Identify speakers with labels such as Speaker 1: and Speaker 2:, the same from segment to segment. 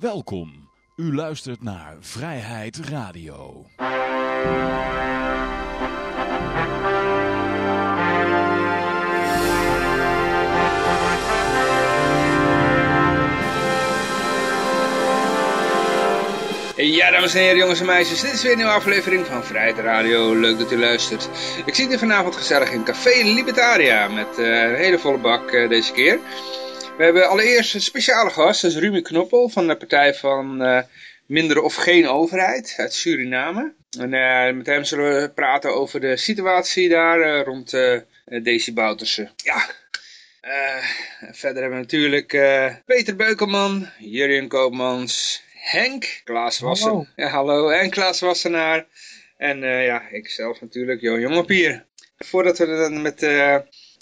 Speaker 1: Welkom. U luistert naar Vrijheid Radio.
Speaker 2: Ja, dames en heren, jongens en meisjes, dit is weer een nieuwe aflevering van Vrijheid Radio. Leuk dat u luistert. Ik zit hier vanavond gezellig in Café Libertaria met eh, een hele volle bak eh, deze keer. We hebben allereerst een speciale gast, dat is Rumi Knoppel van de partij van uh, Minder of Geen Overheid uit Suriname. En met hem zullen we praten over de situatie daar rond Daisy Bouterse. Ja, verder hebben we natuurlijk Peter Beukelman, Jurien Koopmans, Henk, Klaas Wassen. Hallo. Ja, hallo. En Klaas Wassenaar. En ja, ikzelf natuurlijk, Jo Jongepier. Voordat we dan met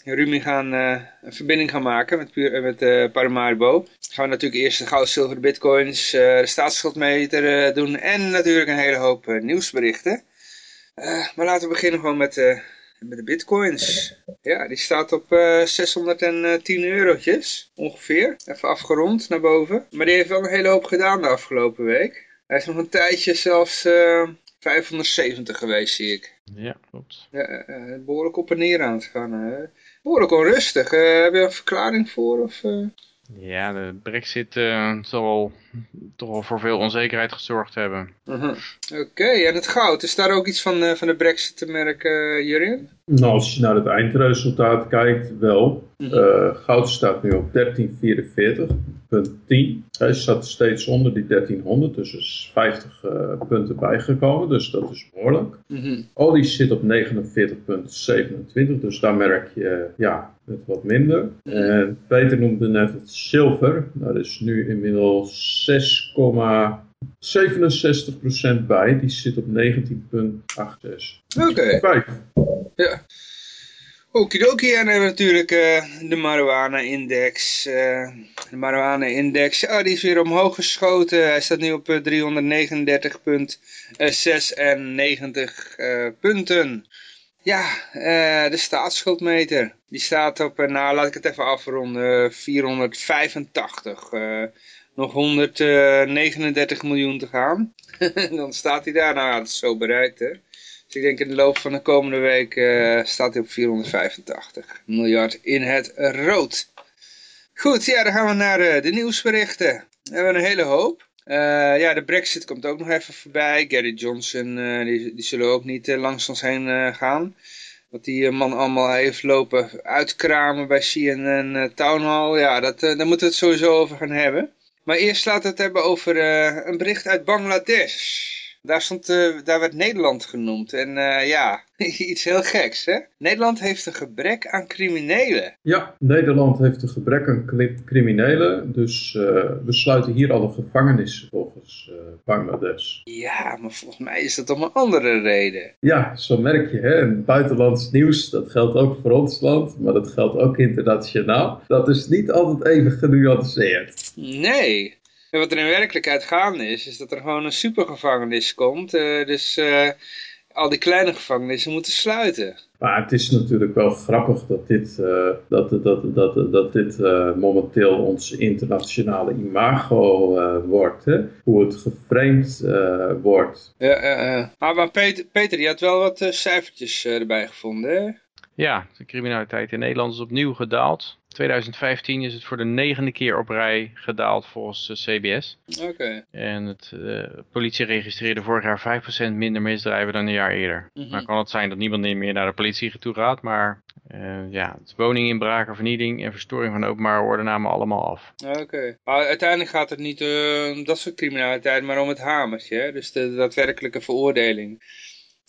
Speaker 2: Rumi gaan uh, een verbinding gaan maken met, met uh, Paramaribo, gaan we natuurlijk eerst de goud, zilver, bitcoins, de staatsschuldmeter doen en natuurlijk een hele hoop nieuwsberichten. maar laten we beginnen gewoon met met de bitcoins. Ja, die staat op uh, 610 eurotjes ongeveer. Even afgerond naar boven. Maar die heeft wel een hele hoop gedaan de afgelopen week. Hij is nog een tijdje zelfs uh, 570 geweest, zie ik.
Speaker 3: Ja, klopt.
Speaker 2: Ja, uh, behoorlijk op en neer aan het gaan. Behoorlijk onrustig. Uh, heb je een verklaring voor? Of,
Speaker 3: ja, de brexit uh, zal toch wel voor veel onzekerheid gezorgd hebben.
Speaker 2: Uh -huh. Oké, okay, en het goud, is daar ook iets van, uh, van de brexit te merken, uh, Jurien?
Speaker 4: Nou, als je naar het eindresultaat kijkt, wel. Uh -huh. goud staat nu op 1344,10. Hij zat steeds onder die 1300, dus er is 50 punten bijgekomen, dus dat is behoorlijk.
Speaker 2: Uh -huh.
Speaker 4: Olie zit op 49,27, dus daar merk je, ja, het wat minder. En Peter noemde net het zilver. Dat is nu inmiddels 6,67% bij. Die zit op 19,86.
Speaker 2: Oké. Okay. Ja. Okidoki, en dan hebben we natuurlijk uh, de marijuana-index. Uh, de marijuana-index, oh, die is weer omhoog geschoten. Hij staat nu op uh, 339,96 punten. Ja, de staatsschuldmeter. Die staat op, nou laat ik het even afronden, 485. Uh, nog 139 miljoen te gaan. Dan staat hij daar, nou is zo bereikt hè. Ik denk in de loop van de komende week staat hij op 485 miljard in het rood. Goed, ja dan gaan we naar de nieuwsberichten. We hebben een hele hoop. Uh, ja, de brexit komt ook nog even voorbij. Gary Johnson, die, die zullen ook niet langs ons heen gaan. Wat die man allemaal heeft lopen uitkramen bij CNN Town Hall. Ja, dat, daar moeten we het sowieso over gaan hebben. Maar eerst laten we het hebben over een bericht uit Bangladesh. Daar, stond, uh, daar werd Nederland genoemd. En uh, ja, iets heel geks, hè? Nederland heeft een gebrek aan criminelen.
Speaker 4: Ja, Nederland heeft een gebrek aan criminelen. Dus uh, we sluiten hier alle gevangenissen volgens Bangladesh.
Speaker 2: Ja, maar volgens mij is dat om een andere reden.
Speaker 4: Ja, zo merk je, hè? En buitenlands nieuws, dat geldt ook voor ons land. Maar dat geldt ook internationaal. Dat is niet altijd even genuanceerd.
Speaker 2: Nee. En wat er in werkelijkheid gaande is, is dat er gewoon een supergevangenis komt. Uh, dus uh, al die kleine gevangenissen moeten sluiten.
Speaker 4: Maar het is natuurlijk wel grappig dat dit, uh, dat, dat, dat, dat dit momenteel ons internationale imago wordt. Hè? Hoe het geframed wordt.
Speaker 2: Ja, ah, maar Peter, Peter, je had wel wat cijfertjes erbij gevonden, hè?
Speaker 3: Ja, de criminaliteit in Nederland is opnieuw gedaald. 2015 is het voor de negende keer op rij gedaald volgens CBS.
Speaker 2: Oké.
Speaker 3: En het uh, politie registreerde vorig jaar 5% minder misdrijven dan een jaar eerder. Mm -hmm. Nou kan het zijn dat niemand meer naar de politie toe gaat, maar uh, ja, woninginbraken, vernieling en verstoring van de openbare orde namen allemaal af.
Speaker 2: Oké. Maar uiteindelijk gaat het niet uh, om dat soort criminaliteit, maar om het hamertje, hè? dus de daadwerkelijke veroordeling.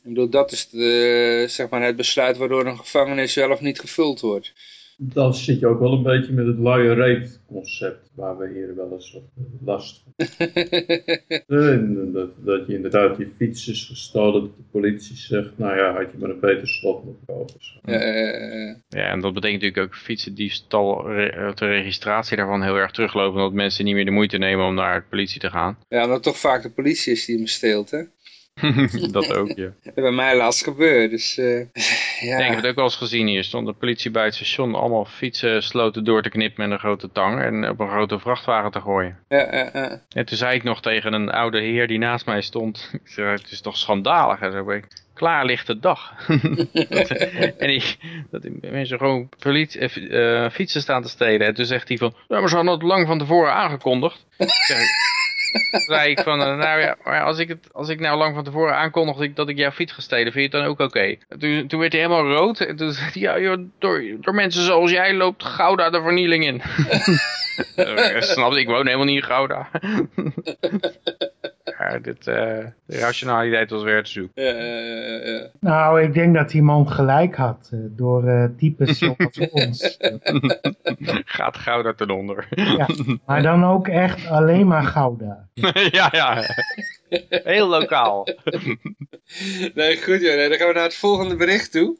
Speaker 2: Ik bedoel, dat is de, zeg maar het besluit waardoor een gevangenis zelf niet gevuld wordt
Speaker 4: dan zit je ook wel een beetje met het lawyer rate concept, waar we hier wel eens wat last van dat, dat je inderdaad je fiets is gestolen, dat de politie zegt, nou ja, had je maar een beter slot moeten kopen.
Speaker 2: Uh,
Speaker 3: ja, en dat betekent natuurlijk ook fietsendiefstal, de registratie daarvan heel erg teruglopen, omdat mensen niet meer de moeite nemen om naar de politie te gaan.
Speaker 2: Ja, omdat toch vaak de politie is die hem steelt, hè?
Speaker 3: dat ook, ja.
Speaker 2: Dat bij mij laatst gebeurd, dus uh, Ja.
Speaker 3: ik heb het ook wel eens gezien hier. Stond de politie bij het station allemaal fietsen sloten door te knippen met een grote tang en op een grote vrachtwagen te gooien.
Speaker 2: Ja, ja, ja.
Speaker 3: En toen zei ik nog tegen een oude heer die naast mij stond. Ik zei, het is toch schandalig. En zo ben ik, klaar ligt de dag. en die, dat die mensen gewoon politie, eh, eh, fietsen staan te stelen. En toen zegt hij van, ja, maar ze hadden het lang van tevoren aangekondigd. Zeg ik, zei ik van, eh, nou ja, maar als ik, het, als ik nou lang van tevoren aankondig dat ik, dat ik jouw fiets ga stelen, vind je het dan ook oké? Toen, toen werd hij helemaal rood. En toen zei hij, ja, joh, door, door mensen zoals jij loopt Gouda de vernieling in. Snapte, ik woon helemaal niet in Gouda. ja, dit, uh, de rationaliteit was weer te zoeken.
Speaker 2: Ja, ja, ja.
Speaker 5: Nou, ik denk dat die man gelijk had. Uh, door uh, types zoals ons.
Speaker 3: Gaat Gouda ten onder.
Speaker 5: ja, maar dan ook echt alleen maar Gouda.
Speaker 3: ja, ja. Heel lokaal.
Speaker 2: nee, goed joh. Nee, dan gaan we naar het volgende bericht toe.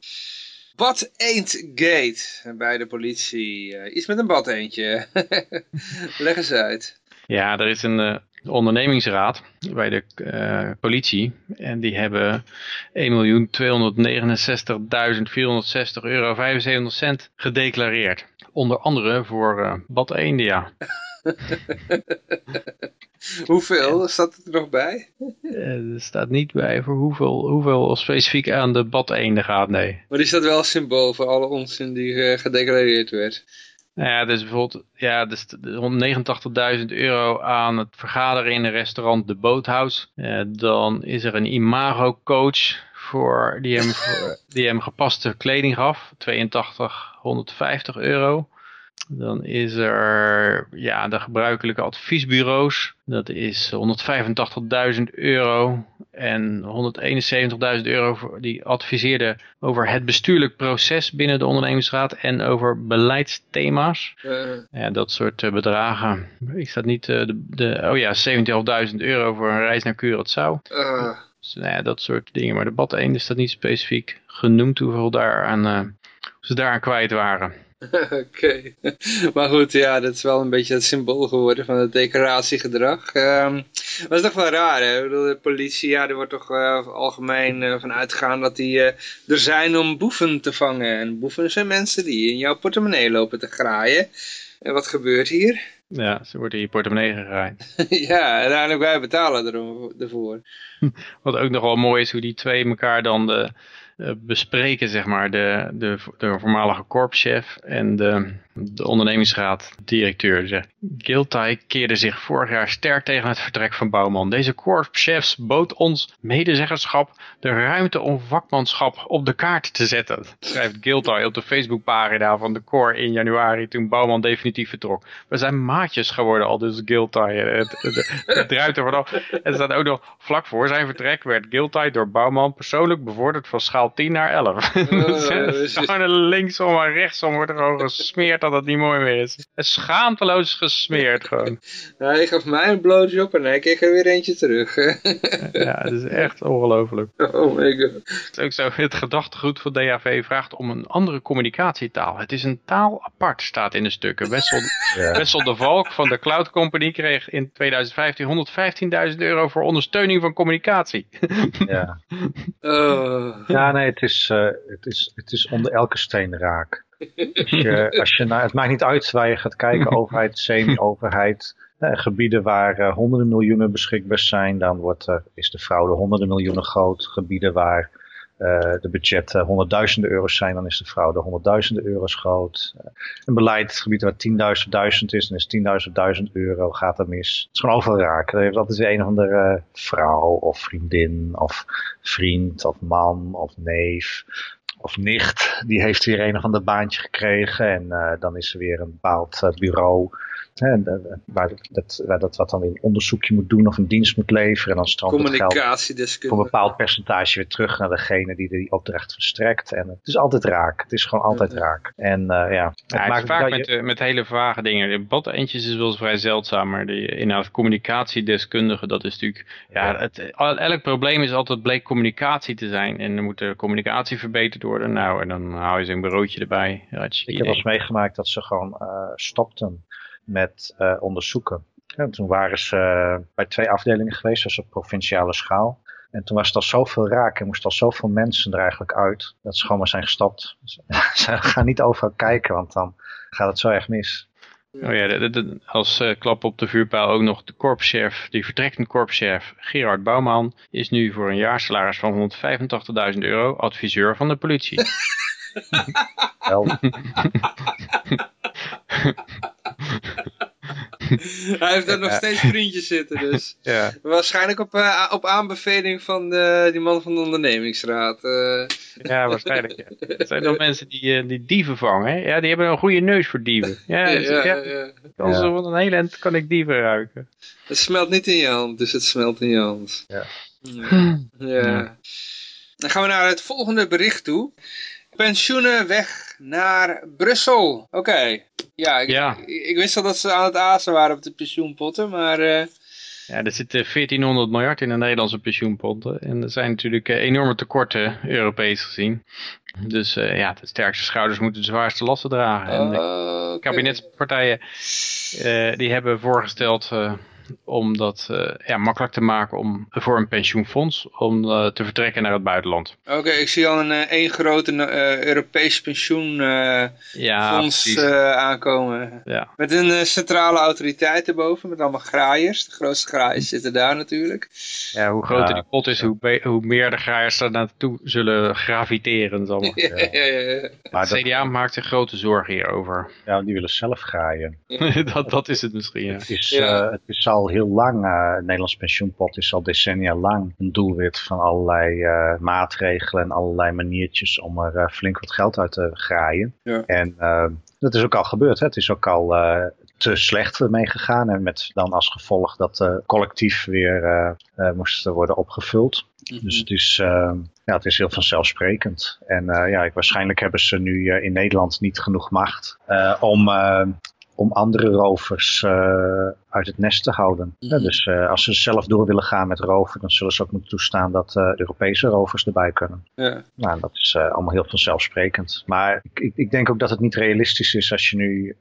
Speaker 2: Bad Eend Gate bij de politie. Iets met een bad eendje. Leg eens uit.
Speaker 3: Ja, er is een ondernemingsraad bij de uh, politie. En die hebben 1.269.460 euro 75 cent gedeclareerd. Onder andere voor Bad Eenden, ja.
Speaker 2: Hoeveel? Staat het er nog bij?
Speaker 3: Uh, er staat niet bij voor hoeveel, hoeveel specifiek aan de badeenden gaat, nee.
Speaker 2: Maar die staat wel symbool voor alle onzin die uh, gedeclareerd werd.
Speaker 3: Nou ja, dus bijvoorbeeld ja, dus 189.000 euro aan het vergaderen in een restaurant De Boothouse. Uh, dan is er een imago-coach voor, die, hem, die hem gepaste kleding gaf. 82, 150 euro. Dan is er ja, de gebruikelijke adviesbureaus. Dat is 185.000 euro en 171.000 euro voor die adviseerde over het bestuurlijk proces binnen de ondernemingsraad en over beleidsthema's. Uh. Ja, dat soort uh, bedragen. Ik staat niet uh, de, de, oh ja, 17.500 euro voor een reis naar Curaçao. Dus, nou ja, dat soort dingen. Maar de bad 1 is dat niet specifiek genoemd hoeveel daar aan, ze daar aan kwijt waren.
Speaker 2: Oké, okay. maar goed, ja, dat is wel een beetje het symbool geworden van het decoratiegedrag. Um, maar dat is toch wel raar, hè? Ik bedoel, de politie, ja, er wordt toch uh, algemeen uh, van uitgegaan dat die uh, er zijn om boeven te vangen. En boeven zijn mensen die in jouw portemonnee lopen te graaien. En wat gebeurt hier?
Speaker 3: Ja, ze worden in je portemonnee gegraaid.
Speaker 2: ja, en eigenlijk wij betalen ervoor.
Speaker 3: Wat ook nog wel mooi is, hoe die twee elkaar dan de bespreken, zeg maar, de, de, de voormalige korpschef en de, de ondernemingsraad directeur. Zegt, Giltai keerde zich vorig jaar sterk tegen het vertrek van Bouwman. Deze korpschefs bood ons medezeggenschap de ruimte om vakmanschap op de kaart te zetten. Schrijft Giltai op de Facebookpagina van de Cor in januari toen Bouwman definitief vertrok. We zijn maatjes geworden al, dus Giltai. Het, het, het druipt er vanaf. En staat ook nog vlak voor zijn vertrek werd Giltai door Bouwman persoonlijk bevorderd van schaal 10 naar 11. Uh, dus gewoon linksom en rechtsom wordt er gewoon gesmeerd dat het niet mooi meer is. Het schaamteloos gesmeerd gewoon.
Speaker 2: Nou, hij gaf mij een blowjob en hij kreeg er weer eentje terug.
Speaker 3: ja, het is echt ongelooflijk.
Speaker 2: Oh my god.
Speaker 3: Het is ook zo, het gedachtegoed van DAV vraagt om een andere communicatietaal. Het is een taal apart, staat in de stukken. Wessel, ja. Wessel de Valk van de Cloud Company kreeg in 2015 115.000 euro voor ondersteuning van communicatie.
Speaker 6: ja. Uh. ja, nee, het is, uh, het, is, het is onder elke steen raak. Als je, als je naar, het maakt niet uit waar je gaat kijken, overheid, semi-overheid, eh, gebieden waar uh, honderden miljoenen beschikbaar zijn, dan wordt, uh, is de fraude honderden miljoenen groot. Gebieden waar uh, de budgetten honderdduizenden euro's zijn, dan is de fraude honderdduizenden euro's groot. een beleid, waar tienduizend duizend is, dan is tienduizend duizend euro, gaat er mis. Het is gewoon overal raak. Er heeft altijd weer een of andere vrouw of vriendin of vriend of man of neef of nicht, die heeft weer een of ander baantje gekregen en uh, dan is er weer een bepaald uh, bureau hè, waar, dat, waar dat wat dan weer een onderzoekje moet doen of een dienst moet leveren en dan strandt het geld voor een bepaald percentage weer terug naar degene die die opdracht verstrekt. En het is altijd raak, het is gewoon altijd ja. raak. En uh, ja, het,
Speaker 3: ja, het
Speaker 6: maakt
Speaker 3: vaak met, je... met hele vage dingen, bad eentjes is wel eens vrij zeldzaam, maar de inhoud communicatiedeskundige dat is natuurlijk, ja, ja. Het, elk probleem is altijd bleek communicatie te zijn. En dan moet de communicatie verbeterd worden, nou en dan hou je zo'n bureautje erbij.
Speaker 6: Ik heb wel eens meegemaakt dat ze gewoon uh, stopten met uh, onderzoeken. Toen waren ze uh, bij twee afdelingen geweest, dus op provinciale schaal. En toen was het al zoveel raak en moesten al zoveel mensen er eigenlijk uit. Dat ze gewoon maar zijn gestapt. ze gaan niet overal kijken, want dan gaat het zo erg mis.
Speaker 3: Oh ja, de, de, als uh, klap op de vuurpijl ook nog de korpschef, die vertrekkende korpschef Gerard Bouwman, is nu voor een jaarsalaris van 185.000 euro adviseur van de politie.
Speaker 2: Hij heeft er nog steeds vriendjes zitten, dus. Ja. Waarschijnlijk op, uh, op aanbeveling van de, die man van de ondernemingsraad. Uh.
Speaker 3: Ja, waarschijnlijk. Ja. Het zijn dan mensen die, uh, die dieven vangen. Hè? Ja, die hebben een goede neus voor dieven. Ja, ja, ja, ja. ja. Zo van een hele end kan ik dieven ruiken.
Speaker 2: Het smelt niet in je hand, dus het smelt in je hand. Ja. ja. Dan gaan we naar het volgende bericht toe. Pensioenen weg naar Brussel. Oké. Ja, ik, ja. Ik, wist al dat ze aan het azen waren op de pensioenpotten, maar... Uh...
Speaker 3: Ja, er zitten 1400 miljard in de Nederlandse pensioenpotten. En er zijn natuurlijk eh, enorme tekorten, Europees gezien. Dus uh, ja, de sterkste schouders moeten de zwaarste lasten dragen. En de okay. kabinetspartijen die hebben voorgesteld om dat uh, ja, makkelijk te maken om, voor een pensioenfonds om uh, te vertrekken naar het buitenland.
Speaker 2: Oké, ik zie al een uh, één grote Europees pensioenfonds ja, aankomen. Ja. Met een centrale autoriteit erboven, met allemaal graaiers. De grootste graaiers zitten daar natuurlijk.
Speaker 3: Ja, hoe groter die pot is, hoe, hoe meer de graaiers er naartoe zullen graviteren. Zal ja, ja, ja, Maar de CDA maakt zich grote zorgen hierover.
Speaker 6: Ja, die willen zelf graaien.
Speaker 3: dat, dat is het misschien, ja.
Speaker 6: Het is, het is al heel lang, uh, het Nederlands pensioenpot is al decennia lang een doelwit van allerlei uh, maatregelen en allerlei maniertjes om er uh, flink wat geld uit te graaien. Ja. En dat is ook al gebeurd. Hè? Het is ook al te slecht meegegaan en met dan als gevolg dat collectief weer moest worden opgevuld. Mm -hmm. Dus het is, ja, het is heel vanzelfsprekend. En ja, waarschijnlijk hebben ze nu in Nederland niet genoeg macht om om andere rovers uh, uit het nest te houden. ja, mhm. dus uh, als ze zelf door willen gaan met roven, dan zullen ze ook moeten toestaan dat uh, Europese rovers erbij kunnen. Ja. Nou, dat is allemaal heel vanzelfsprekend. Maar ik, ik, denk ook dat het niet realistisch is als je nu,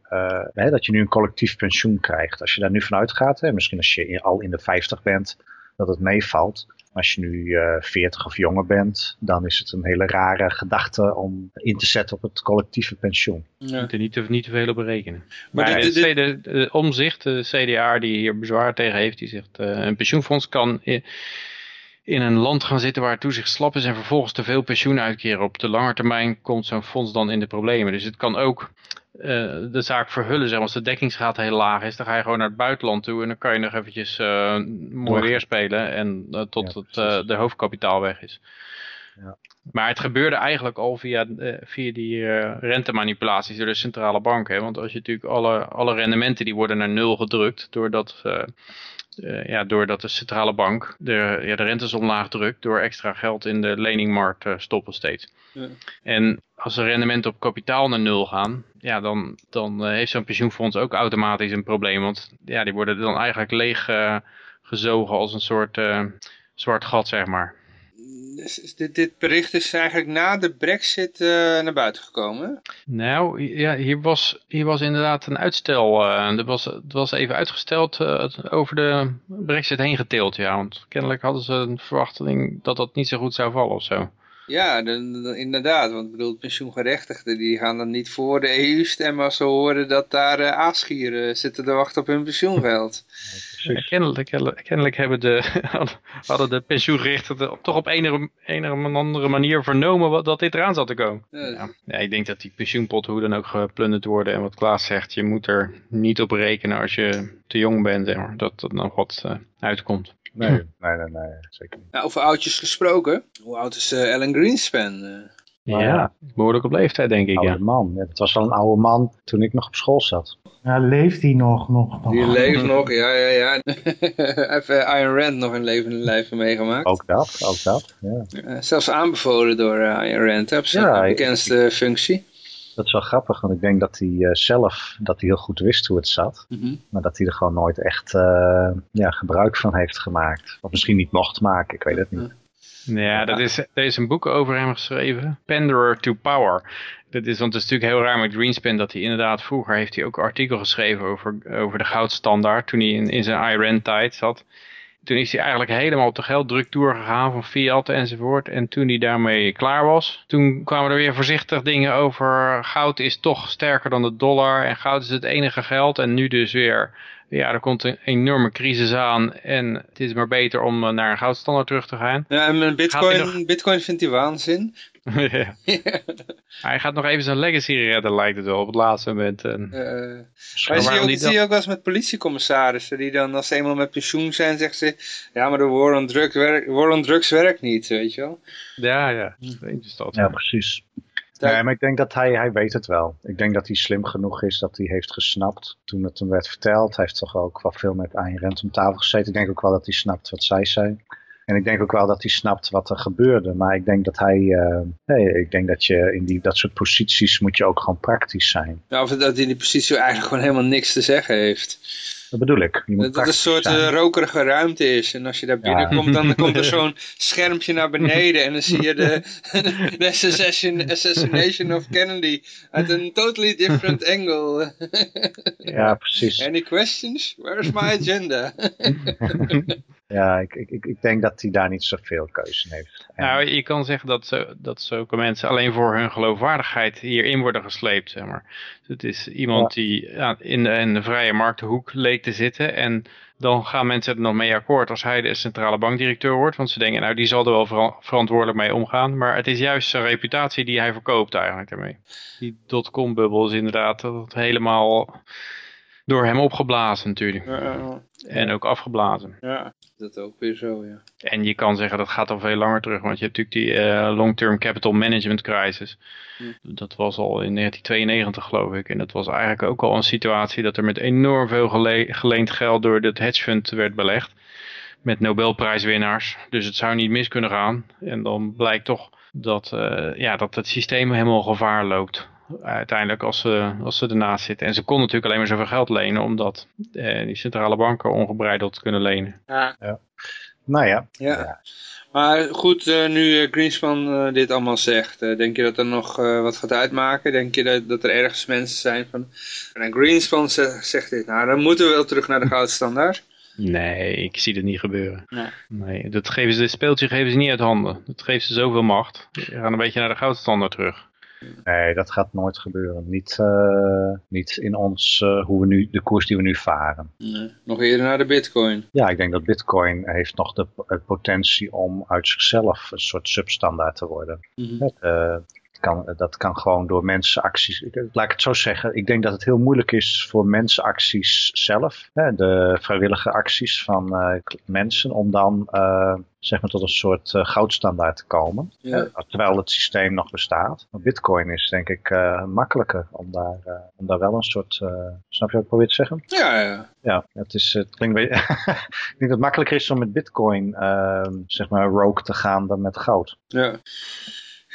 Speaker 6: hè, dat je nu een collectief pensioen krijgt. Als je daar nu vanuit gaat, hè, misschien als je al in de 50 bent, dat het meevalt. Als je nu uh, 40 of jonger bent, dan is het een hele rare gedachte om in te zetten op het collectieve pensioen.
Speaker 3: Ja. Je moet er niet te, niet te veel op berekenen. Maar, maar de, de, de, omzicht, de CDA die hier bezwaar tegen heeft, die zegt uh, een pensioenfonds kan... In, een land gaan zitten waar het toezicht slap is en vervolgens te veel pensioen uitkeren. Op de lange termijn komt zo'n fonds dan in de problemen. Dus het kan ook de zaak verhullen. Zeg, als de dekkingsgraad heel laag is, dan ga je gewoon naar het buitenland toe en dan kan je nog eventjes uh, mooi weer spelen en uh, tot ja, het, de hoofdkapitaal weg is. Ja. Maar het gebeurde eigenlijk al via, via die rentemanipulaties door de centrale bank. Hè? Want als je natuurlijk alle, alle rendementen die worden naar nul gedrukt doordat uh, ja, doordat de centrale bank de, ja, de rentes omlaag drukt door extra geld in de leningmarkt te stoppen steeds. Ja. En als de rendementen op kapitaal naar nul gaan, ja, dan, dan uh, heeft zo'n pensioenfonds ook automatisch een probleem. Want ja, die worden dan eigenlijk leeg uh, gezogen als een soort zwart gat, zeg maar
Speaker 2: dit, dit bericht is eigenlijk na de brexit uh, naar buiten gekomen?
Speaker 3: Nou, ja, hier was, hier was inderdaad een uitstel. Uh, er was, het was even uitgesteld uh, over de brexit heen geteeld, ja. Want kennelijk hadden ze een verwachting dat dat niet zo goed zou vallen of zo.
Speaker 2: Ja, inderdaad. Want ik bedoel, pensioengerechtigden die gaan dan niet voor de EU stemmen als ze horen dat daar uh, aasgieren zitten te wachten op hun pensioengeld.
Speaker 3: Ja, kennelijk, kennelijk hebben de, hadden de pensioengerechtigden toch op een, of andere manier vernomen dat dit eraan zat te komen. Ja. ja. ik denk dat die pensioenpot hoe dan ook geplunderd worden. En wat Klaas zegt, je moet er niet op rekenen als je te jong bent, zeg maar, dat dat nog wat uh, uitkomt.
Speaker 6: Nee, nee, nee, nee, zeker niet.
Speaker 2: Nou, over oudjes gesproken. Hoe oud is uh, Ellen Greenspan?
Speaker 3: Uh? Ja, behoorlijk op leeftijd denk ik.
Speaker 6: Oude
Speaker 3: ja.
Speaker 6: man. Ja, het was al een oude man toen ik nog op school zat.
Speaker 5: Ja, leeft hij nog? nog, nog.
Speaker 2: Die leeft nog, ja, ja, ja. Even Iron Rand nog een levende lijven meegemaakt.
Speaker 6: Ook dat, ook dat, ja.
Speaker 2: Uh, zelfs aanbevolen door Iron Rand, op zijn ja, bekendste functie.
Speaker 6: Dat is wel grappig, want ik denk dat hij uh, zelf dat hij heel goed wist hoe het zat. Mm -hmm. Maar dat hij er gewoon nooit echt uh, ja, gebruik van heeft gemaakt. Of misschien niet mocht maken, ik weet het niet.
Speaker 3: Ja, dat is, er is een boek over hem geschreven. Panderer to Power. Dat is, want het is natuurlijk heel raar met Greenspan dat hij inderdaad vroeger heeft hij ook een artikel geschreven over, over de goudstandaard. Toen hij in, in zijn Iran tijd zat. Toen is hij eigenlijk helemaal op de gelddruk doorgegaan van Fiat enzovoort. En toen hij daarmee klaar was, toen kwamen er weer voorzichtig dingen over goud is toch sterker dan de dollar en goud is het enige geld. En nu dus weer ja, er komt een enorme crisis aan en het is maar beter om eh, naar een goudstandaard terug te gaan.
Speaker 2: Ja, en Bitcoin, Bitcoin vindt hij waanzin.
Speaker 3: ja. Hij gaat nog even zijn legacy redden, lijkt het wel, op het laatste moment. En... Uh,
Speaker 2: maar zie je, ook, zie je ook wel eens met politiecommissarissen, die dan als ze eenmaal met pensioen zijn, zeggen ze, ja, maar de war on drugs, werk, war on drugs werkt niet, weet je wel.
Speaker 3: Ja, ja.
Speaker 6: Ja, precies. Nee, maar ik denk dat hij, hij weet het wel. Ik denk dat hij slim genoeg is dat hij heeft gesnapt toen het hem werd verteld. Hij heeft toch ook wel veel met Ayn Rand om tafel gezeten. Ik denk ook wel dat hij snapt wat zij zei. En ik denk ook wel dat hij snapt wat er gebeurde. Maar ik denk dat hij, uh, nee, ik denk dat je in die, dat soort posities moet je ook gewoon praktisch zijn.
Speaker 2: Ja, of dat hij in die positie eigenlijk gewoon helemaal niks te zeggen heeft.
Speaker 6: Dat bedoel ik.
Speaker 2: Dat het een soort uh, rokerige ruimte is. En als je daar binnenkomt, dan komt er zo'n schermpje naar beneden. En dan zie je de, de assassin, assassination of Kennedy uit een totally different angle.
Speaker 6: ja, precies.
Speaker 2: Any questions? Where's my agenda?
Speaker 6: Ja, ik, ik, ik denk dat hij daar niet zoveel keuze in heeft.
Speaker 3: Nou, je kan zeggen dat, zo, dat zulke mensen alleen voor hun geloofwaardigheid hierin worden gesleept, zeg maar. Dus het is iemand die ja, in, de, in de vrije markthoek leek te zitten en dan gaan mensen er nog mee akkoord als hij de centrale bankdirecteur wordt. Want ze denken, nou die zal er wel verantwoordelijk mee omgaan. Maar het is juist zijn reputatie die hij verkoopt eigenlijk daarmee. Die dotcom-bubbel is inderdaad helemaal door hem opgeblazen natuurlijk. En ook afgeblazen.
Speaker 2: Ja, dat ook weer zo, ja.
Speaker 3: En je kan zeggen dat gaat al veel langer terug, want je hebt natuurlijk die uh, long-term capital management crisis. Hm. Dat was al in 1992 geloof ik. En dat was eigenlijk ook al een situatie dat er met enorm veel geleend geld door het hedgefund werd belegd. Met Nobelprijswinnaars. Dus het zou niet mis kunnen gaan. En dan blijkt toch dat, uh, ja, dat het systeem helemaal gevaar loopt uiteindelijk als ze, als ze ernaast zitten. En ze konden natuurlijk alleen maar zoveel geld lenen, omdat eh, die centrale banken ongebreideld kunnen lenen.
Speaker 2: Ja.
Speaker 6: ja. Nou ja.
Speaker 2: ja. Maar goed, uh, nu eh, Greenspan uh, dit allemaal zegt, denk je dat er nog wat gaat uitmaken? Denk je dat, dat er ergens mensen zijn van, en Greenspan zegt dit, nou dan moeten we wel terug naar de goudstandaard?
Speaker 3: Nee, ik zie dat niet gebeuren. Nee. nee dat geven ze, dit speeltje geven ze niet uit handen. Dat geeft ze zoveel macht. We gaan een beetje naar de goudstandaard terug.
Speaker 6: Nee, dat gaat nooit gebeuren. Niet, uh, niet in ons, uh, hoe we nu, de koers die we nu varen.
Speaker 2: Nee. Nog eerder naar de bitcoin.
Speaker 6: Ja, ik denk dat bitcoin heeft nog de, potentie om uit zichzelf een soort substandaard te worden. Mm -hmm. uh, kan, dat kan gewoon door mensenacties. Laat ik het zo zeggen. Ik denk dat het heel moeilijk is voor mensenacties zelf. Hè, de vrijwillige acties van uh, mensen. Om dan uh, zeg maar tot een soort uh, goudstandaard te komen. Ja. terwijl het systeem nog bestaat. Maar Bitcoin is denk ik makkelijker om daar, om daar wel een soort... snap je wat ik probeer te zeggen?
Speaker 2: Ja, ja.
Speaker 6: Ja, het, is, het klinkt ik denk dat het makkelijker is om met Bitcoin zeg maar rogue te gaan dan met goud.
Speaker 2: Ja.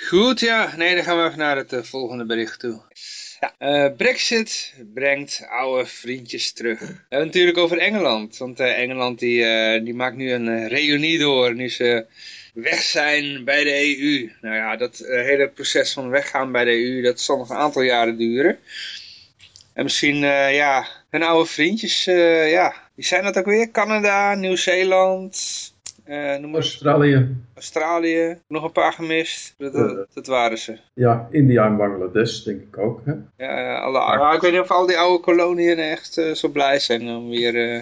Speaker 2: Goed, ja. Nee, dan gaan we even naar het uh, volgende bericht toe. Ja, uh, Brexit brengt oude vriendjes terug. We hebben natuurlijk over Engeland. Want uh, Engeland die, die maakt nu een reunie door. Nu ze weg zijn bij de EU. Nou ja, dat hele proces van weggaan bij de EU, dat zal nog een aantal jaren duren. En misschien, ja, hun oude vriendjes, ja, wie zijn dat ook weer? Canada, Nieuw-Zeeland,
Speaker 4: Australië.
Speaker 2: Australië, nog een paar gemist. Dat, dat, waren ze.
Speaker 4: Ja, India en Bangladesh denk ik ook. Hè?
Speaker 2: Ja, alle, maar ik weet niet of al die oude koloniën echt uh, zo blij zijn om weer... Uh,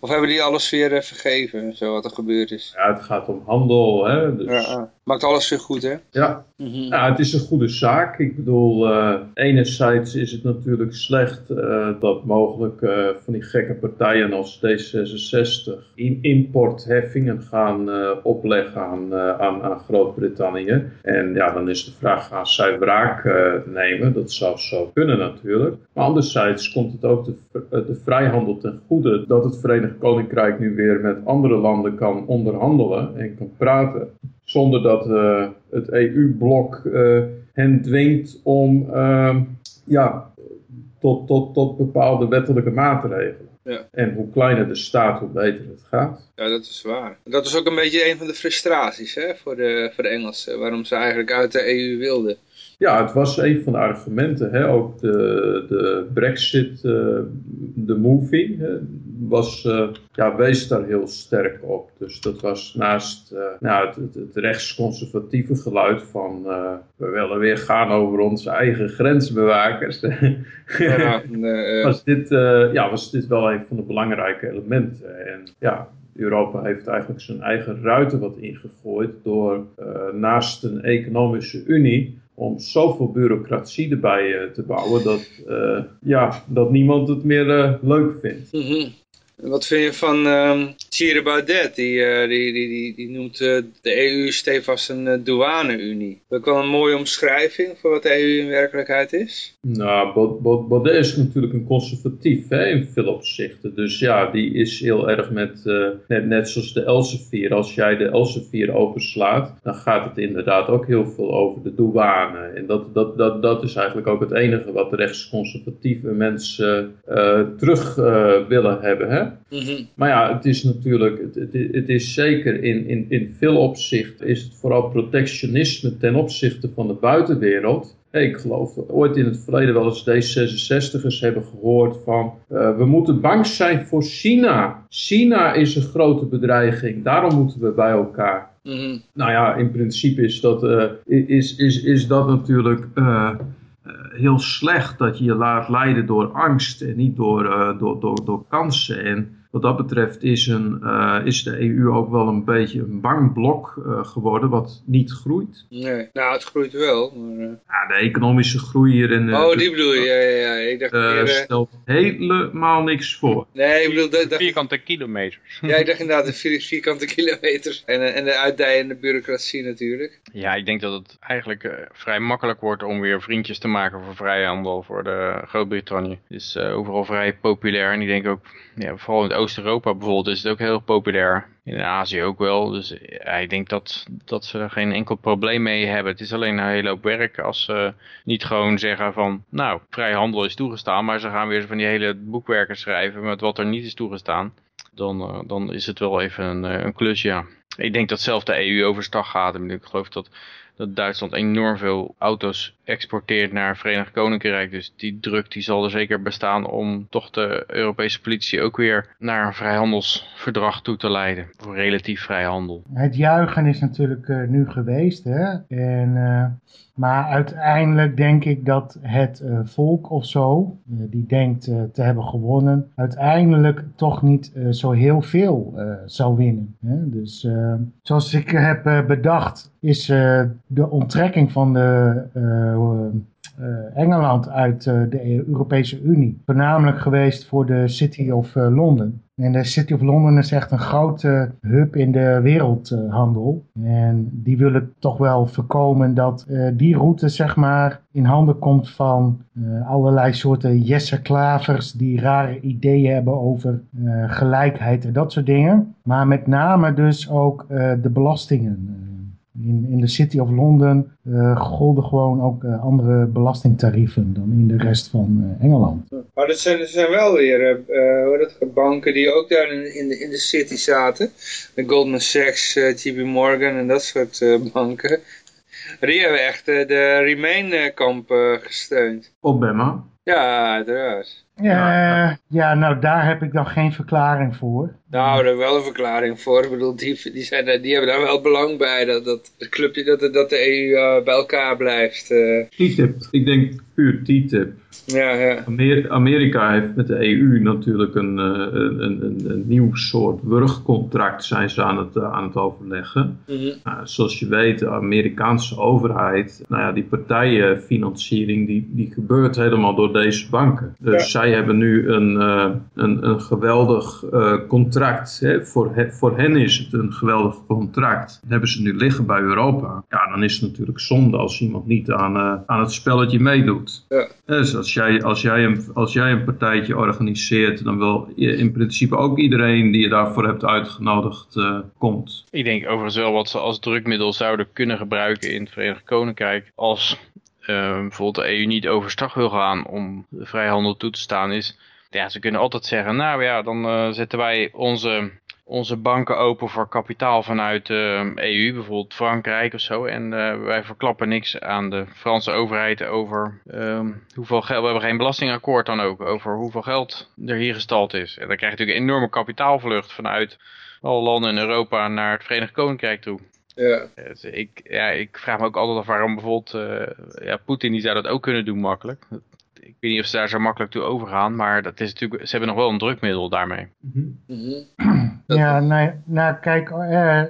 Speaker 2: of hebben die alles weer uh, vergeven, zo wat er gebeurd is?
Speaker 4: Ja, het gaat om handel, hè. Dus...
Speaker 2: Ja, maakt alles weer goed, hè?
Speaker 4: Ja. Mm -hmm. ja, het is een goede zaak. Ik bedoel, uh, enerzijds is het natuurlijk slecht uh, dat mogelijk van die gekke partijen als D66 in importheffingen gaan opleggen aan, aan, aan Groot-Brittannië. En ja, dan is de vraag, gaan zij wraak nemen? Dat zou zo kunnen natuurlijk. Maar anderzijds komt het ook de, de vrijhandel ten goede dat het Verenigd Koninkrijk nu weer met andere landen kan onderhandelen en kan praten. Zonder dat het EU-blok hen dwingt om uh, ja, tot, tot, tot bepaalde wettelijke maatregelen.
Speaker 2: Ja.
Speaker 4: En hoe kleiner de staat, hoe beter het gaat.
Speaker 2: Ja, dat is waar. Dat is ook een beetje een van de frustraties hè, voor, de, voor de Engelsen. Waarom ze eigenlijk uit de EU wilden.
Speaker 4: Ja, het was een van de argumenten. Hè? Ook de, de Brexit, uh, de movie, hè? was, uh, ja, wees daar heel sterk op. Dus dat was naast uh, nou, het, het, rechtsconservatieve geluid van we willen weer gaan over onze eigen grensbewakers. Ja, was, dit, ja, was dit wel een van de belangrijke elementen. En ja, Europa heeft eigenlijk zijn eigen ruiten wat ingegooid door naast een economische unie om zoveel bureaucratie erbij uh, te bouwen dat, uh, ja, dat niemand het meer uh, leuk vindt.
Speaker 2: -hmm. Wat vind je van um, Thierry Baudet? Die, uh, die, die, die, die, noemt uh, de EU stevast een uh, douane-unie. Dat is wel een mooie omschrijving voor wat de EU in werkelijkheid is.
Speaker 4: Nou, Baudet is natuurlijk een conservatief hè, in veel opzichten. Dus ja, die is heel erg met, net, net zoals de Elsevier. Als jij de Elsevier openslaat, dan gaat het inderdaad ook heel veel over de douane. En dat, dat, dat, dat is eigenlijk ook het enige wat rechtsconservatieve mensen terug willen hebben. Hè?
Speaker 2: Mhm.
Speaker 4: Maar ja, het is natuurlijk, het, het, het, is zeker in, in, in veel opzichten is het vooral protectionisme ten opzichte van de buitenwereld. Ik geloof dat ooit in het verleden wel eens D66'ers hebben gehoord van uh, we moeten bang zijn voor China. China is een grote bedreiging, daarom moeten we bij elkaar.
Speaker 2: Mm
Speaker 4: Nou ja, in principe is dat, uh, is, is, is dat natuurlijk uh, heel slecht dat je je laat leiden door angst en niet door, uh, door, door, door kansen. En wat dat betreft is, een, uh, is de EU ook wel een beetje een bang blok uh, geworden wat niet groeit.
Speaker 2: Nee, nou het groeit wel. Maar, uh...
Speaker 4: ja, de economische groei hier in...
Speaker 2: oh, die bedoel je, ja, ja, ja. Ik dacht
Speaker 4: meer, stelt helemaal niks voor.
Speaker 2: Nee, ik bedoel... Dat, dat...
Speaker 3: Vierkante kilometers.
Speaker 2: ja, ik dacht inderdaad de vier, vierkante kilometers. En, en de uitdijende bureaucratie natuurlijk.
Speaker 3: Ja, ik denk dat het eigenlijk vrij makkelijk wordt om weer vriendjes te maken voor vrijhandel voor de Groot-Brittannië. Het is overal vrij populair en ik denk ook, ja, vooral in het Oost-Europa bijvoorbeeld is het ook heel populair. In Azië ook wel. Dus ja, ik denk dat, dat ze er geen enkel probleem mee hebben. Het is alleen een hele hoop werk als ze niet gewoon zeggen van... Nou, vrij handel is toegestaan. Maar ze gaan weer van die hele boekwerken schrijven met wat er niet is toegestaan. Dan, uh, dan is het wel even een, een klus, ja. Ik denk dat zelf de EU overstag gaat. Ik geloof dat dat Duitsland enorm veel auto's exporteert naar het Verenigd Koninkrijk. Dus die druk die zal er zeker bestaan om toch de Europese politie ook weer naar een vrijhandelsverdrag toe te leiden. Voor relatief vrijhandel.
Speaker 5: Het juichen is natuurlijk uh, nu geweest. Hè? En, uh, maar uiteindelijk denk ik dat het uh, volk of zo, die denkt te hebben gewonnen, uiteindelijk toch niet zo heel veel zal winnen. Hè? Dus zoals ik heb bedacht, is de onttrekking van de Engeland uit uh, de Europese Unie. Voornamelijk geweest voor de City of London. En de City of London is echt een grote hub in de wereldhandel. En die willen toch wel voorkomen dat die route zeg maar in handen komt van allerlei soorten Jesse-klavers die rare ideeën hebben over gelijkheid en dat soort dingen. Maar met name dus ook de belastingen. In, in de City of London uh, golden gewoon ook uh, andere belastingtarieven dan in de rest van uh, Engeland.
Speaker 2: Maar dat zijn, dat zijn wel weer dat, banken die ook daar in, in, de, in de city zaten. De Goldman Sachs, JP Morgan en dat soort banken. Die hebben echt de Remain-kamp gesteund.
Speaker 4: Obama?
Speaker 2: Ja, uiteraard.
Speaker 5: Ja, ja, nou daar heb ik dan geen verklaring voor.
Speaker 2: Nou, daar heb ik wel een verklaring voor. Ik bedoel, die, die, zijn, die hebben daar wel belang bij. Dat, dat, het clubje, dat, dat de EU uh, bij elkaar blijft. Uh.
Speaker 4: TTIP. Ik denk puur TTIP.
Speaker 2: Ja, ja.
Speaker 4: Amerika heeft met de EU natuurlijk een, een, een, een, nieuw soort wurgcontract zijn ze aan het, aan het overleggen.
Speaker 2: Mm -hmm.
Speaker 4: nou, zoals je weet, de Amerikaanse overheid, nou ja, die partijenfinanciering, die, die gebeurt helemaal door deze banken. Dus ja. zij hebben nu een, een, een geweldig uh, contract. Hè? Voor, he, voor hen is het een geweldig contract. Dat hebben ze nu liggen bij Europa. Ja, dan is het natuurlijk zonde als iemand niet aan, uh, aan het spelletje meedoet.
Speaker 2: Ja.
Speaker 4: Dus als jij, als, jij een, als jij een partijtje organiseert, dan wil je in principe ook iedereen die je daarvoor hebt uitgenodigd komt.
Speaker 3: Ik denk overigens wel wat ze als drukmiddel zouden kunnen gebruiken in het Verenigd Koninkrijk als uh, bijvoorbeeld de EU niet overstag wil gaan om de vrijhandel toe te staan is, ja, ze kunnen altijd zeggen, nou ja, dan uh, zetten wij onze onze banken open voor kapitaal vanuit de EU, bijvoorbeeld Frankrijk of zo. En wij verklappen niks aan de Franse overheid over um, hoeveel geld. We hebben geen belastingakkoord dan ook over hoeveel geld er hier gestald is. En dan krijg je natuurlijk een enorme kapitaalvlucht vanuit alle landen in Europa naar het Verenigd Koninkrijk toe.
Speaker 2: Ja.
Speaker 3: Dus ik, ja, ik vraag me ook altijd af waarom bijvoorbeeld, uh, ja, Poetin die zou dat ook kunnen doen makkelijk. Ik weet niet of ze daar zo makkelijk toe overgaan, maar dat is natuurlijk, ze hebben nog wel een drukmiddel daarmee.
Speaker 2: Mm -hmm.
Speaker 5: Ja, nou, nou kijk, uh,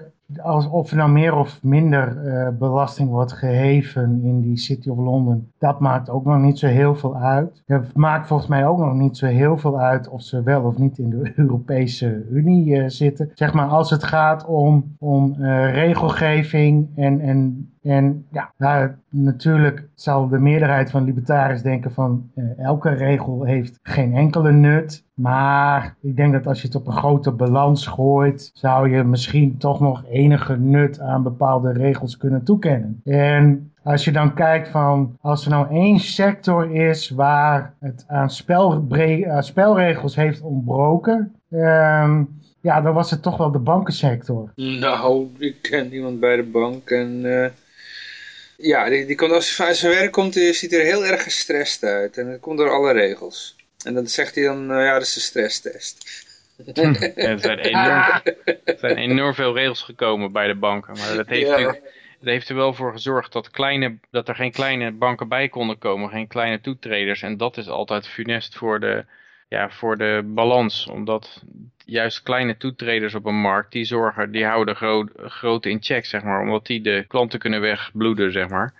Speaker 5: als, of er nou meer of minder uh, belasting wordt geheven in die City of London, dat maakt ook nog niet zo heel veel uit. Het maakt volgens mij ook nog niet zo heel veel uit of ze wel of niet in de Europese Unie uh, zitten. Zeg maar als het gaat om, om uh, regelgeving en, en en ja, natuurlijk zal de meerderheid van libertariërs denken van uh, elke regel heeft geen enkele nut. Maar ik denk dat als je het op een grote balans gooit, zou je misschien toch nog enige nut aan bepaalde regels kunnen toekennen. En als je dan kijkt van, als er nou één sector is waar het aan, spel, aan spelregels heeft ontbroken, um, ja, dan was het toch wel de bankensector.
Speaker 2: Nou, ik ken iemand bij de bank en... Uh... Ja, die, die komt als hij van zijn werk komt, die ziet er heel erg gestrest uit. En dat komt door alle regels. En dan zegt hij dan, uh, ja, dat is de stresstest.
Speaker 3: er, zijn enorm, er zijn enorm veel regels gekomen bij de banken. Maar dat heeft, ja. Dat heeft er wel voor gezorgd dat, kleine, dat er geen kleine banken bij konden komen. Geen kleine toetreders. En dat is altijd funest voor de, ja, voor de balans. Omdat juist kleine toetreders op een markt, die zorgen, die houden groot, grote in check, zeg maar. Omdat die de klanten kunnen wegbloeden, zeg maar.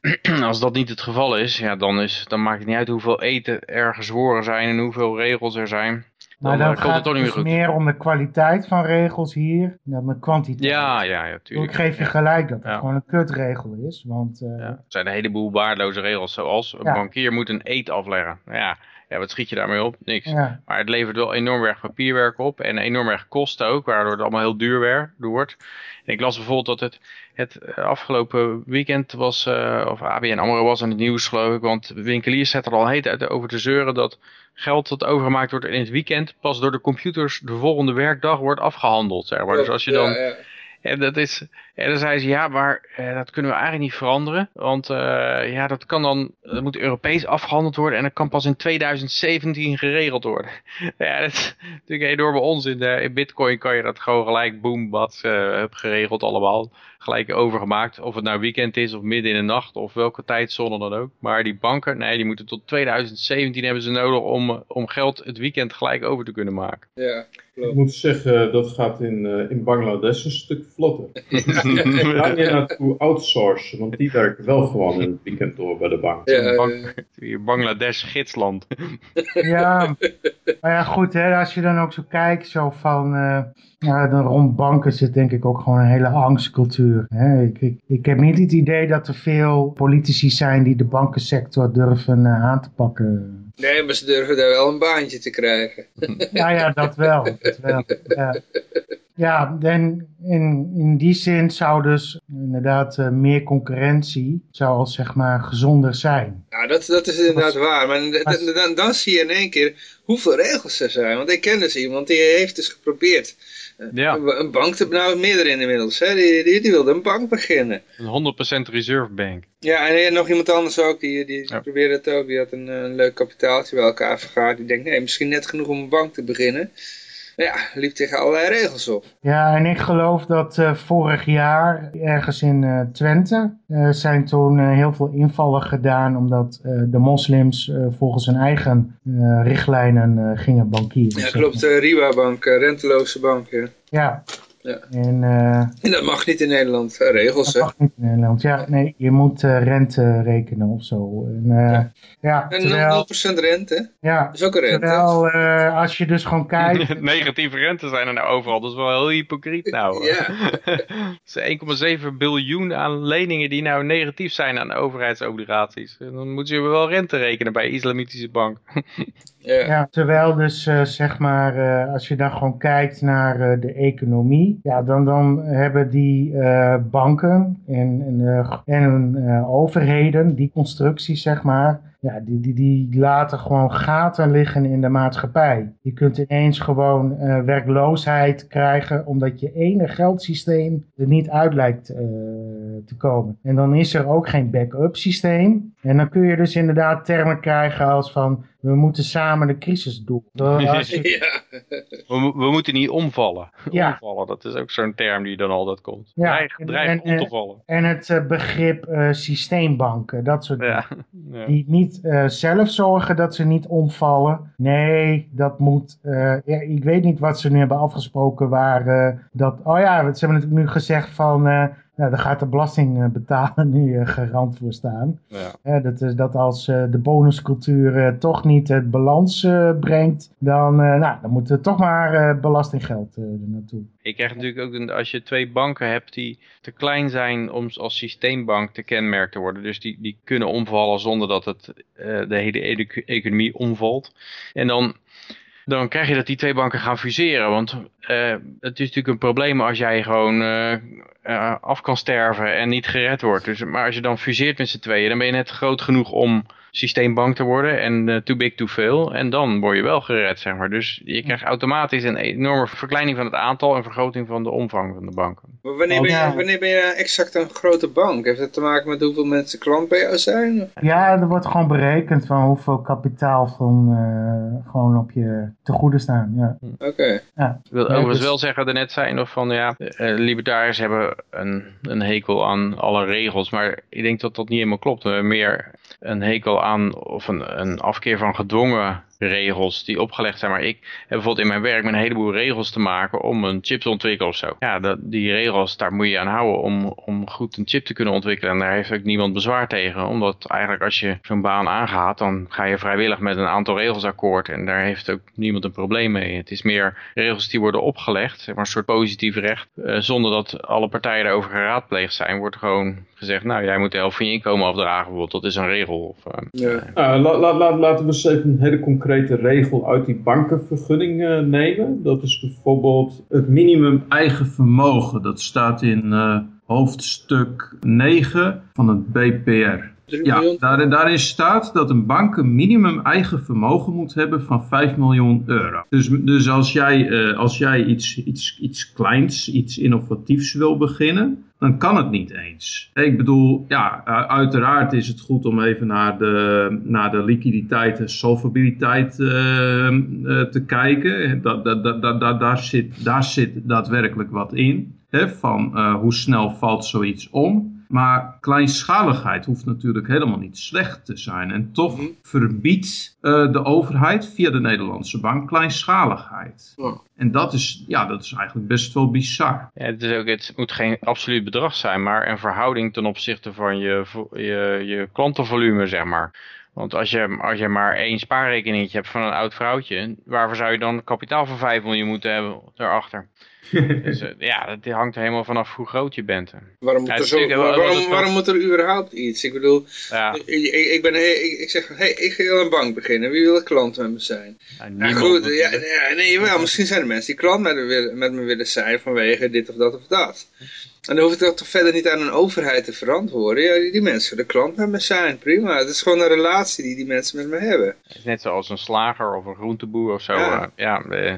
Speaker 3: Als dat niet het geval is, ja, dan, is, dan maakt het niet uit hoeveel eten er gezworen zijn en hoeveel regels er zijn.
Speaker 5: Maar dan, dan komt het toch niet meer goed. meer om de kwaliteit van regels hier dan de kwantiteit.
Speaker 3: Ja, ja, ja, tuurlijk.
Speaker 5: Ik geef je gelijk dat het gewoon een kutregel is. Want, uh...
Speaker 3: ja, er zijn een heleboel waardeloze regels, zoals een bankier moet een eet afleggen. Ja, ja, wat schiet je daarmee op? Niks. Maar het levert wel enorm erg papierwerk op en enorm erg kosten ook, waardoor het allemaal heel duur wordt. En ik las bijvoorbeeld dat het, het eh, afgelopen weekend was, uh, of ABN AMRO was aan het nieuws geloof ik, want winkeliers zetten er al heet uit over te zeuren dat geld dat overgemaakt wordt in het weekend pas door de computers de volgende werkdag wordt afgehandeld. Zeg maar. Dus als je dan... En, dat is, en dan zei ze, ja, maar eh, dat kunnen we eigenlijk niet veranderen. Want uh, ja, dat kan dan, dat moet Europees afgehandeld worden en dat kan pas in 2017 geregeld worden. ja, dat is natuurlijk enorme onzin. In bitcoin kan je dat gewoon gelijk boom, wat uh, geregeld allemaal gelijk overgemaakt. Of het nou weekend is of midden in de nacht of welke tijdzone dan ook. Maar die banken, nee, die moeten tot 2017 hebben ze nodig om, om geld het weekend gelijk over te kunnen maken.
Speaker 2: Ja,
Speaker 4: Ik moet zeggen, dat gaat in, uh, in Bangladesh een stuk vlotter. Ga je naartoe outsourcen, want die werken wel gewoon in het weekend door bij de bank.
Speaker 3: Ja, Bang Bangladesh gidsland.
Speaker 5: ja, maar ja goed, hè, als je dan ook zo kijkt, zo van... Uh, ja, dan rond banken zit denk ik ook gewoon een hele angstcultuur. Hè. Ik, ik, ik heb niet het idee dat er veel politici zijn die de bankensector durven uh, aan te pakken.
Speaker 2: Nee, maar ze durven daar wel een baantje te krijgen.
Speaker 5: ja, ja, dat wel. Dat wel. Ja. Ja, en in, in die zin zou dus inderdaad uh, meer concurrentie zou als zeg maar gezonder zijn.
Speaker 2: Ja, dat, dat is inderdaad waar. Maar dan, dan zie je in één keer hoeveel regels er zijn. Want ik ken dus iemand die heeft dus geprobeerd ja. Een bank, te, nou meerdere inmiddels, hè? Die, die, die wilde een bank beginnen.
Speaker 3: Een 100% reserve bank.
Speaker 2: Ja, en nog iemand anders ook, die, die probeerde het ook. Die had een, een leuk kapitaaltje bij elkaar vergaard. Die denkt, nee, misschien net genoeg om een bank te beginnen ja, liep tegen allerlei regels op.
Speaker 5: Ja, en ik geloof dat uh, vorig jaar ergens in uh, Twente uh, zijn toen heel veel invallen gedaan omdat de moslims volgens hun eigen richtlijnen gingen bankieren.
Speaker 2: Ja, klopt. Riba bank, renteloze bank. Ja.
Speaker 5: ja.
Speaker 2: Ja.
Speaker 5: En, uh,
Speaker 2: en, dat mag niet in Nederland, regels.
Speaker 5: Dat mag niet in Nederland, ja. Nee, je moet uh, rente rekenen of zo. En, uh, ja. ja.
Speaker 2: en terwijl, 0% rente?
Speaker 5: Ja.
Speaker 2: Dat is ook een rente.
Speaker 5: Terwijl, als je dus gewoon kijkt...
Speaker 3: Negatieve rente zijn er nou overal, dat is wel heel hypocriet nou.
Speaker 2: ja.
Speaker 3: is 1,7 biljoen aan leningen die nou negatief zijn aan overheidsobligaties. En dan moeten ze wel rente rekenen bij islamitische bank.
Speaker 5: ja. terwijl dus, zeg maar, als je dan gewoon kijkt naar de economie ja, dan, dan hebben die banken en, en, en overheden, die constructies zeg maar, ja, die, die, die laten gewoon gaten liggen in de maatschappij. Je kunt ineens gewoon uh, werkloosheid krijgen omdat je ene geldsysteem er niet uit lijkt uh, te komen. En dan is er ook geen backup systeem. En dan kun je dus inderdaad termen krijgen als van we moeten samen de crisis doen.
Speaker 3: Je... ja. we, we, moeten niet omvallen. Ja. Omvallen, dat is ook zo'n term die dan altijd komt. Ja. Dreig, dreig om te vallen.
Speaker 5: En het uh, begrip uh, systeembanken, dat soort dingen. Ja. Die niet uh, zelf zorgen dat ze niet omvallen. Nee, dat moet... ja, ik weet niet wat ze nu hebben afgesproken waar dat... Oh ja, ze hebben natuurlijk nu gezegd van nou, daar gaat de belastingbetaler nu uh, garant voor staan. Ja. dat is dat als uh, de bonuscultuur toch niet het balans brengt, dan, nou, dan moet er toch maar belastinggeld er naartoe.
Speaker 3: Je krijgt natuurlijk ook, als je twee banken hebt die te klein zijn om als systeembank te kenmerkt te worden. Dus die, die kunnen omvallen zonder dat het, de hele economie omvalt. En dan dan krijg je dat die twee banken gaan fuseren. Want uh, het is natuurlijk een probleem als jij gewoon uh, uh, af kan sterven en niet gered wordt. Dus, maar als je dan fuseert met z'n tweeën, dan ben je net groot genoeg om systeembank te worden en uh, too big to fail. En dan word je wel gered, zeg maar. Dus je krijgt automatisch een enorme verkleining van het aantal en vergroting van de omvang van de banken.
Speaker 2: Maar wanneer, ben je, wanneer ben je exact een grote bank? Heeft dat te maken met hoeveel mensen klant bij jou zijn?
Speaker 5: Ja, er wordt gewoon berekend van hoeveel kapitaal van uh, gewoon op je te goede staan. Ja.
Speaker 2: Oké.
Speaker 3: Ja. Ik wil overigens dus- wel zeggen, er net zijn nog van, ja, uh, libertariërs hebben een, een hekel aan alle regels. Maar ik denk dat dat niet helemaal klopt. We hebben meer een hekel aan of een, een afkeer van gedwongen regels die opgelegd zijn. Maar ik heb bijvoorbeeld in mijn werk met een heleboel regels te maken om een chip te ontwikkelen of zo. Ja, dat, die regels, daar moet je aan houden om, om goed een chip te kunnen ontwikkelen. En daar heeft ook niemand bezwaar tegen. Omdat eigenlijk als je zo'n baan aangaat, dan ga je vrijwillig met een aantal regels akkoord. En daar heeft ook niemand een probleem mee. Het is meer regels die worden opgelegd, zeg maar een soort positief recht. Uh, zonder dat alle partijen erover geraadpleegd zijn, wordt gewoon gezegd, nou jij moet de helft van je inkomen afdragen bijvoorbeeld. Dat is een regel. Of, uh,
Speaker 4: ja. uh, la, la, la, laten we eens even een hele concrete concrete regel uit die bankenvergunning uh, nemen. Dat is bijvoorbeeld het minimum eigen vermogen. Dat staat in uh, hoofdstuk 9 van het BPR. Ja, daar, daarin staat dat een bank een minimum eigen vermogen moet hebben van 5 miljoen euro. Dus, dus als jij, uh, als jij iets, iets, iets kleins, iets innovatiefs wil beginnen, dan kan het niet eens. Ik bedoel, ja, uiteraard is het goed om even naar de, naar de liquiditeit en solvabiliteit uh, uh, te kijken. Da, da, da, da, daar, zit, daar zit daadwerkelijk wat in. Hè, van uh, hoe snel valt zoiets om. Maar kleinschaligheid hoeft natuurlijk helemaal niet slecht te zijn. En toch mhm. verbiedt uh, de overheid via de Nederlandse bank kleinschaligheid. En dat is, ja, dat is eigenlijk best wel bizar.
Speaker 3: Ja, het, is ook, het moet geen absoluut bedrag zijn, maar een verhouding ten opzichte van je, je, je klantenvolume, zeg maar. Want als je, als je maar één spaarrekening hebt van een oud vrouwtje, waarvoor zou je dan kapitaal van 5 miljoen moeten hebben daarachter? dus uh, ja, dat hangt er helemaal vanaf hoe groot je bent.
Speaker 2: Waarom moet, ja, er, zo, waarom, waarom moet er überhaupt iets? Ik bedoel, ja. ik, ben, ik, ik zeg, hey, ik wil een bank beginnen. Wie wil een klant met me zijn? Ja, goed, ja, ja, nee, wel, misschien zijn er mensen die klant met me, met me willen zijn vanwege dit of dat of dat. En dan hoef ik dat toch verder niet aan een overheid te verantwoorden. Ja, die, die mensen willen klant met me zijn, prima. Het is gewoon een relatie die die mensen met me hebben.
Speaker 3: Het is net zoals een slager of een groenteboer of zo. Ja, ja eh,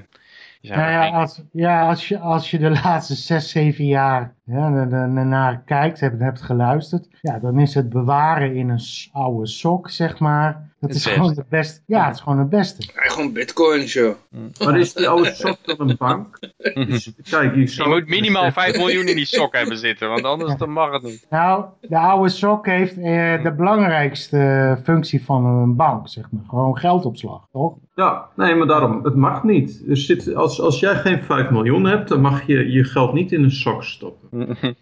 Speaker 5: nou ja, als, ja als, je, als je de laatste zes, zeven jaar ja, naar kijkt, hebt, hebt geluisterd, ja, dan is het bewaren in een oude sok, zeg maar, dat is gewoon het beste. Ja, het is gewoon het beste.
Speaker 2: Ja, gewoon bitcoin, joh.
Speaker 4: Wat is die oude sok van een bank?
Speaker 3: Dus, kijk, je, je moet minimaal 5 miljoen in die sok hebben zitten, want anders dan mag het niet.
Speaker 5: Nou, de oude sok heeft eh, de belangrijkste functie van een bank, zeg maar. Gewoon geldopslag, toch?
Speaker 4: Ja, nee, maar daarom, het mag niet. Dus zit, als, als jij geen 5 miljoen hebt, dan mag je je geld niet in een sok stoppen.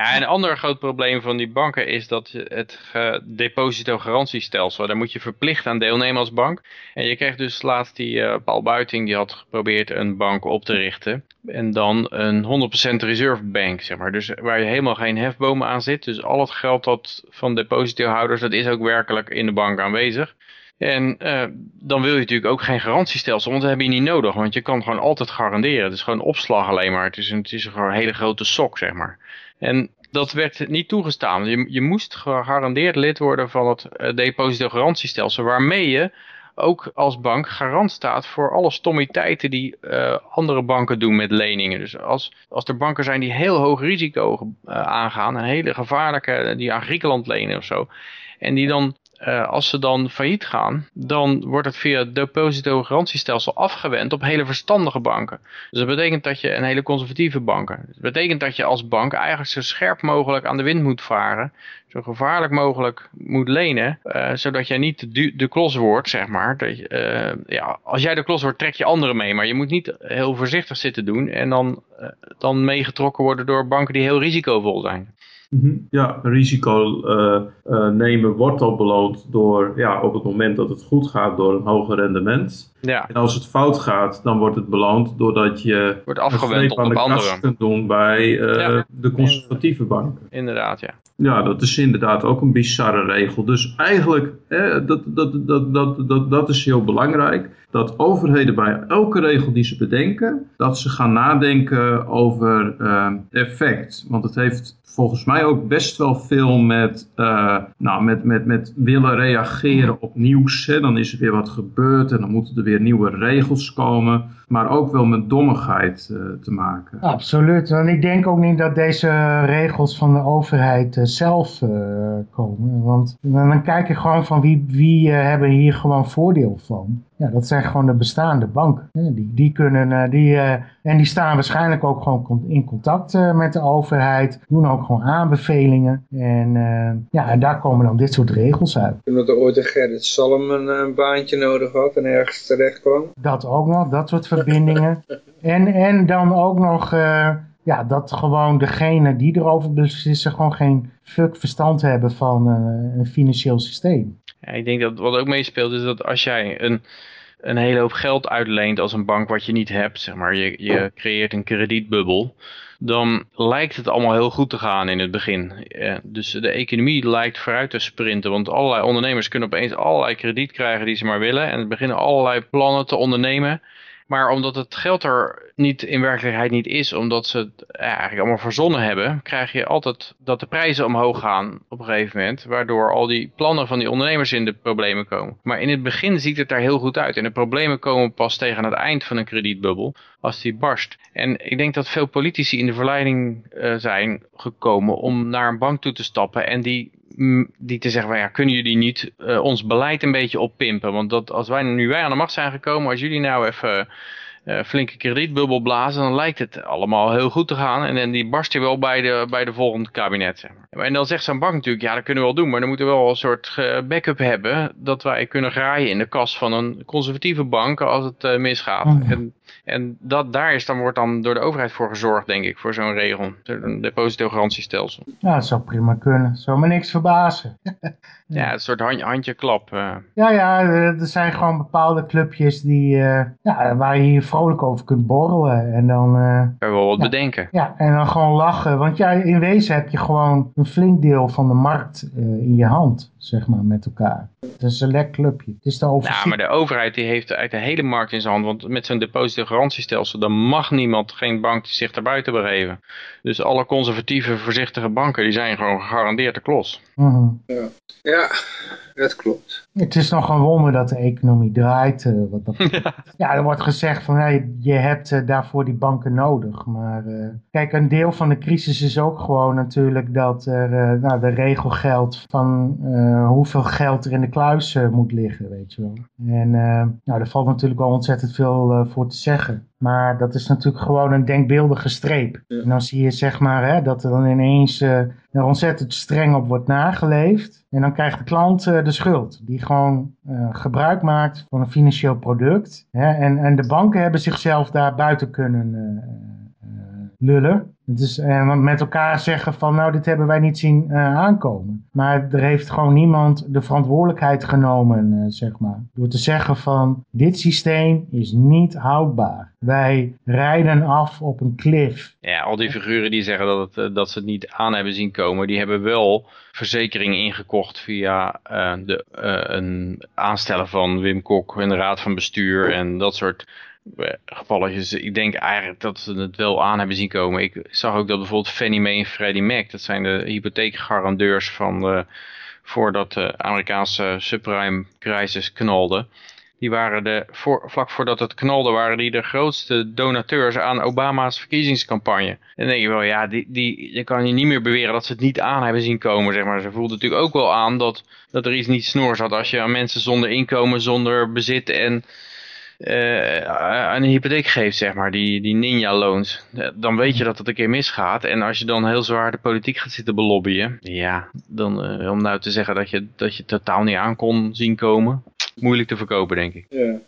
Speaker 3: Ja, een ander groot probleem van die banken is dat het depositogarantiestelsel, daar moet je verplicht aan deelnemen als bank. En je krijgt dus laatst die uh, Paul Buiting, die had geprobeerd een bank op te richten. En dan een 100% reserve bank, zeg maar. Dus waar je helemaal geen hefbomen aan zit. Dus al het geld dat van depositohouders, dat is ook werkelijk in de bank aanwezig. En uh, dan wil je natuurlijk ook geen garantiestelsel, want dat heb je niet nodig. Want je kan gewoon altijd garanderen. Het is gewoon opslag alleen maar. Het is een, het is een hele grote sok, zeg maar. En dat werd niet toegestaan. Je, je moest gegarandeerd lid worden van het uh, depositogarantiestelsel, waarmee je ook als bank garant staat voor alle stommiteiten die uh, andere banken doen met leningen. Dus als, als er banken zijn die heel hoog risico uh, aangaan, een hele gevaarlijke, die aan Griekenland lenen of zo, en die dan uh, als ze dan failliet gaan, dan wordt het via het depositogarantiestelsel afgewend op hele verstandige banken. Dus dat betekent dat je een hele conservatieve banken. Dat betekent dat je als bank eigenlijk zo scherp mogelijk aan de wind moet varen, zo gevaarlijk mogelijk moet lenen, uh, zodat jij niet de, klos wordt, zeg maar. Dat je, uh, ja, als jij de klos wordt, trek je anderen mee, maar je moet niet heel voorzichtig zitten doen en dan, dan meegetrokken worden door banken die heel risicovol zijn.
Speaker 4: Mhm. Ja, risico uh, uh, nemen wordt al beloond door, ja, op het moment dat het goed gaat, door een hoger rendement.
Speaker 3: Ja.
Speaker 4: En als het fout gaat, dan wordt het beloond doordat je
Speaker 3: wordt afgewend
Speaker 4: aan de
Speaker 3: anderen.
Speaker 4: kunt doen bij uh, ja. de conservatieve banken.
Speaker 3: Inderdaad, ja.
Speaker 4: Ja, dat is inderdaad ook een bizarre regel. Dus eigenlijk, hè, dat, dat, dat, dat, dat, dat is heel belangrijk. Dat overheden bij elke regel die ze bedenken, dat ze gaan nadenken over uh, effect. Want het heeft volgens mij ook best wel veel met, uh, nou, met, met, met willen reageren op nieuws. Hè. Dan is er weer wat gebeurd en dan moeten er weer nieuwe regels komen. Maar ook wel met dommigheid uh, te maken.
Speaker 5: Absoluut. En ik denk ook niet dat deze regels van de overheid uh, zelf komen. Want dan kijk je gewoon van wie, wie hebben hier gewoon voordeel van. Ja, dat zijn gewoon de bestaande banken. Die, die kunnen, die, en die staan waarschijnlijk ook gewoon in contact met de overheid. Doen ook gewoon aanbevelingen. En ja, en daar komen dan dit soort regels uit.
Speaker 2: Toen er ooit een Gerrit Salm een, een, baantje nodig had en ergens terecht kwam.
Speaker 5: Dat ook nog, dat soort verbindingen. en, en dan ook nog... Uh, ja, dat gewoon degene die erover beslissen gewoon geen fuck verstand hebben van uh, een financieel systeem.
Speaker 3: Ja, ik denk dat wat ook meespeelt is dat als jij een, een hele hoop geld uitleent als een bank wat je niet hebt, zeg maar, je, je creëert een kredietbubbel, dan lijkt het allemaal heel goed te gaan in het begin. Dus de economie lijkt vooruit te sprinten, want allerlei ondernemers kunnen opeens allerlei krediet krijgen die ze maar willen en beginnen allerlei plannen te ondernemen. Maar omdat het geld er niet in werkelijkheid niet is, omdat ze het ja, eigenlijk allemaal verzonnen hebben, krijg je altijd dat de prijzen omhoog gaan op een gegeven moment, waardoor al die plannen van die ondernemers in de problemen komen. Maar in het begin ziet het daar heel goed uit en de problemen komen pas tegen het eind van een kredietbubbel, als die barst. En ik denk dat veel politici in de verleiding uh, zijn gekomen om naar een bank toe te stappen en die die te zeggen, van, ja, kunnen jullie niet uh, ons beleid een beetje oppimpen? Want dat, als wij nu wij aan de macht zijn gekomen, als jullie nou even uh, flinke kredietbubbel blazen, dan lijkt het allemaal heel goed te gaan. En, en die barst je wel bij de, bij de volgende kabinet. Zeg maar. En dan zegt zo'n bank natuurlijk, ja dat kunnen we wel doen, maar dan moeten we wel een soort backup hebben, dat wij kunnen graaien in de kas van een conservatieve bank als het misgaat. Oh. En, en dat, daar is dan, wordt dan door de overheid voor gezorgd, denk ik, voor zo'n regel. Een depositogarantiestelsel.
Speaker 5: Ja, dat zou prima kunnen. Zou me niks verbazen.
Speaker 3: ja, een soort handje, klap. Uh.
Speaker 5: Ja, ja, er zijn gewoon bepaalde clubjes die, uh, ja, waar je hier vrolijk over kunt borrelen. En dan... Uh,
Speaker 3: kan je wel wat ja, bedenken.
Speaker 5: Ja, en dan gewoon lachen. Want ja, in wezen heb je gewoon een flink deel van de markt in je hand, zeg maar, met elkaar. Het is een select clubje. Het is de overheid.
Speaker 3: Ja, maar de overheid die heeft eigenlijk de hele markt in zijn hand. Want met zo'n depositogarantiestelsel, dan mag niemand, geen bank zich daarbuiten begeven. Dus alle conservatieve, voorzichtige banken, die zijn gewoon gegarandeerd de klos.
Speaker 5: Uh -huh.
Speaker 2: ja. ja, dat klopt.
Speaker 5: Het is nog een wonder dat de economie draait. Uh, wat dat... ja. ja, er wordt gezegd van hey, je hebt uh, daarvoor die banken nodig. Maar uh, kijk, een deel van de crisis is ook gewoon natuurlijk dat er nou, de regel geldt van hoeveel geld er in de kluis moet liggen, weet je wel. En nou, daar valt natuurlijk wel ontzettend veel voor te zeggen. Maar dat is natuurlijk gewoon een denkbeeldige streep. Ja. En dan zie je zeg maar hè, dat er dan ineens uh, er ontzettend streng op wordt nageleefd. En dan krijgt de klant uh, de schuld. Die gewoon uh, gebruik maakt van een financieel product. Hè, en, en de banken hebben zichzelf daar buiten kunnen lullen. Dus, uh, met elkaar zeggen van nou dit hebben wij niet zien uh, aankomen. Maar er heeft gewoon niemand de verantwoordelijkheid genomen, uh, zeg maar. Door te zeggen van dit systeem is niet houdbaar. Wij rijden af op een klif.
Speaker 3: Ja, al die figuren die zeggen dat, het, dat ze het niet aan hebben zien komen, die hebben wel verzekeringen ingekocht via de, een aanstellen van Wim Kok en de raad van bestuur en dat soort gevalletjes. Ik denk eigenlijk dat ze het wel aan hebben zien komen. Ik zag ook dat bijvoorbeeld Fannie Mae en Freddie Mac, dat zijn de hypotheekgarandeurs van de, voordat de Amerikaanse subprime crisis knalde. Die waren de, vlak voordat het knalde, waren die de grootste donateurs aan Obama's verkiezingscampagne. En dan denk je wel, ja, die, die, je kan je niet meer beweren dat ze het niet aan hebben zien komen, zeg maar. Ze voelden natuurlijk ook wel aan dat, dat er iets niet snoer zat als je aan mensen zonder inkomen, zonder bezit en uh, een hypotheek geeft, zeg maar, die, die ninja loans, dan weet je dat het een keer misgaat. En als je dan heel zwaar de politiek gaat zitten belobbyen, ja, dan uh, om nou te zeggen dat je, dat je totaal niet aan kon zien komen, moeilijk te verkopen, denk ik.
Speaker 5: Ja,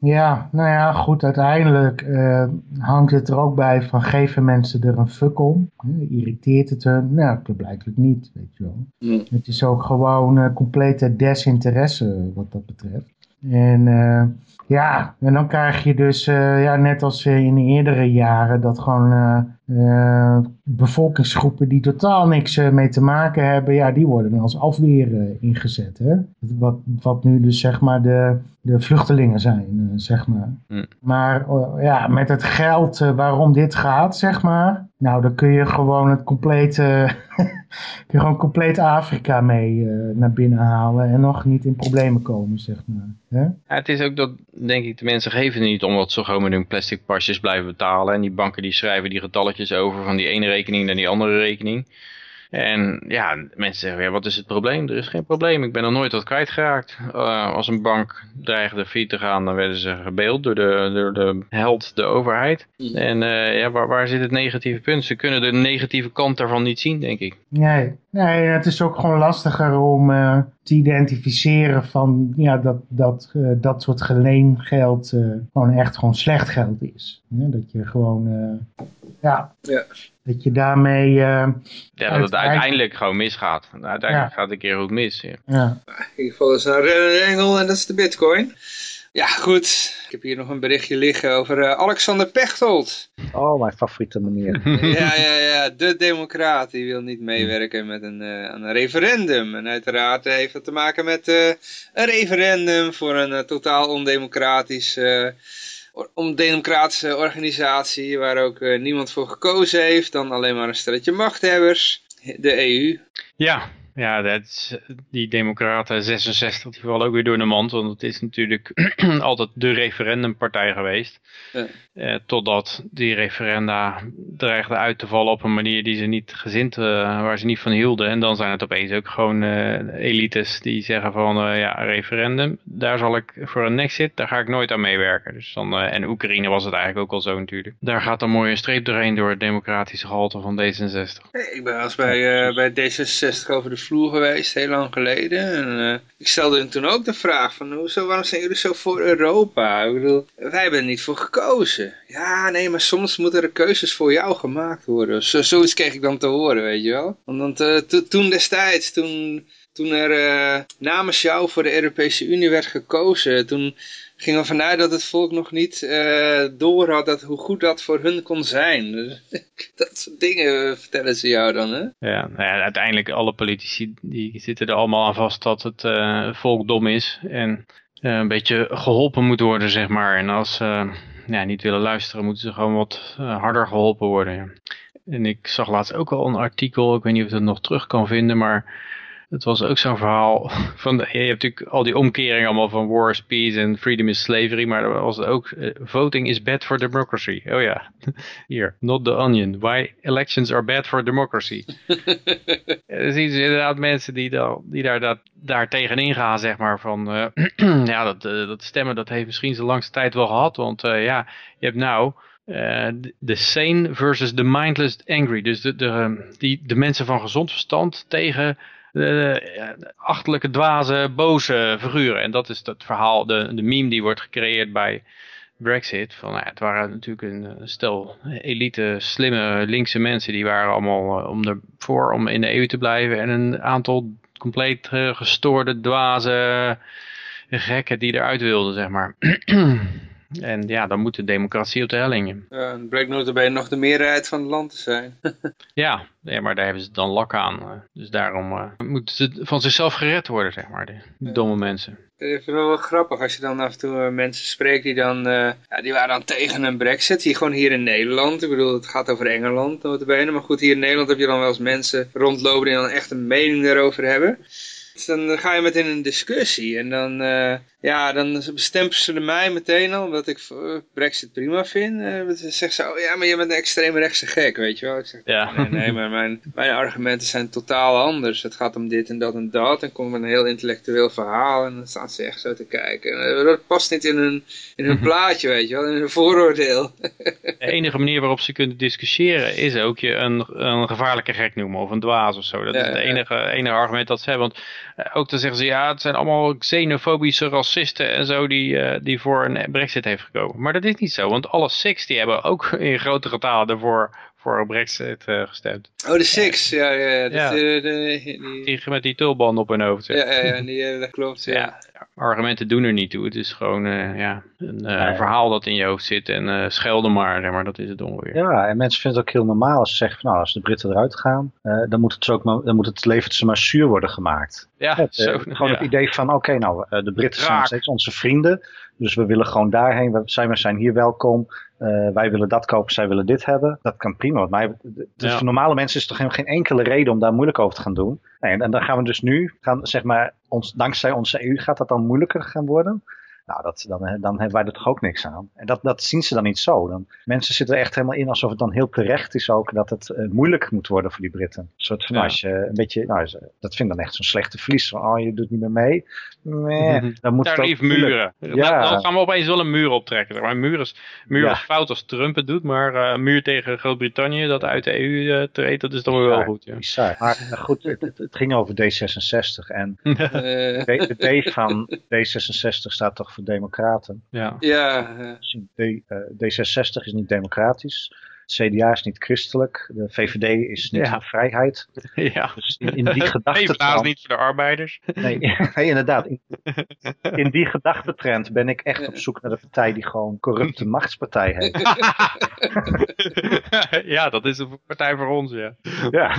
Speaker 5: ja nou ja, goed, uiteindelijk uh, hangt het er ook bij van geven mensen er een fuck om. irriteert het hun? Nou, blijkbaar niet, weet je wel. Het is ook gewoon complete desinteresse wat dat betreft. En ja, en dan krijg je dus, uh, ja, net als in de eerdere jaren, dat gewoon uh, uh, bevolkingsgroepen die totaal niks mee te maken hebben, ja, die worden als afweer ingezet. Hè? Wat, wat nu dus zeg maar de, de vluchtelingen zijn, zeg maar. Hm. Maar ja, met het geld waarom dit gaat, zeg maar, nou, dan kun je gewoon het complete, kun je gewoon compleet Afrika mee naar binnen halen en nog niet in problemen komen, zeg maar. Hè?
Speaker 3: Ja, het is ook dat denk ik, de mensen geven niet omdat ze gewoon met hun plastic pasjes blijven betalen. En die banken die schrijven die over van die ene rekening naar die andere rekening. En ja, mensen zeggen, ja, wat is het probleem? Er is geen probleem, ik ben nog nooit wat kwijtgeraakt. Uh, als een bank dreigde failliet te gaan, dan werden ze gebeeld door de, door de held, de overheid. En uh, ja, waar, waar zit het negatieve punt? Ze kunnen de negatieve kant daarvan niet zien, denk ik.
Speaker 5: Nee, nee het is ook gewoon lastiger om uh, te identificeren van ja, dat, dat, dat soort geleengeld gewoon echt gewoon slecht geld is. dat je gewoon, ja... ja dat je daarmee... Uh,
Speaker 3: ja, dat het uiteindelijk gewoon misgaat. Uiteindelijk gaat het een keer goed mis. Ja.
Speaker 2: ja. In ieder geval is er een engel en dat is de bitcoin. Ja, goed. Ik heb hier nog een berichtje liggen over uh, Alexander Pechtold.
Speaker 6: Oh, mijn favoriete manier.
Speaker 2: ja, ja, ja. De democraat die wil niet meewerken met een, uh, een referendum. En uiteraard heeft dat te maken met uh, een referendum voor een totaal ondemocratisch om democratische organisatie waar ook uh, niemand voor gekozen heeft, dan alleen maar een stelletje machthebbers, de EU.
Speaker 3: Ja, ja, dat die Democraten 66 die vallen ook weer door de mand. Want het is natuurlijk altijd de referendumpartij geweest. Ja. Eh, totdat die referenda dreigden uit te vallen op een manier die ze niet gezind, uh, waar ze niet van hielden. En dan zijn het opeens ook gewoon uh, elites die zeggen van ja, referendum, daar zal ik voor een next zit, daar ga ik nooit aan meewerken. Dus dan, en Oekraïne was het eigenlijk ook al zo natuurlijk. Daar gaat een mooie streep doorheen door het democratische gehalte van D66.
Speaker 2: ik ben als bij, bij D66 over de vloer geweest, heel lang geleden. En, uh, ik stelde toen ook de vraag van, hoezo, waarom zijn jullie zo voor Europa? Ik bedoel, wij hebben er niet voor gekozen. Ja, nee, maar soms moeten er keuzes voor jou gemaakt worden. Zo, zoiets kreeg ik dan te horen, weet je wel. Want uh, toen destijds, toen, toen er uh, namens jou voor de Europese Unie werd gekozen, toen gingen we vanuit dat het volk nog niet uh, door had dat, hoe goed dat voor hun kon zijn. Dat soort dingen vertellen ze jou dan, hè?
Speaker 3: Ja, nou ja, uiteindelijk alle politici die zitten er allemaal aan vast dat het uh, volk dom is. En een beetje geholpen moet worden, zeg maar. En als ze ja, niet willen luisteren, moeten ze gewoon wat harder geholpen worden. En ik zag laatst ook al een artikel, ik weet niet of ik het nog terug kan vinden, maar het was ook zo'n verhaal van, je hebt natuurlijk al die omkeringen allemaal van war is peace en freedom is slavery, maar er was ook, uh, voting is bad for democracy. Oh ja, hier, not the onion. Why elections are bad for democracy. er zien dus inderdaad mensen die, die daar, dat, daar tegenin gaan, zeg maar, van, uh, ja, dat, uh, dat stemmen, dat heeft misschien zijn langste tijd wel gehad, want ja, je hebt nou... De sane versus the mindless angry. Dus de, de, die, de mensen van gezond verstand tegen achterlijke, dwaze, boze figuren. En dat is het verhaal, de, de meme die wordt gecreëerd bij Brexit. Van, nou het waren natuurlijk een stel elite, slimme, linkse mensen. Die waren allemaal uh, om ervoor om in de EU te blijven. En een aantal compleet gestoorde, dwaze gekken die eruit wilden, zeg maar. En ja, dan moet de democratie op de helling.
Speaker 2: Ja, het bleek notabene nog de meerderheid van het land te zijn.
Speaker 3: ja, nee, maar daar hebben ze dan lak aan. eh. Dus daarom uh, moeten ze van zichzelf gered worden, zeg maar, die, die domme mensen.
Speaker 2: Ik vind het wel grappig als je dan af en toe uh, mensen spreekt die dan, uh, ja, die waren dan tegen een brexit, hier gewoon hier in Nederland. Ik bedoel, het gaat over Engeland notabene, maar goed, hier in Nederland heb je dan wel eens mensen rondlopen die dan echt een mening daarover hebben. Dus dan ga je met in een discussie en dan, uh, ja, dan bestempelen ze mij meteen al, omdat ik Brexit prima vind. Uh, zegt ze, oh ja, maar je bent een extreem rechtse gek, weet je wel. Ik zeg,
Speaker 3: ja.
Speaker 2: nee, nee, maar mijn, mijn argumenten zijn totaal anders. Het gaat om dit en dat en dat en komt met een heel intellectueel verhaal en dan staan ze echt zo te kijken. Dat past niet in hun, in hun plaatje, weet je wel, in hun vooroordeel.
Speaker 3: De enige manier waarop ze kunnen discussiëren is ook je een, een gevaarlijke gek noemen of een dwaas of zo. Dat ja, is het enige, enige argument dat ze hebben. Want ook dan zeggen ze, ja, het zijn allemaal xenofobische en zo die, uh, die voor een brexit heeft gekomen. Maar dat is niet zo, want alle Sikhs die hebben ook in grote getalen ervoor voor een brexit uh, gestemd.
Speaker 2: Oh, de Sikhs, ja, ja, ja.
Speaker 3: ja.
Speaker 2: De, de, die...
Speaker 3: die... met die tulband op hun hoofd.
Speaker 2: Ja, ja, ja die, dat klopt, ja.
Speaker 3: ja. Argumenten doen er niet toe. Het is gewoon uh, ja, een uh, verhaal dat in je hoofd zit en uh, schelden maar, maar dat is het ongeveer.
Speaker 6: Ja, en mensen vinden het ook heel normaal als ze zeggen van nou, als de Britten eruit gaan, dan moet het, ook maar, dan moet het leventje maar zuur worden gemaakt.
Speaker 3: Ja,
Speaker 6: het,
Speaker 3: zo,
Speaker 6: gewoon
Speaker 3: ja.
Speaker 6: het idee van oké, okay, nou, de Britten zijn nog steeds onze vrienden, dus we willen gewoon daarheen, we zijn, we zijn hier welkom. Uh, wij willen dat kopen, zij willen dit hebben. Dat kan prima. Maar dus ja. voor normale mensen is er geen, geen, enkele reden om daar moeilijk over te gaan doen. En, en dan gaan we dus nu, gaan, zeg maar, ons, dankzij onze EU gaat dat dan moeilijker gaan worden. Nou, dat, dan, dan hebben wij er toch ook niks aan. En dat, dat zien ze dan niet zo. Dan, mensen zitten er echt helemaal in alsof het dan heel terecht is ook dat het uh, moeilijk moet worden voor die Britten. Een soort van
Speaker 3: Ja.
Speaker 6: als je een beetje, nou, dat vind ik dan echt zo'n slechte verlies. Van, oh, je doet niet meer mee. Nee, dan moet het ook
Speaker 3: Tariefmuren.
Speaker 6: Ja.
Speaker 3: Dan gaan we opeens wel een muur optrekken. Maar een muur is, muur
Speaker 6: Ja.
Speaker 3: is fout als Trump het doet, maar eh, een muur tegen Groot-Brittannië dat uit de EU eh, treedt, dat is dan wel
Speaker 6: Ja.
Speaker 3: goed. Ja.
Speaker 6: Bizar. Maar eh, goed, het, ging over D66. En
Speaker 2: Eh,
Speaker 6: de, de D van D66 staat toch voor democraten.
Speaker 3: ja.
Speaker 2: ja, eh,
Speaker 6: Dus D, eh, D66 is niet democratisch. CDA is niet christelijk. De VVD is niet
Speaker 3: Ja.
Speaker 6: voor vrijheid.
Speaker 3: ja.
Speaker 6: Dus in, in die
Speaker 3: PvdA is
Speaker 6: gedachtetrend...
Speaker 3: niet voor de arbeiders.
Speaker 6: Nee, nee, inderdaad. In, in die gedachtetrend ben ik echt op zoek naar de partij die gewoon corrupte machtspartij heet.
Speaker 3: ja, dat is een partij voor ons, ja.
Speaker 6: Ja,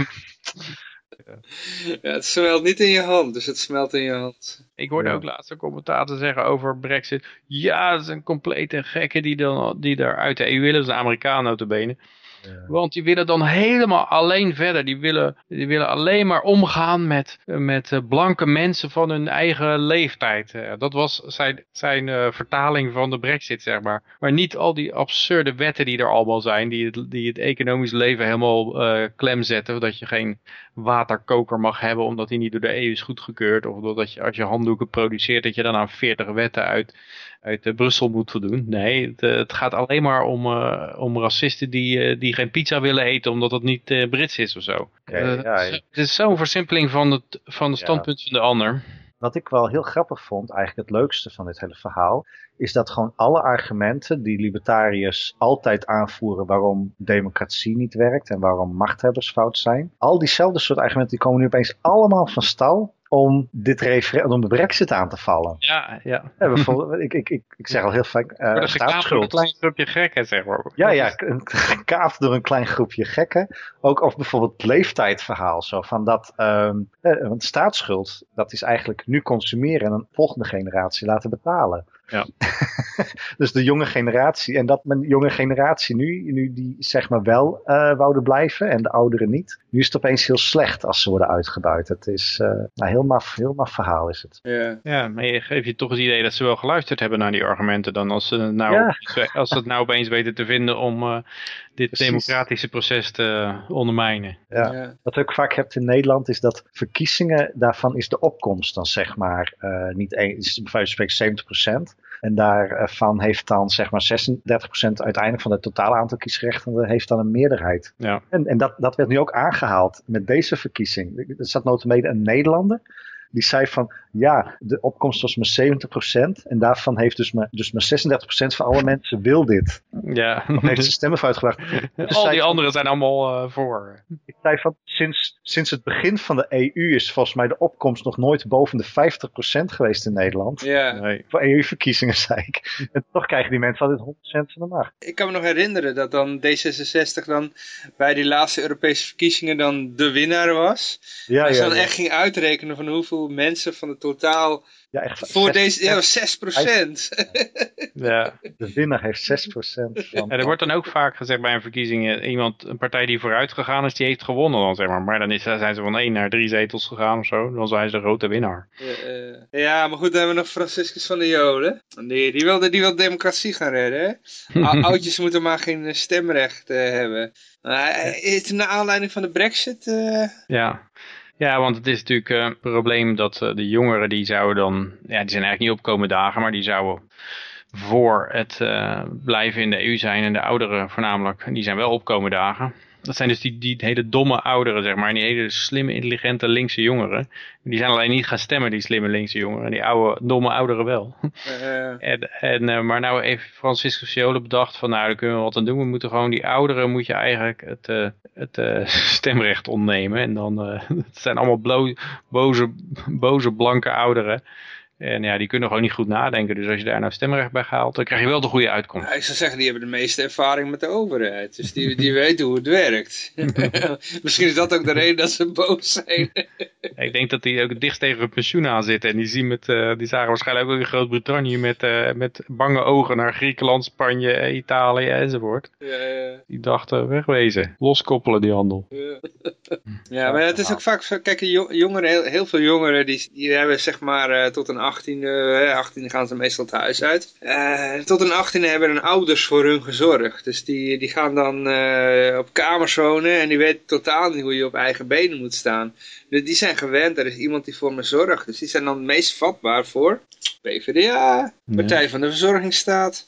Speaker 2: ja, het smelt niet in je hand, dus het smelt in je hand.
Speaker 3: Ik hoorde
Speaker 6: Ja.
Speaker 3: ook laatst een commentator zeggen over Brexit. Ja, dat is een complete gekke die, dan, die daar uit de EU willen. Dat is een Amerikaan notabene. Want die willen dan helemaal alleen verder. Die willen, die willen alleen maar omgaan met, met eh, blanke mensen van hun eigen leeftijd. Eh, Dat was zijn, zijn eh, vertaling van de brexit, zeg maar. Maar niet al die absurde wetten die er allemaal zijn. Die het, die het economisch leven helemaal eh, klem zetten. Dat je geen waterkoker mag hebben omdat die niet door de EU is goedgekeurd. Of dat je als je handdoeken produceert dat je dan aan 40 wetten uit, uit eh, Brussel moet voldoen. Nee, het, eh, het gaat alleen maar om, eh, om racisten die, die geen pizza willen eten omdat het niet Brits is of zo.
Speaker 6: Ja,
Speaker 3: het is- zo'n versimpeling van het, van het
Speaker 6: Ja.
Speaker 3: standpunt van de ander.
Speaker 6: Wat ik wel heel grappig vond, eigenlijk het leukste van dit hele verhaal, is dat gewoon alle argumenten die libertariërs altijd aanvoeren waarom democratie niet werkt en waarom machthebbers fout zijn, al diezelfde soort argumenten die komen nu opeens allemaal van stal om dit referendum, om de brexit aan te vallen.
Speaker 3: Ja, ja.
Speaker 6: Ja, bijvoorbeeld, ik, ik, ik, ik zeg al heel vaak, eh
Speaker 3: Worden gekaapt door een
Speaker 6: staatsschuld.
Speaker 3: klein groepje gekken, zeg maar.
Speaker 6: Ja, ja, een- gekaapt door een klein groepje gekken. Ook of bijvoorbeeld het leeftijdverhaal. Zo van dat, ehm, eh, want staatsschuld, dat is eigenlijk nu consumeren en een volgende generatie laten betalen.
Speaker 3: Ja.
Speaker 6: dus de jonge generatie, en dat men de jonge generatie nu, nu die zeg maar wel eh wouden blijven en de ouderen niet. Nu is het opeens heel slecht als ze worden uitgebuit. Het is eh nou, heel maf, heel maf verhaal is het.
Speaker 2: Ja.
Speaker 3: Ja, maar je geeft je toch het idee dat ze wel geluisterd hebben naar die argumenten dan als ze, nou,
Speaker 6: Ja.
Speaker 3: als ze het nou opeens weten te vinden om eh, dit
Speaker 6: Precies.
Speaker 3: democratische proces te ondermijnen.
Speaker 6: Ja.
Speaker 2: Ja.
Speaker 6: Wat je ook vaak hebt in Nederland is dat verkiezingen, daarvan is de opkomst dan zeg maar eh, niet één, is bij wijze van spreken 70%. En daarvan heeft dan zeg maar 36% uiteindelijk van het totale aantal kiesgerechtigden heeft dan een meerderheid.
Speaker 3: Ja.
Speaker 6: En, en dat, dat werd nu ook aangehaald met deze verkiezing. Er zat notabene een Nederlander die zei van, ja, de opkomst was maar 70% en daarvan heeft dus maar, dus maar 36% van alle mensen wil dit.
Speaker 3: Ja.
Speaker 6: Of heeft ze stemmen voor uitgebracht. Dus
Speaker 3: Al die
Speaker 6: van-
Speaker 3: anderen zijn allemaal eh, voor.
Speaker 6: Ik zei van, sinds, sinds het begin van de EU is volgens mij de opkomst nog nooit boven de 50% geweest in Nederland.
Speaker 2: Ja.
Speaker 3: Nee.
Speaker 6: Voor EU-verkiezingen, zei ik. En toch krijgen die mensen altijd 100% van de macht.
Speaker 2: Ik kan me nog herinneren dat dan D66 dan bij die laatste Europese verkiezingen dan de winnaar was.
Speaker 6: Ja, ja,
Speaker 2: dan
Speaker 6: ja.
Speaker 2: echt ging uitrekenen van hoeveel mensen van het totaal
Speaker 6: ja echt.
Speaker 2: voor deze, ja, 6
Speaker 3: Ja.
Speaker 6: De winnaar heeft 6% van.
Speaker 3: En er wordt dan ook vaak gezegd bij een verkiezing, eh, iemand, een partij die vooruit gegaan is, die heeft gewonnen dan, zeg maar. Maar dan is, zijn ze van één naar drie zetels gegaan of zo. Dan zijn ze de grote winnaar.
Speaker 2: ja, maar goed, dan hebben we nog Franciscus van de Joden. Die, die wilde die wil democratie gaan redden. Hè? Ou- Oudjes moeten maar geen eh, stemrecht eh, hebben. Uh, is het naar aanleiding van de brexit? eh?
Speaker 3: Ja. Ja, want het is natuurlijk eh, een probleem dat eh, de jongeren die zouden dan, ja, die zijn eigenlijk niet opkomen dagen, maar die zouden voor het eh, blijven in de EU zijn en de ouderen voornamelijk, die zijn wel opkomen dagen. Dat zijn dus die, die hele domme ouderen, zeg maar, en die hele slimme, intelligente linkse jongeren. Die zijn alleen niet gaan stemmen, die slimme linkse jongeren, en die oude, domme ouderen wel. En, en, eh, maar nou heeft Francisco Sciolo bedacht van nou, daar kunnen we wat aan doen. We moeten gewoon die ouderen moet je eigenlijk het, eh, het eh, stemrecht ontnemen. En dan, het zijn allemaal boze, boze blanke ouderen. En ja, die kunnen gewoon niet goed nadenken. Dus als je daar nou stemrecht bij haalt, dan krijg je wel de goede uitkomst.
Speaker 2: Ja, ik zou zeggen, die hebben de meeste ervaring met de overheid. Dus die, die weten hoe het werkt. Misschien is dat ook de reden dat ze boos zijn.
Speaker 3: Ik denk dat die ook het dichtst tegen hun pensioen aan zitten. En die, zien met, eh, die zagen waarschijnlijk ook in Groot-Brittannië met, eh, met bange ogen naar Griekenland, Spanje, eh, Italië enzovoort.
Speaker 2: ja, ja,
Speaker 3: Die dachten, wegwezen. Loskoppelen die handel.
Speaker 2: ja. ja, maar het is ook vaak zo, kijk, jo- jongeren, heel, heel veel jongeren, die, die hebben zeg maar tot een 18e, eh, 18e gaan ze meestal het huis uit. Eh, tot een 18e hebben hun ouders voor hun gezorgd. Dus die, die gaan dan eh, op kamers wonen en die weten totaal niet hoe je op eigen benen moet staan. Dus die zijn gewend, er is iemand die voor me zorgt. Dus die zijn dan het meest vatbaar voor PvdA, Partij van de Verzorgingsstaat.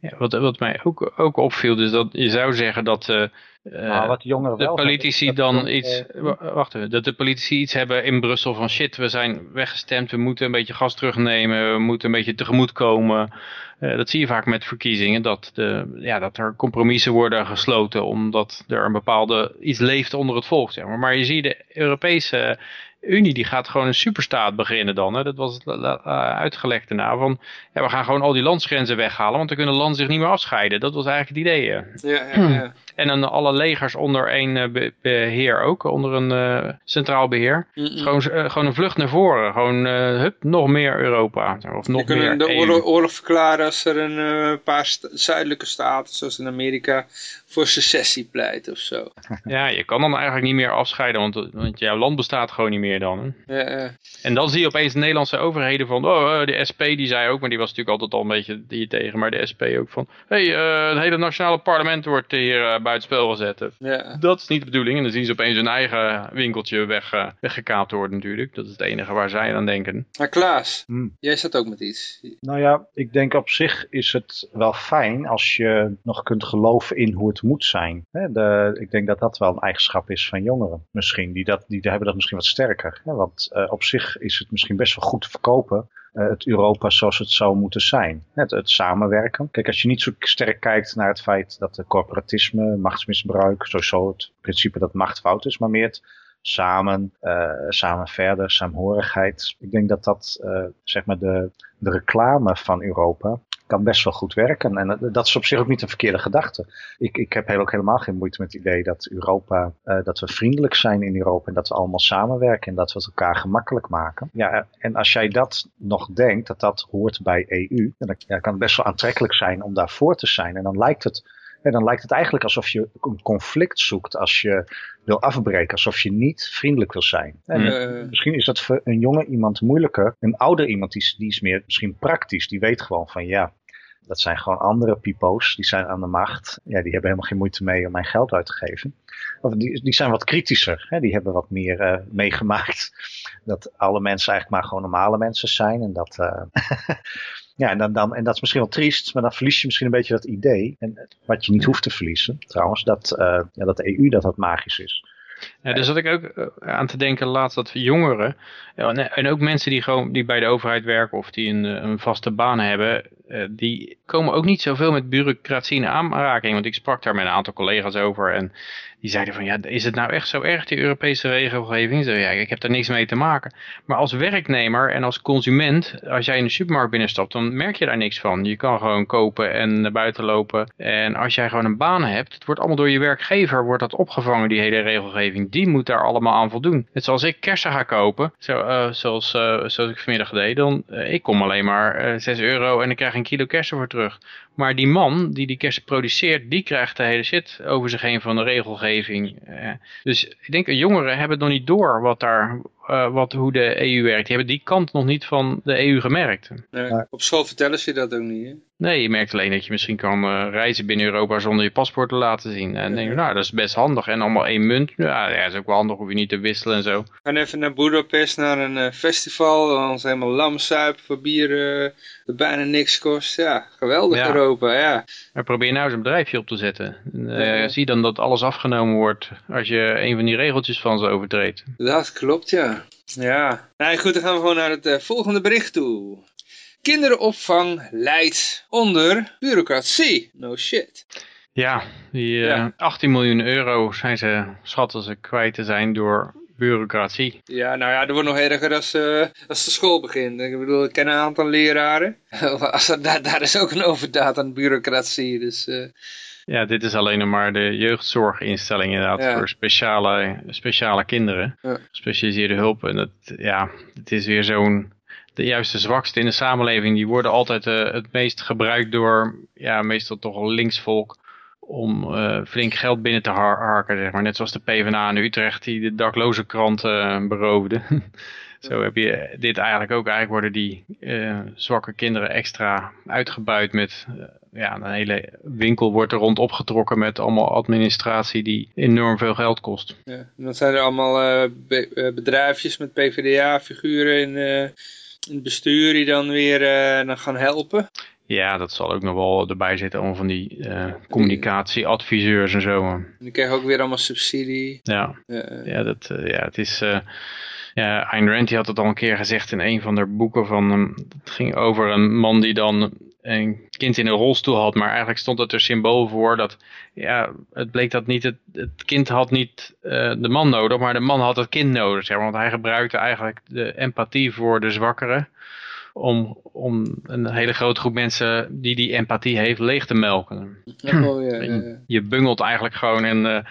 Speaker 3: Ja, wat, wat mij ook, ook opviel, dus dat je zou zeggen dat eh, eh,
Speaker 6: Maar wat de jongeren
Speaker 3: de
Speaker 6: wel
Speaker 3: politici
Speaker 6: hebben,
Speaker 3: dan
Speaker 6: dat-
Speaker 3: iets,
Speaker 6: eh,
Speaker 3: wa- wacht even, dat de politici iets hebben in Brussel van shit, we zijn weggestemd, we moeten een beetje gas terugnemen, we moeten een beetje tegemoetkomen. Eh dat zie je vaak met verkiezingen, dat, de, ja, dat er compromissen worden gesloten omdat er een bepaalde iets leeft onder het volk. Zeg maar. maar je ziet de Europese Unie die gaat gewoon een superstaat beginnen dan. Hè. Dat was het uh, uitgelegd daarna. Van, ja, we gaan gewoon al die landsgrenzen weghalen, want dan kunnen landen zich niet meer afscheiden. Dat was eigenlijk het idee. hè.
Speaker 2: Ja, ja, ja.
Speaker 3: En dan alle legers onder één eh, be- beheer ook, onder een eh, centraal beheer. Gewoon, eh, gewoon een vlucht naar voren. Gewoon, hup, nog meer Europa. Of nog
Speaker 2: kunnen
Speaker 3: meer
Speaker 2: de
Speaker 3: EU.
Speaker 2: oorlog, oorlog verklaren als er een paar zuidelijke staten, zoals in Amerika, voor secessie pleit of zo.
Speaker 3: Ja, je kan dan eigenlijk niet meer afscheiden, want, want jouw land bestaat gewoon niet meer dan. Hè.
Speaker 2: Ja, ja.
Speaker 3: En dan zie je opeens de Nederlandse overheden van, oh, de SP die zei ook, maar die was natuurlijk altijd al een beetje hier tegen, maar de SP ook van, hé, hey, het hele nationale parlement wordt hier uh, buitenspel gezet.
Speaker 2: ja.
Speaker 3: Dat is niet de bedoeling. En dan zien ze opeens hun eigen winkeltje weg, uh, weggekaapt worden natuurlijk. Dat is het enige waar zij aan denken.
Speaker 2: Maar Klaas,
Speaker 6: Hmm.
Speaker 2: jij zat ook met iets.
Speaker 6: Nou ja, ik denk op zich is het wel fijn als je nog kunt geloven in hoe het moet zijn. Hè, de, ik denk dat dat wel een eigenschap is van jongeren misschien. Die, dat, die hebben dat misschien wat sterker. Hè, want uh, op zich is het misschien best wel goed te verkopen. Uh, het Europa zoals het zou moeten zijn. Het, het, samenwerken. Kijk, als je niet zo sterk kijkt naar het feit dat corporatisme, machtsmisbruik, sowieso het principe dat macht fout is, maar meer het samen, uh, samen verder, saamhorigheid. Ik denk dat dat, uh, zeg maar, de, de reclame van Europa kan best wel goed werken. En dat is op zich ook niet een verkeerde gedachte. Ik, ik heb heel, ook helemaal geen moeite met het idee dat Europa, uh, dat we vriendelijk zijn in Europa en dat we allemaal samenwerken en dat we het elkaar gemakkelijk maken. Ja, en als jij dat nog denkt, dat dat hoort bij EU, dan ja, kan het best wel aantrekkelijk zijn om daarvoor te zijn. En dan lijkt het en dan lijkt het eigenlijk alsof je een conflict zoekt als je wil afbreken, alsof je niet vriendelijk wil zijn. En uh, misschien is dat voor een jonge iemand moeilijker. Een ouder iemand die, die is meer misschien praktisch, die weet gewoon van ja, dat zijn gewoon andere pipo's, die zijn aan de macht. Ja, die hebben helemaal geen moeite mee om mijn geld uit te geven. Of die, die zijn wat kritischer, hè? die hebben wat meer uh, meegemaakt. Dat alle mensen eigenlijk maar gewoon normale mensen zijn en dat... Uh, Ja, en, dan, dan, en dat is misschien wel triest, maar dan verlies je misschien een beetje dat idee. En wat je niet hoeft te verliezen, trouwens, dat, uh, ja, dat de EU dat dat magisch is.
Speaker 3: Ja, daar zat ik ook eh, aan te denken laatst dat jongeren ja, en- en ook mensen die gewoon die bij de overheid werken of die een, eh, een vaste baan hebben, eh, die komen ook niet zoveel met bureaucratie in aanraking. Want ik sprak daar met een aantal collega's over en die zeiden van ja, is het nou echt zo erg die Europese regelgeving? Zei, ja, ik heb daar niks mee te maken. Maar als werknemer en als consument, als jij in de supermarkt binnenstapt, dan merk je daar niks van. Je kan gewoon kopen en naar buiten lopen. En als jij gewoon een baan hebt, het wordt allemaal door je werkgever wordt dat opgevangen, die hele regelgeving. Die moet daar allemaal aan voldoen. Net zoals ik kersen ga kopen, zo, eh, zoals, eh, zoals ik vanmiddag deed, dan eh, ik kom alleen maar eh 6 euro en ik krijg een kilo kersen voor terug. Maar die man die die kersen produceert, die krijgt de hele shit over zich heen van de regelgeving. Eh, dus ik denk, jongeren hebben nog niet door wat daar, eh, wat, hoe de EU werkt. Die hebben die kant nog niet van de EU gemerkt.
Speaker 2: Nee, Op school vertellen ze je dat ook niet, hè?
Speaker 3: Nee, je merkt alleen dat je misschien kan eh, reizen binnen Europa zonder je paspoort te laten zien. En dan denk je, nou, dat is best handig. En allemaal één munt, ja, ja, dat is ook wel handig, hoef je niet te wisselen en zo.
Speaker 2: Gaan even naar Budapest, naar een eh, festival. Dan ons helemaal lam suipen voor bier eh, dat bijna niks kost. Ja, geweldig
Speaker 3: Ja.
Speaker 2: Europa, ja.
Speaker 3: Maar probeer nou eens een bedrijfje op te zetten. En, eh. Zie dan dat alles afgenomen wordt als je een van die regeltjes van ze overtreedt.
Speaker 2: Dat klopt, ja. Ja. Nou goed, dan gaan we gewoon naar het eh, volgende bericht toe. Kinderopvang leidt onder bureaucratie. No shit.
Speaker 3: Ja, die eh,
Speaker 2: Ja.
Speaker 3: 18 miljoen euro zijn ze, schatten ze, kwijt te zijn door bureaucratie.
Speaker 2: Ja, nou ja, dat wordt nog erger als, eh, als de school begint. Ik bedoel, ik ken een aantal leraren. Als er- daar, daar is ook een overdaad aan bureaucratie. Dus eh,
Speaker 3: Ja, dit is alleen nog maar de jeugdzorginstelling inderdaad
Speaker 2: Ja.
Speaker 3: voor speciale, speciale kinderen.
Speaker 2: Ja.
Speaker 3: Gespecialiseerde hulp. En dat, ja, het is weer zo'n, de juiste zwakste in de samenleving, die worden altijd eh, het meest gebruikt door, ja, meestal toch al linksvolk om eh, flink geld binnen te har- harken, zeg maar. Net zoals de PvdA in Utrecht die de dakloze kranten eh, beroofde. Zo heb je dit eigenlijk ook. Eigenlijk worden die eh, zwakke kinderen extra uitgebuit met... eh, ja, een hele winkel wordt er rond opgetrokken met allemaal administratie die enorm veel geld kost.
Speaker 2: ja. En dan zijn er allemaal eh, be- eh, bedrijfjes met PvdA-figuren in, eh, in het bestuur die dan weer eh, dan gaan helpen.
Speaker 3: Ja, dat zal ook nog wel erbij zitten. Allemaal van die eh, communicatieadviseurs en zo.
Speaker 2: En die krijgen ook weer allemaal subsidie.
Speaker 3: Ja,
Speaker 2: Eh,
Speaker 3: ja, dat, eh, ja het is... eh ja, Ayn Rand die had het al een keer gezegd in een van haar boeken. Van, het ging over een man die dan een kind in een rolstoel had. Maar eigenlijk stond het er symbool voor dat... Ja, het bleek dat niet het, het kind had niet eh, de man nodig, maar de man had het kind nodig. Zeg maar, want hij gebruikte eigenlijk de empathie voor de zwakkeren. Om, om een hele grote groep mensen die die empathie heeft leeg te melken.
Speaker 2: oh, ja, ja, ja.
Speaker 3: Je, bungelt eigenlijk gewoon en eh,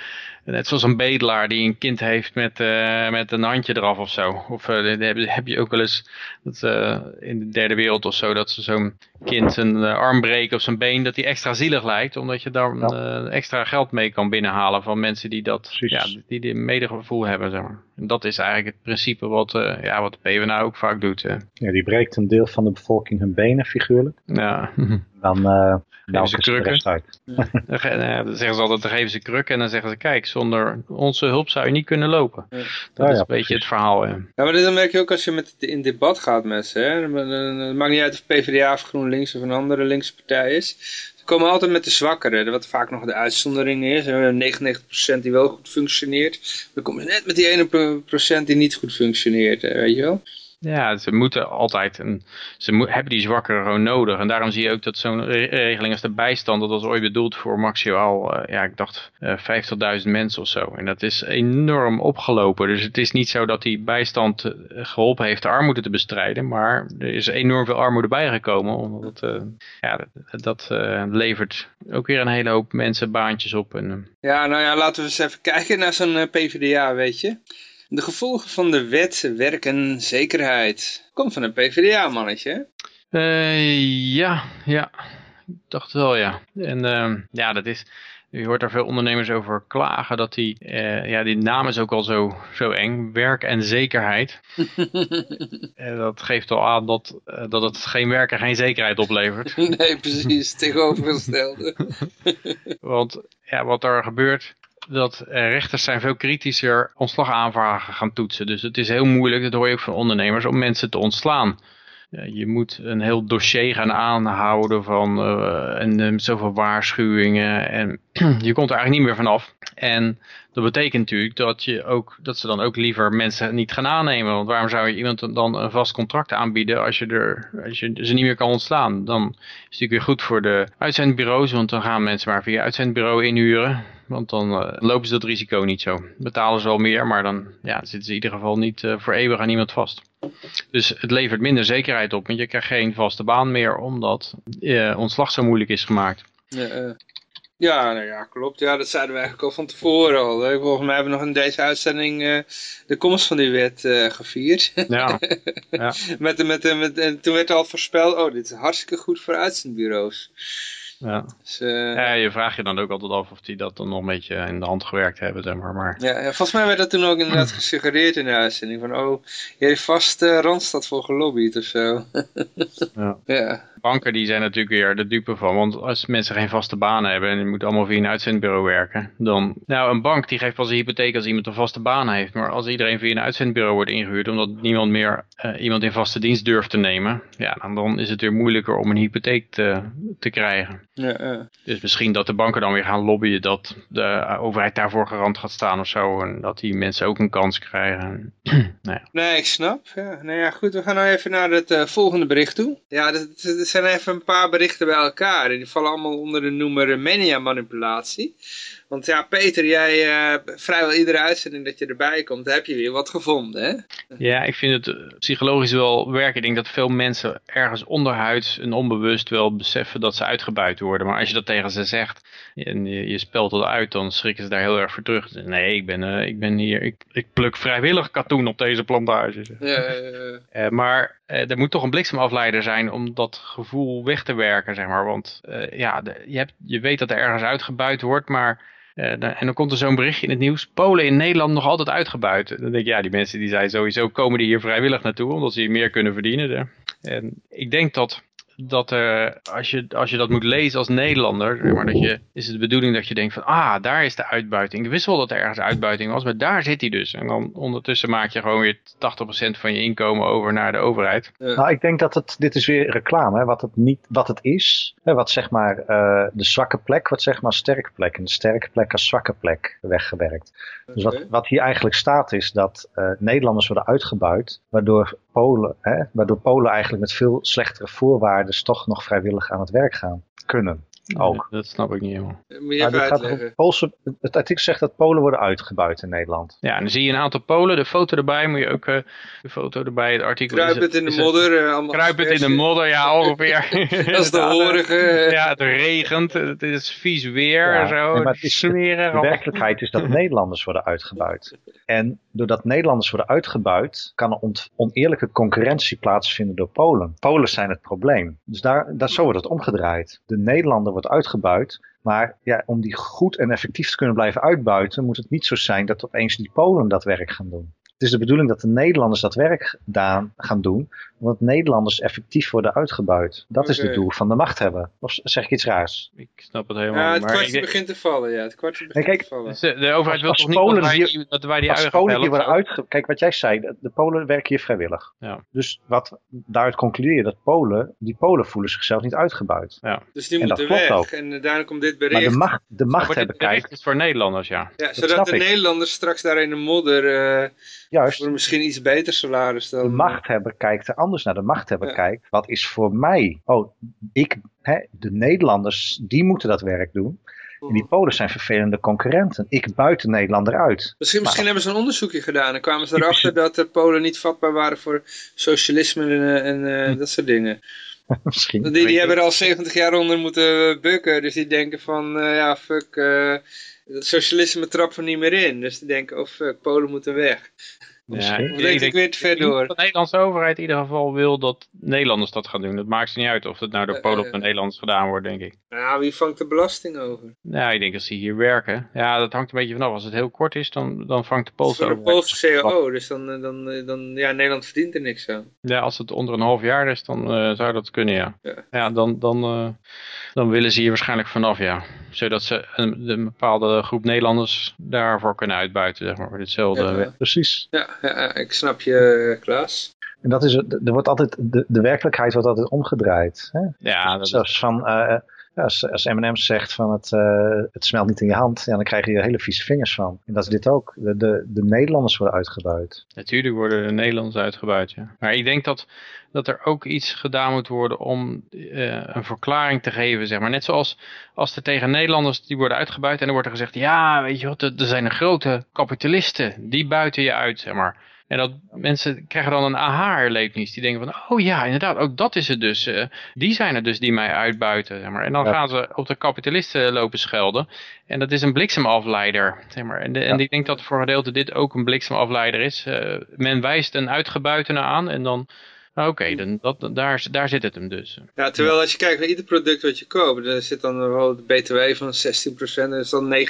Speaker 3: net zoals een bedelaar die een kind heeft met, eh, met een handje eraf of zo. Of eh, heb, je ook wel eens dat, eh, in de derde wereld of zo dat ze zo'n kind zijn arm breken of zijn been dat die extra zielig lijkt. Omdat je daar extra geld mee kan binnenhalen van mensen die dat
Speaker 6: Precies.
Speaker 3: ja, die, die medegevoel hebben. Zeg maar. En dat is eigenlijk het principe wat, ja, wat de PvdA ook vaak doet. hè.
Speaker 6: Ja, die breekt een deel van de bevolking hun benen, figuurlijk.
Speaker 3: Ja.
Speaker 6: Dan eh
Speaker 3: ze krukken. Dan dan zeggen ze altijd, dan geven ze kruk en dan zeggen ze, kijk, zonder onze hulp zou je niet kunnen lopen.
Speaker 2: Ja.
Speaker 3: Dat
Speaker 6: Ja,
Speaker 3: is
Speaker 6: ja,
Speaker 3: een beetje
Speaker 6: precies.
Speaker 3: het verhaal. Hè.
Speaker 2: Ja, maar dat merk je ook als je met, in debat gaat met ze. Hè? Dan- dan- dan- Het maakt niet uit of PvdA of GroenLinks of een andere linkse partij is. Ze komen altijd met de zwakkeren, wat vaak nog de uitzondering is. We hebben 99% die wel goed functioneert. Dan komen ze net met die ene pro- procent die niet goed functioneert, hè, weet je wel.
Speaker 3: Ja, ze moeten altijd, een, ze hebben die zwakkeren gewoon nodig. En daarom zie je ook dat zo'n re- regeling als de bijstand, dat was ooit bedoeld voor maximaal, eh, ja, ik dacht eh 50.000 mensen of zo. En dat is enorm opgelopen. Dus het is niet zo dat die bijstand eh, geholpen heeft de armoede te bestrijden, maar er is enorm veel armoede bijgekomen. Omdat ja, dat, levert ook weer een hele hoop mensen baantjes op. En,
Speaker 2: Ja, nou ja, laten we eens even kijken naar zo'n PvdA, weet je. De gevolgen van de wet werken zekerheid. Komt van een PvdA-mannetje?
Speaker 3: Eh, ja, ja. Ik dacht wel, ja. En ehm, ja, dat is... Je hoort daar veel ondernemers over klagen dat die... eh, ja, die naam is ook al zo, zo eng. Werk en zekerheid. En dat geeft al aan dat, eh, dat het geen werk en geen zekerheid oplevert.
Speaker 2: nee, precies, tegenovergestelde.
Speaker 3: Want ja, wat er gebeurt, dat eh, rechters zijn veel kritischer ontslagaanvragen gaan toetsen. Dus het is heel moeilijk, dat hoor je ook van ondernemers, om mensen te ontslaan. je moet een heel dossier gaan aanhouden van uh, en uh, zoveel waarschuwingen en je komt er eigenlijk niet meer vanaf. En dat betekent natuurlijk dat, je ook, dat ze dan ook liever mensen niet gaan aannemen. Want waarom zou je iemand dan een vast contract aanbieden als je, er, als je ze niet meer kan ontslaan? Dan is het natuurlijk weer goed voor de uitzendbureaus, want dan gaan mensen maar via uitzendbureau inhuren. Want dan uh, lopen ze dat risico niet zo. Betalen ze wel meer, maar dan ja, zitten ze in ieder geval niet uh, voor eeuwig aan iemand vast. Dus het levert minder zekerheid op, want je krijgt geen vaste baan meer omdat uh, ontslag zo moeilijk is gemaakt.
Speaker 2: Ja, ja, nou ja, klopt. Ja, dat zeiden we eigenlijk al van tevoren al. Hè. Volgens mij hebben we nog in deze uitzending uh, de komst van die wet uh, gevierd.
Speaker 3: Ja. ja.
Speaker 2: met, met, met, en toen werd al voorspeld, oh, dit is hartstikke goed voor uitzendbureaus.
Speaker 3: Ja. Dus, uh, ja, je vraagt je dan ook altijd af of die dat dan nog een beetje in de hand gewerkt hebben, zeg maar. maar...
Speaker 2: Ja, ja, volgens mij werd dat toen ook inderdaad gesuggereerd in de uitzending. Van, oh, je heeft vast uh, Randstad voor gelobbyd of zo.
Speaker 3: ja.
Speaker 2: ja.
Speaker 3: Banken die zijn natuurlijk weer de dupe van, want als mensen geen vaste baan hebben en je moet allemaal via een uitzendbureau werken, dan, nou een bank die geeft pas een hypotheek als iemand een vaste baan heeft, maar als iedereen via een uitzendbureau wordt ingehuurd, omdat niemand meer uh, iemand in vaste dienst durft te nemen, ja, dan, dan is het weer moeilijker om een hypotheek te, te krijgen.
Speaker 2: Ja.
Speaker 3: Dus misschien dat de banken dan weer gaan lobbyen dat de overheid daarvoor garant gaat staan of zo. En dat die mensen ook een kans krijgen. nou ja.
Speaker 2: Nee, ik snap. Ja. Nou ja, goed, we gaan nou even naar het uh, volgende bericht toe. Ja, er zijn even een paar berichten bij elkaar. Die vallen allemaal onder de noemer media manipulatie. Want ja, Peter, jij uh, vrijwel iedere uitzending dat je erbij komt, heb je weer wat gevonden, hè?
Speaker 3: Ja, ik vind het psychologisch wel werken. Ik denk dat veel mensen ergens onderhuids en onbewust wel beseffen dat ze uitgebuit worden. Maar als je dat tegen ze zegt en je, je spelt dat uit, dan schrikken ze daar heel erg voor terug. Nee, ik ben, uh, ik ben hier, ik, ik pluk vrijwillig katoen op deze plantage.
Speaker 2: Ja, ja, ja.
Speaker 3: Maar er moet toch een bliksemafleider zijn om dat gevoel weg te werken, zeg maar. Want ja, de, je, hebt, je weet dat er ergens uitgebuit wordt, maar... Uh, en dan komt er zo'n berichtje in het nieuws. Polen in Nederland nog altijd uitgebuit. Dan denk ik, ja, die mensen die zijn sowieso komen die hier vrijwillig naartoe. Omdat ze hier meer kunnen verdienen. En ik denk dat dat uh, als, je, als je dat moet lezen als Nederlander, maar dat je, is het de bedoeling dat je denkt van, ah, daar is de uitbuiting. Ik wist wel dat er ergens uitbuiting was, maar daar zit hij dus. En dan ondertussen maak je gewoon weer 80% van je inkomen over naar de overheid.
Speaker 6: Ja. Nou, ik denk dat het, dit is weer reclame, hè, wat het niet, wat het is. Hè, wat zeg maar uh, de zwakke plek, wat zeg maar sterke plek. En de sterke plek als zwakke plek weggewerkt. Okay. Dus wat, wat hier eigenlijk staat is dat uh, Nederlanders worden uitgebuit, waardoor Polen, hè, waardoor Polen eigenlijk met veel slechtere voorwaarden toch nog vrijwillig aan het werk gaan kunnen. Ook.
Speaker 3: Nee, dat snap ik niet helemaal.
Speaker 2: Moet je even uitleggen.
Speaker 6: Poolse, het artikel zegt dat Polen worden uitgebuit in Nederland.
Speaker 3: Ja, en dan zie je een aantal Polen, de foto erbij, moet je ook uh, de foto erbij, het artikel.
Speaker 2: Kruipend in de modder. Uh,
Speaker 3: Kruipend in de modder, ja ongeveer.
Speaker 2: dat is de horige.
Speaker 3: Ja, het regent, het is vies weer ja, zo.
Speaker 6: Nee, maar het is, smeren, de werkelijkheid is dat Nederlanders worden uitgebuit. En doordat Nederlanders worden uitgebuit, kan er on oneerlijke concurrentie plaatsvinden door Polen. Polen zijn het probleem. Dus daar, daar, zo wordt het omgedraaid. De Nederlander wordt uitgebuit. Maar ja, om die goed en effectief te kunnen blijven uitbuiten, moet het niet zo zijn dat opeens die Polen dat werk gaan doen. Het is de bedoeling dat de Nederlanders dat werk daan, gaan doen, omdat Nederlanders effectief worden uitgebuit. Dat okay. is het doel van de machthebber. Of zeg ik iets raars?
Speaker 3: Ik snap het helemaal
Speaker 2: Ja, het
Speaker 3: maar
Speaker 2: kwartje begint te vallen, ja. Het kwartje begint
Speaker 6: nee, kijk,
Speaker 2: te vallen.
Speaker 3: Dus de, de overheid wil
Speaker 6: als
Speaker 3: toch niet
Speaker 6: Polen
Speaker 3: dat wij
Speaker 6: hier-
Speaker 3: die, dat wij die
Speaker 6: Als Polen hier worden uitge... Kijk, wat jij zei, de, Polen werken hier vrijwillig.
Speaker 3: Ja.
Speaker 6: Dus wat, daaruit concludeer je dat Polen, die Polen voelen zichzelf niet uitgebuit.
Speaker 2: Dus die
Speaker 6: En
Speaker 2: moeten weg.
Speaker 6: ook.
Speaker 2: En uh, daarom komt dit
Speaker 6: Maar
Speaker 2: bericht.
Speaker 6: de, macht, de
Speaker 3: Maar dit bericht
Speaker 6: kijkt,
Speaker 3: is voor Nederlanders, ja.
Speaker 2: ja,
Speaker 6: dat
Speaker 2: zodat de
Speaker 6: ik.
Speaker 2: Nederlanders straks daar in de modder eh,
Speaker 6: juist,
Speaker 2: voor misschien iets beter salaris dan...
Speaker 6: de machthebber kijkt er anders naar. De machthebber
Speaker 2: Ja.
Speaker 6: kijkt, wat is voor mij? Oh, ik, hè, de Nederlanders, die moeten dat werk doen. En die Polen zijn vervelende concurrenten. Ik buit de Nederlander uit.
Speaker 2: Misschien, misschien
Speaker 6: Maar-
Speaker 2: hebben ze een onderzoekje gedaan en kwamen ze erachter dat de Polen niet vatbaar waren voor socialisme en, eh, en eh,
Speaker 6: Hm.
Speaker 2: dat soort dingen.
Speaker 6: Misschien.
Speaker 2: Die, die hebben er al 70 jaar onder moeten bukken, dus die denken van, eh, ja fuck, eh, het socialisme trappen we niet meer in. Dus die denken, oh fuck, Polen moeten weg. Denk ik weer te ver
Speaker 3: ik denk
Speaker 2: door?
Speaker 3: dat De Nederlandse overheid in ieder geval wil dat Nederlanders dat gaan doen. Dat maakt ze niet uit of het nou door
Speaker 2: Eh,
Speaker 3: Polen
Speaker 2: eh,
Speaker 3: of door Nederlanders gedaan wordt, denk ik.
Speaker 2: Nou, wie vangt de belasting over?
Speaker 3: Nou, ik denk dat ze hier werken. Ja, dat hangt een beetje vanaf. Als het heel kort is, dan, dan vangt de
Speaker 2: Dat
Speaker 3: Poolse
Speaker 2: voor de
Speaker 3: overheid...
Speaker 2: Poolse CAO, dus dan, eh, dan, eh, dan, ja, Nederland verdient er niks aan.
Speaker 3: Ja, als het onder een half jaar is, dan eh, zou dat kunnen, ja.
Speaker 2: Ja.
Speaker 3: Ja, dan, dan, eh, dan willen ze hier waarschijnlijk vanaf, ja. Zodat ze een, een bepaalde groep Nederlanders daarvoor kunnen uitbuiten, zeg maar, voor ditzelfde.
Speaker 2: Ja.
Speaker 6: Precies.
Speaker 2: Ja, ja, ja, ik snap je, eh, Klaas.
Speaker 6: En dat is, er wordt altijd, de, de werkelijkheid wordt altijd omgedraaid. Hè?
Speaker 3: Ja, dat
Speaker 6: Zoals van, uh, als, als M&M zegt van het, uh, het smelt niet in je hand, ja, dan krijg je hele vieze vingers van. En dat is dit ook. De, de, de Nederlanders worden uitgebuit.
Speaker 3: Natuurlijk worden de Nederlanders uitgebuit, ja. Maar ik denk dat, dat er ook iets gedaan moet worden om uh, een verklaring te geven, zeg maar. Net zoals als er tegen Nederlanders, die worden uitgebuit en er wordt er gezegd, ja, weet je wat, er zijn grote kapitalisten, die buiten je uit, zeg maar. En dat mensen krijgen dan een aha-erlevenis. Die denken van, oh ja, inderdaad, ook dat is het dus. Uh, die zijn het dus die mij uitbuiten. Zeg maar. En dan ja. gaan ze op de kapitalisten lopen schelden. En dat is een bliksemafleider. Zeg maar. En, de, ja. en ik denk dat voor een gedeelte dit ook een bliksemafleider is. Uh, men wijst een uitgebuitene aan en dan Oké, okay, dan dat, daar, daar zit het hem dus.
Speaker 2: Ja, terwijl als je kijkt naar ieder product wat je koopt, dan zit dan bijvoorbeeld de BTW van 16%, en is dan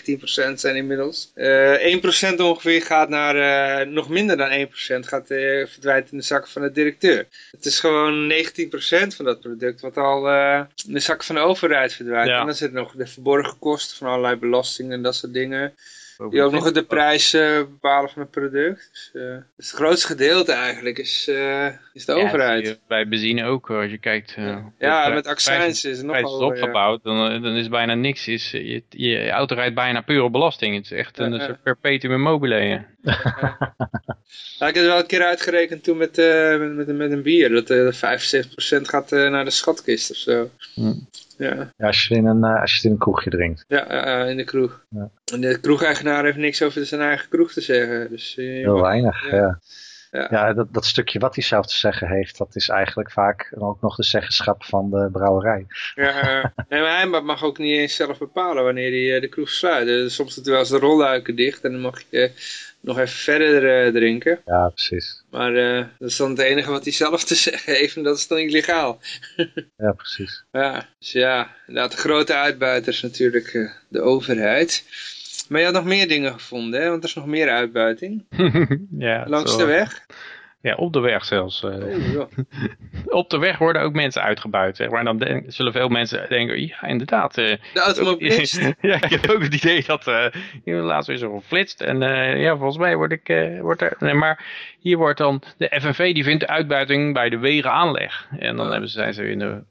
Speaker 2: 19% zijn inmiddels. Uh, 1% ongeveer gaat naar, uh, nog minder dan 1% gaat, uh, verdwijnt in de zakken van de directeur. Het is gewoon 19% van dat product wat al in de zakken van de overheid verdwijnt. Ja. En dan zitten nog de verborgen kosten van allerlei belastingen en dat soort dingen. Die ook nog de prijs uh, bepalen van het product. Dus, uh, dus het grootste gedeelte eigenlijk is, uh, is de
Speaker 3: ja,
Speaker 2: overheid.
Speaker 3: bij benzine ook, als je kijkt.
Speaker 2: ja, ja met accijns is het nog
Speaker 3: is opgebouwd, dan, dan is bijna niks. Is, je, je auto rijdt bijna pure belasting. Het is echt een, een perpetuum mobile.
Speaker 2: Ik heb het wel een keer uitgerekend toen met, met, met, met, een bier. Dat uh, 75% gaat naar de schatkist of zo.
Speaker 6: Hm. Ja. ja. als, je in een, als je het in een kroegje drinkt.
Speaker 2: Ja, in de kroeg. Ja. En de kroegeigenaar heeft niks over zijn eigen kroeg te zeggen. Dus,
Speaker 6: Heel weinig, ja. ja. Ja, ja dat, dat, stukje wat hij zelf te zeggen heeft, dat is eigenlijk vaak ook nog de zeggenschap van de brouwerij.
Speaker 2: Ja, nee, maar hij mag ook niet eens zelf bepalen wanneer hij de kroeg sluit. Dus soms hij wel eens de rolluiken dicht en dan mag je nog even verder drinken.
Speaker 6: Ja, precies.
Speaker 2: Maar uh, dat is dan het enige wat hij zelf te zeggen heeft en dat is dan illegaal.
Speaker 6: ja, precies.
Speaker 2: Ja, dus ja, inderdaad de grote uitbuiters natuurlijk de overheid. Maar je had nog meer dingen gevonden, hè? want er is nog meer uitbuiting.
Speaker 3: ja,
Speaker 2: Langs zo. de weg.
Speaker 3: Ja, op de weg zelfs. Oh, ja. op de weg worden ook mensen uitgebuit. Zeg maar. En dan denk, zullen veel mensen denken, ja inderdaad. Uh,
Speaker 2: de automobilist.
Speaker 3: ja, ik heb ook het idee dat uh, laatst weer zo geflitst. En uh, ja, volgens mij word ik, word er... Nee, maar hier wordt dan, de FNV die vindt de uitbuiting bij de wegenaanleg. En dan hebben ze, zijn ze in de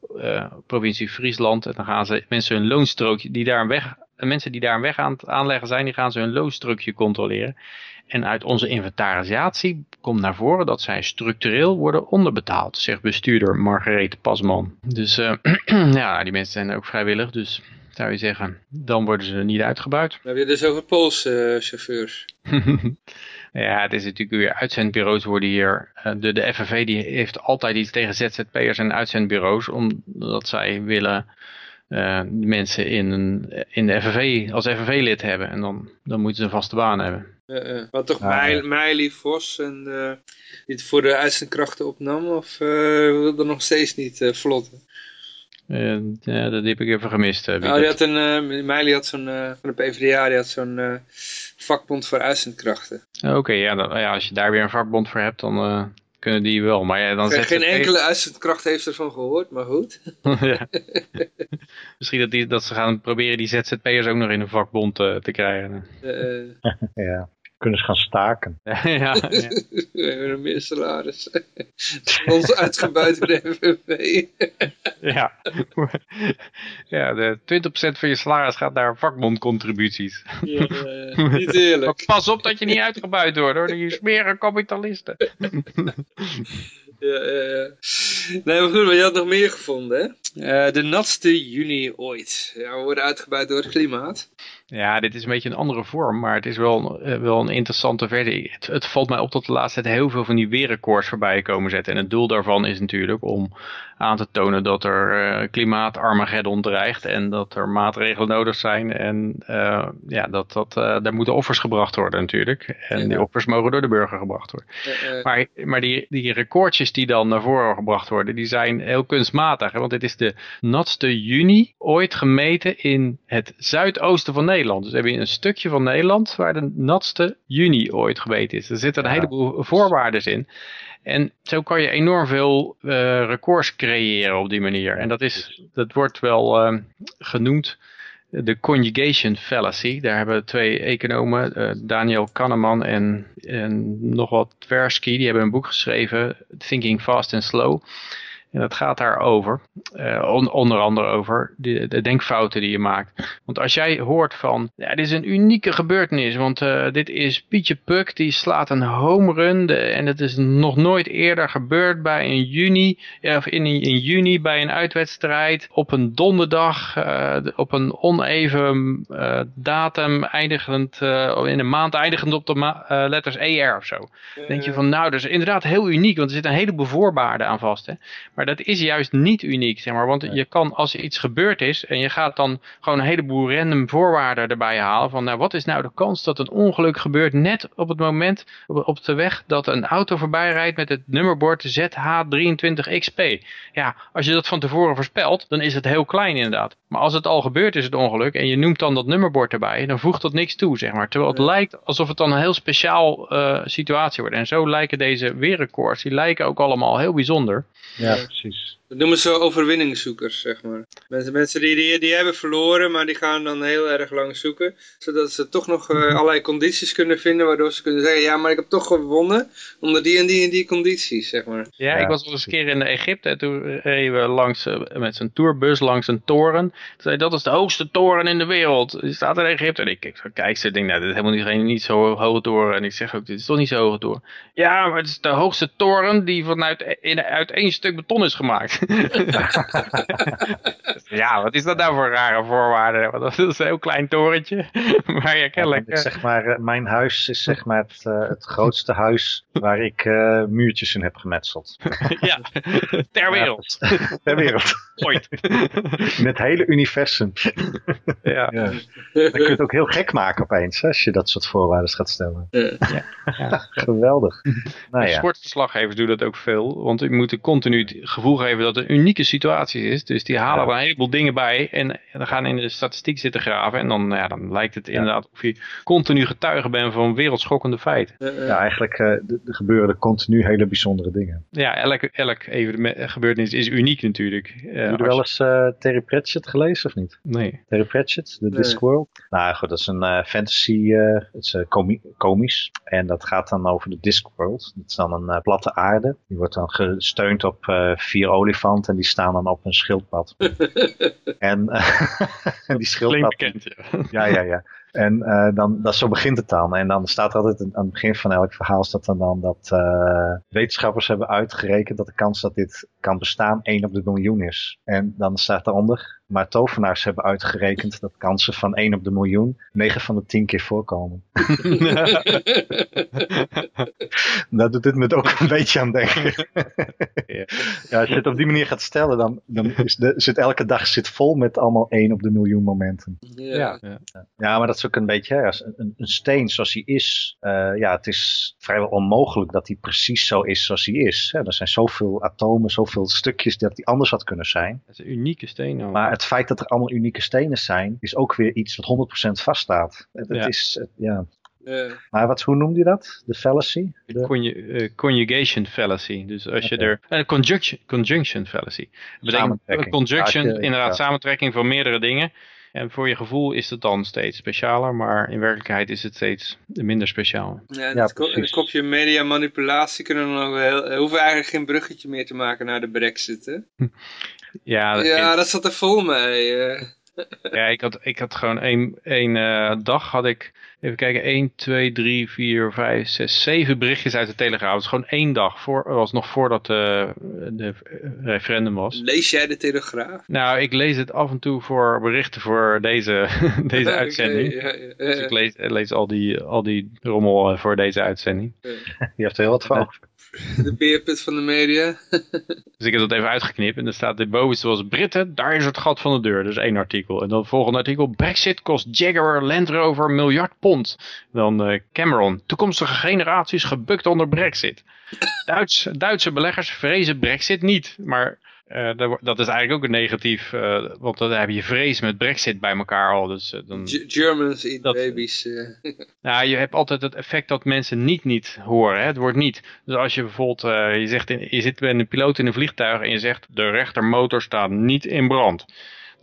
Speaker 3: provincie Friesland. En dan gaan ze mensen hun loonstrookje, die daar een weg... Mensen die daar een weg aan het aanleggen zijn, die gaan ze hun loonstrookje controleren. En uit onze inventarisatie komt naar voren dat zij structureel worden onderbetaald, zegt bestuurder Margarethe Pasman. Dus uh, ja, die mensen zijn ook vrijwillig, dus zou je zeggen, dan worden ze niet uitgebuit.
Speaker 2: We hebben dus over Poolse uh, chauffeurs.
Speaker 3: ja, het is natuurlijk weer uitzendbureaus worden hier. De, de FNV die heeft altijd iets tegen ZZP'ers en uitzendbureaus, omdat zij willen uh, mensen in, een, in de FNV als FNV-lid hebben. En dan, dan moeten ze een vaste baan hebben.
Speaker 2: Uh, uh, wat toch ah, Meili Vos en uh, die het voor de uitzendkrachten opnam? Of wil er nog steeds niet vlotten?
Speaker 3: ja, dat heb ik even gemist.
Speaker 2: nou, die had een, Meili had zo'n, van de PvdA, die had zo'n vakbond voor uitzendkrachten.
Speaker 3: Oké, okay, ja, ja, als je daar weer een vakbond voor hebt, dan kunnen die wel. Maar ja, dan
Speaker 2: geen, geen enkele uitzendkracht heeft ervan gehoord, maar goed.
Speaker 3: ja. Misschien dat, die, dat ze gaan proberen die ZZP'ers ook nog in een vakbond uh, te krijgen.
Speaker 6: Uh, ja kunnen ze gaan staken.
Speaker 3: ja, ja.
Speaker 2: We hebben meer salaris. Ons uitgebuiten FNV.
Speaker 3: ja. ja, de 20% van je salaris gaat naar vakbondcontributies.
Speaker 2: ja, uh, niet eerlijk.
Speaker 3: Pas op dat je niet uitgebuit wordt hoor, die smerige kapitalisten.
Speaker 2: Ja, ja, Nee, maar goed, maar je had nog meer gevonden, hè? Uh, de natste juni ooit. Ja, we worden uitgebuit door het klimaat.
Speaker 3: Ja, dit is een beetje een andere vorm, maar het is wel, uh, wel een interessante versie. Het, het, valt mij op dat de laatste tijd heel veel van die weerrecords voorbij komen zetten. En het doel daarvan is natuurlijk om aan te tonen dat er uh, klimaatarmageddon dreigt en dat er maatregelen nodig zijn. En uh, ja, dat, dat, daar moeten offers gebracht worden natuurlijk. En ja. die offers mogen door de burger gebracht worden. Maar maar die, die recordjes die dan naar voren gebracht worden, die zijn heel kunstmatig. Hè? Want dit is de natste juni ooit gemeten in het zuidoosten van Nederland. Dus we hebben een stukje van Nederland waar de natste juni ooit gemeten is. Er zitten een heleboel voorwaarden in. En zo kan je enorm veel uh, records creëren op die manier. En dat, is, dat wordt wel uh, genoemd de conjugation fallacy. Daar hebben twee economen, uh, Daniel Kahneman en, en nog wat Tversky, die hebben een boek geschreven, Thinking Fast and Slow. En dat gaat daarover, uh, onder andere over de, de, denkfouten die je maakt. Want als jij hoort van, ja, dit is een unieke gebeurtenis, want uh, dit is Pietje Puk, die slaat een home run de, en het is nog nooit eerder gebeurd bij een juni, of in, in juni bij een uitwedstrijd, op een donderdag, uh, op een oneven datum, eindigend, in een maand eindigend op de letters ER of zo. Dan denk je van, nou, dat is inderdaad heel uniek, want er zit een heleboel voorwaarden aan vast. Hè? Maar maar dat is juist niet uniek, zeg maar. Want je kan, als er iets gebeurd is en je gaat dan gewoon een heleboel random voorwaarden erbij halen. Van nou, wat is nou de kans dat een ongeluk gebeurt net op het moment op de weg dat een auto voorbij rijdt met het nummerbord ZH23XP. Ja, als je dat van tevoren voorspelt, dan is het heel klein inderdaad. Maar als het al gebeurd is, het ongeluk, en je noemt dan dat nummerbord erbij, dan voegt dat niks toe, zeg maar. Terwijl het lijkt alsof het dan een heel speciaal uh, situatie wordt. En zo lijken deze weerrecords, die lijken ook allemaal heel bijzonder.
Speaker 6: Ja, precies.
Speaker 2: Dat noemen ze overwinningszoekers, zeg maar. Mensen, mensen die, die, die hebben verloren, maar die gaan dan heel erg lang zoeken. Zodat ze toch nog uh, allerlei condities kunnen vinden, waardoor ze kunnen zeggen, ja, maar ik heb toch gewonnen onder die en die en die condities, zeg maar.
Speaker 3: Ja, ik was wel eens een keer in Egypte en toen reden we langs, uh, met zijn tourbus langs een toren. Toen zei dat is de hoogste toren in de wereld. Die staat in Egypte. En ik kijk, kijk ze, denk, nou, dit is helemaal niet, geen, niet zo hoge toren. En ik zeg ook, dit is toch niet zo hoge toren. Ja, maar het is de hoogste toren die vanuit in, uit één stuk beton is gemaakt. ja, wat is dat nou voor rare voorwaarden? Want dat is een heel klein torentje. maar ja, kennelijk...
Speaker 6: Ja, zeg maar, uh, mijn huis is zeg maar het, uh, het grootste huis waar ik uh, muurtjes in heb gemetseld.
Speaker 3: ja, ter wereld.
Speaker 6: Ja, ter wereld.
Speaker 3: Ooit.
Speaker 6: in het hele universum.
Speaker 3: ja.
Speaker 6: ja. Dan kun je het ook heel gek maken opeens, hè, als je dat soort voorwaarden gaat stellen.
Speaker 3: Ja. ja.
Speaker 6: Geweldig.
Speaker 3: Nou, ja. Sportverslaggevers doen dat ook veel, want die moeten continu het gevoel geven dat het een unieke situatie is. Dus die halen er een heleboel dingen bij en, en dan gaan in de statistiek zitten graven. En dan, ja, dan lijkt het inderdaad of je continu getuige bent van wereldschokkende feiten.
Speaker 6: Ja, eigenlijk uh, er gebeuren er continu hele bijzondere dingen.
Speaker 3: Ja, elk, elk gebeurtenis is uniek natuurlijk.
Speaker 6: Uh, Heb je wel eens uh, Terry Pratchett gelezen of niet?
Speaker 3: Nee.
Speaker 6: Terry Pratchett, The nee. Discworld? Nou goed, dat is een fantasy, het is komisch. En dat gaat dan over de Discworld. Dat is dan een platte aarde. Die wordt dan gesteund op vier en die staan dan op een schildpad. en uh, die schildpad...
Speaker 3: bekend, ja.
Speaker 6: ja, ja, ja. En uh, dan, dat, zo begint het dan. En dan staat altijd aan het begin van elk verhaal staat dan, dan dat uh, wetenschappers hebben uitgerekend dat de kans dat dit kan bestaan 1 op de miljoen is. En dan staat daaronder, maar tovenaars hebben uitgerekend dat kansen van 1 op de miljoen 9 van de 10 keer voorkomen. dat doet dit me ook een beetje aan denken. ja, als je het op die manier gaat stellen, dan, dan is de, zit elke dag zit vol met allemaal 1 op de miljoen momenten.
Speaker 3: Ja,
Speaker 6: ja. ja maar dat is ook een beetje, ja, een, een steen zoals hij is, uh, ja, het is vrijwel onmogelijk dat hij precies zo is zoals hij is. Hè. Er zijn zoveel atomen, zoveel stukjes dat hij anders had kunnen zijn.
Speaker 3: Het is een unieke steen. Ook.
Speaker 6: Maar het feit dat er allemaal unieke stenen zijn, is ook weer iets wat 100% vaststaat. Het, ja. het is, ja, uh, maar wat, hoe noemde je dat? De fallacy?
Speaker 3: De... Conju uh, conjugation fallacy. Dus als okay. je er... Uh, conjunction, conjunction fallacy. Dat betekent conjunction, je, inderdaad, ja. samentrekking van meerdere dingen. En voor je gevoel is het dan steeds specialer, maar in werkelijkheid is het steeds minder speciaal.
Speaker 2: Ja, ja het kopje media manipulatie kunnen we nog heel, hoeven eigenlijk geen bruggetje meer te maken naar de brexit, hè?
Speaker 3: ja, dat,
Speaker 2: ja, dat zat er vol mee.
Speaker 3: ja, ik had, ik had gewoon één, één uh, dag had ik, even kijken, 1, 2, 3, 4, 5, 6, 7 berichtjes uit de Telegraaf. Was gewoon één dag, voor, was nog voordat uh, de referendum was.
Speaker 2: Lees jij de Telegraaf?
Speaker 3: Nou, ik lees het af en toe voor berichten voor deze, deze okay, uitzending. Ja, ja, ja. Dus ik lees, lees al, die, al die rommel voor deze uitzending.
Speaker 6: Je hebt er heel wat van.
Speaker 2: De beerput van de media.
Speaker 3: dus ik heb dat even uitgeknipt en er staat erboven zoals Britten, daar is het gat van de deur. Dus één artikel. En dan het volgende artikel, Brexit kost Jaguar Land Rover miljard pond. Dan uh, Cameron, toekomstige generaties gebukt onder Brexit. Duits, Duitse beleggers vrezen Brexit niet, maar uh, dat is eigenlijk ook een negatief, uh, want dan heb je vrees met brexit bij elkaar al. Dus, dan,
Speaker 2: Germans eat dat, babies.
Speaker 3: Nou, je hebt altijd het effect dat mensen niet niet horen, hè? het wordt niet. Dus als je bijvoorbeeld, je, zegt in, je zit met een piloot in een vliegtuig en je zegt de rechtermotor staat niet in brand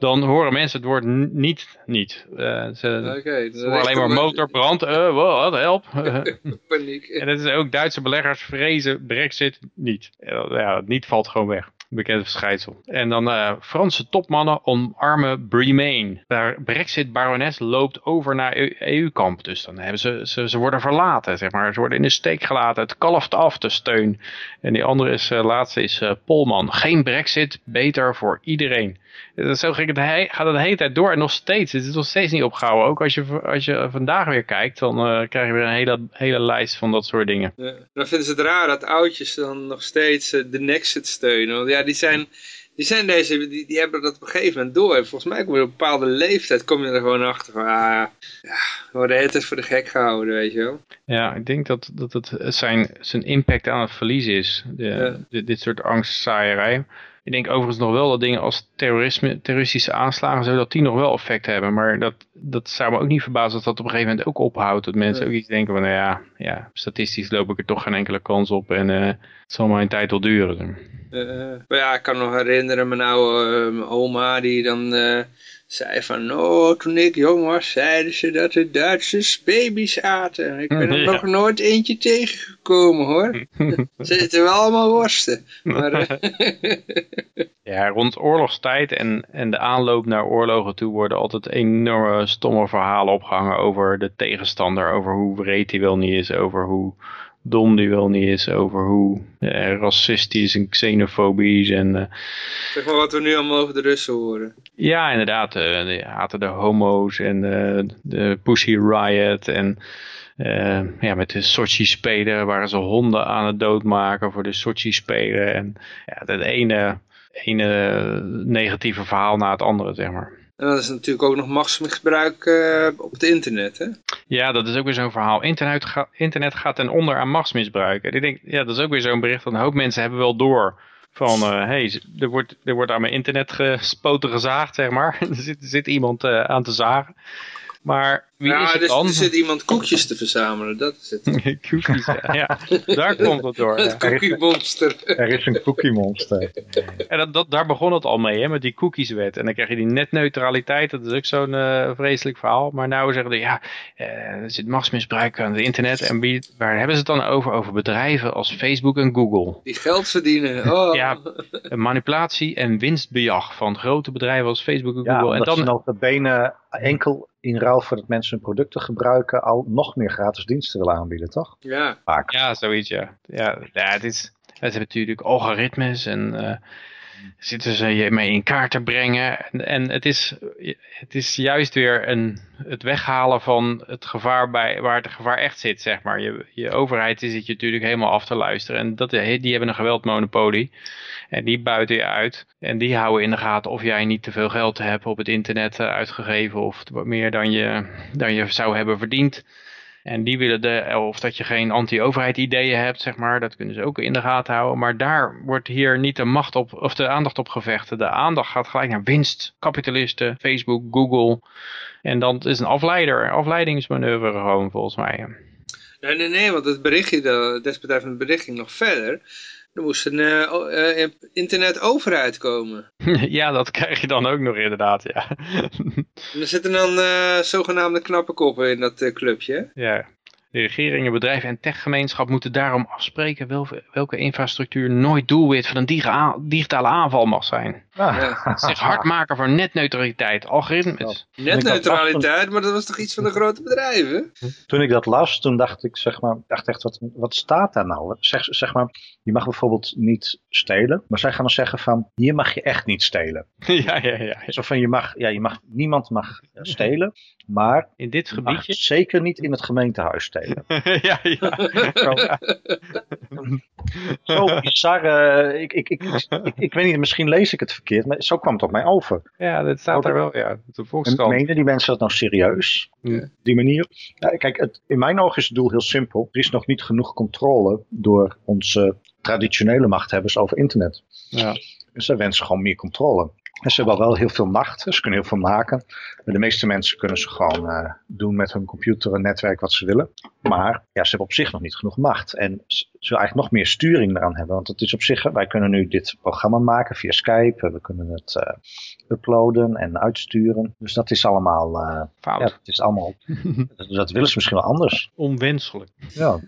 Speaker 3: dan horen mensen het woord niet. niet. Uh, ze
Speaker 2: okay,
Speaker 3: alleen maar motorbrand, uh, wat, help.
Speaker 2: Paniek.
Speaker 3: en dat is ook Duitse beleggers vrezen brexit niet. Ja, het niet valt gewoon weg bekend verschijnsel. En dan uh, Franse topmannen omarmen Remain. Daar Brexit-barones loopt over naar EU-kamp. Dus dan hebben ze, ze, ze worden verlaten, zeg maar. Ze worden in de steek gelaten. Het kalft af, de steun. En die andere is, uh, laatste is uh, Polman. Geen Brexit, beter voor iedereen. Zo ging het, gaat het de hele tijd door en nog steeds. Het is nog steeds niet opgehouden. Ook als je, als je vandaag weer kijkt, dan uh, krijg je weer een hele, hele lijst van dat soort dingen.
Speaker 2: Ja, dan vinden ze het raar dat oudjes dan nog steeds uh, de Nexit steunen. Want ja, die zijn, die zijn deze, die, die hebben dat op een gegeven moment door. En volgens mij kom je op een bepaalde leeftijd, kom je er gewoon achter van, ah, ja, we worden het hele voor de gek gehouden, weet je wel.
Speaker 3: Ja, ik denk dat, dat het zijn, zijn impact aan het verlies is. De, ja. de, dit soort angstzaaierij. Ik denk overigens nog wel dat dingen als terrorisme, terroristische aanslagen, zo, dat die nog wel effect hebben. Maar dat, dat zou me ook niet verbazen dat dat op een gegeven moment ook ophoudt. Dat mensen ook iets denken van, nou ja, ja, statistisch loop ik er toch geen enkele kans op en uh, het zal maar een tijd wel duren.
Speaker 2: Uh, maar ja, ik kan nog herinneren, mijn oude uh, oma die dan zei van, oh, toen ik jong was, zeiden ze dat de Duitsers baby's aten. Ik ben er ja. nog nooit eentje tegengekomen, hoor. ze eten wel allemaal worsten. Maar,
Speaker 3: eh, ja, rond oorlogstijd en, en de aanloop naar oorlogen toe worden altijd enorme stomme verhalen opgehangen over de tegenstander, over hoe wreed hij wel niet is, over hoe dom die wel niet is over hoe eh, racistisch en xenofobisch en... Uh,
Speaker 2: zeg maar wat we nu allemaal over de Russen horen.
Speaker 3: Ja, inderdaad. Uh, de, haten de homo's en de Pussy Riot en... ja, met de Sochi-spelen waren ze honden aan het doodmaken voor de Sochi-spelen. En ja, het ene, ene negatieve verhaal na het andere, zeg maar.
Speaker 2: En dat is natuurlijk ook nog machtsmisbruik uh, op het internet, hè?
Speaker 3: Ja, dat is ook weer zo'n verhaal. Internet, ga, internet gaat ten onder aan machtsmisbruik. Ik denk, ja, dat is ook weer zo'n bericht een hoop mensen hebben wel door van, hé, uh, hey, er wordt, er wordt aan mijn internet gespoten gezaagd, zeg maar. er, zit, zit iemand uh, aan te zagen. Maar wie
Speaker 2: ja,
Speaker 3: is het
Speaker 2: dus,
Speaker 3: dan?
Speaker 2: Er zit iemand koekjes te verzamelen, dat is het.
Speaker 3: koekjes, ja. ja. Daar komt het door.
Speaker 2: Het koekiemonster.
Speaker 6: Er is een koekiemonster.
Speaker 3: en dat, dat, daar begon het al mee, hè, met die cookieswet. En dan krijg je die netneutraliteit, dat is ook zo'n uh, vreselijk verhaal. Maar nou zeggen ze, ja, uh, er zit machtsmisbruik aan het internet. En wie, waar hebben ze het dan over? Over bedrijven als Facebook en Google.
Speaker 2: Die geld verdienen. Oh.
Speaker 3: Ja, manipulatie en winstbejag van grote bedrijven als Facebook en Google.
Speaker 6: Ja,
Speaker 3: en dan
Speaker 6: ze de benen enkel in ruil voor dat mensen hun producten gebruiken al nog meer gratis diensten willen aanbieden, toch?
Speaker 2: Ja.
Speaker 6: Vaak.
Speaker 3: Ja, zoiets, ja. Ja, ja het is, het hebben natuurlijk algoritmes en uh, zitten ze je mee in kaart te brengen. En, en het, is, het is juist weer een, het weghalen van het gevaar bij, waar het gevaar echt zit, zeg maar. Je, je overheid zit je natuurlijk helemaal af te luisteren. En dat, die hebben een geweldmonopolie. En die buiten je uit. En die houden in de gaten of jij niet te veel geld hebt op het internet uitgegeven. Of meer dan je, dan je zou hebben verdiend. En die willen de, of dat je geen anti-overheid ideeën hebt, zeg maar. Dat kunnen ze ook in de gaten houden. Maar daar wordt hier niet de macht op, of de aandacht op gevechten. De aandacht gaat gelijk naar winst, kapitalisten, Facebook, Google. En dan is een afleider, afleidingsmanoeuvre gewoon volgens mij.
Speaker 2: Nee, nee, nee, want het berichtje, desbetreffende bericht ging nog verder. Er moest een uh, uh, internetoverheid komen.
Speaker 3: ja, dat krijg je dan ook nog inderdaad, ja.
Speaker 2: er zitten dan uh, zogenaamde knappe koppen in dat clubje.
Speaker 3: Ja, de regeringen, bedrijven en techgemeenschap moeten daarom afspreken welke, welke infrastructuur nooit doelwit van een digitale aanval mag zijn. Ja. Zich hard maken voor netneutraliteit, algoritmes.
Speaker 2: Netneutraliteit, maar dat was toch iets van de grote bedrijven?
Speaker 6: Toen ik dat las, toen dacht ik, zeg maar, dacht echt, wat, wat staat daar nou? Zeg, zeg maar, je mag bijvoorbeeld niet stelen, maar zij gaan dan zeggen van, hier mag je echt niet stelen.
Speaker 3: Ja, ja, ja. ja.
Speaker 6: Zo van, je mag, ja, je mag, niemand mag stelen, maar
Speaker 3: in dit gebiedje
Speaker 6: zeker niet in het gemeentehuis stelen.
Speaker 3: ja, ja.
Speaker 6: Zo, zo bizar, uh, ik, ik, ik, ik, ik weet niet, misschien lees ik het verkeerd, maar zo kwam het op mij over.
Speaker 3: Ja, dat staat er wel, ja. De
Speaker 6: volkskrant. Menen die mensen dat nou serieus? Ja. Die manier? Ja, kijk, het, in mijn ogen is het doel heel simpel. Er is nog niet genoeg controle door onze traditionele machthebbers over internet.
Speaker 3: Ja.
Speaker 6: Dus ze wensen gewoon meer controle. En ze hebben wel heel veel macht, ze kunnen heel veel maken. De meeste mensen kunnen ze gewoon uh, doen met hun computer en netwerk wat ze willen. Maar ja, ze hebben op zich nog niet genoeg macht. En we eigenlijk nog meer sturing eraan hebben. Want het is op zich, wij kunnen nu dit programma maken via Skype. We kunnen het uh, uploaden en uitsturen. Dus dat is allemaal... Uh,
Speaker 3: Fout.
Speaker 6: Ja, dat is allemaal... dat, dat, willen ze misschien wel anders.
Speaker 3: Onwenselijk.
Speaker 6: Ja.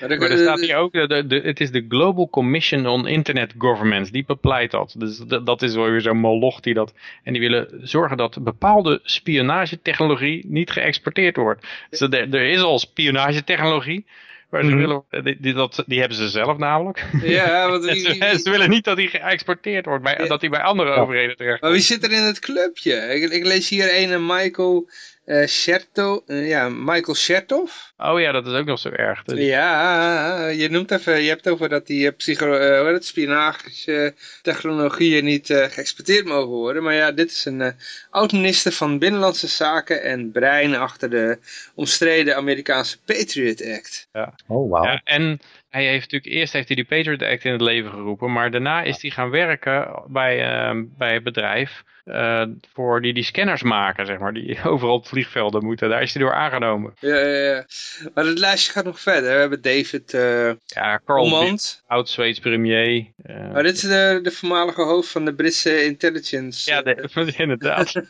Speaker 3: maar, er staat hier ook, de, de, het is de Global Commission on Internet Governments. Die bepleit dat. Dus dat, dat is wel weer zo'n moloch die dat... En die willen zorgen dat bepaalde spionagetechnologie niet geëxporteerd wordt. Dus er, er is al spionagetechnologie. Maar ze willen, die, die, dat, die hebben ze zelf namelijk.
Speaker 2: Ja, want
Speaker 3: die, ze, ze, willen niet dat die geëxporteerd wordt, bij, dat die bij andere overheden terecht
Speaker 2: Maar wie zit er in het clubje? Ik, ik lees hier een Michael uh, Sherto, uh, ja, Michael Shertov.
Speaker 3: Oh ja, dat is ook nog zo erg.
Speaker 2: Ja, je noemt even, je hebt over dat die psycho, uh, het, spionagische technologieën niet geëxporteerd mogen worden. Maar ja, dit is een oud-minister van Binnenlandse Zaken en brein achter de omstreden Amerikaanse Patriot Act.
Speaker 3: Ja.
Speaker 6: Oh, wow.
Speaker 3: Ja, en hij heeft natuurlijk eerst heeft hij die Patriot Act in het leven geroepen, maar daarna is hij gaan werken bij, uh, bij het bedrijf uh, voor die die scanners maken, zeg maar, die overal op vliegvelden moeten. Daar is hij door aangenomen.
Speaker 2: Ja, ja, ja. Maar het lijstje gaat nog verder. We hebben David uh,
Speaker 3: ja, Carl oud-Zweeds premier.
Speaker 2: Uh, maar dit is de, de voormalige hoofd van de Britse intelligence.
Speaker 3: Ja, de, inderdaad.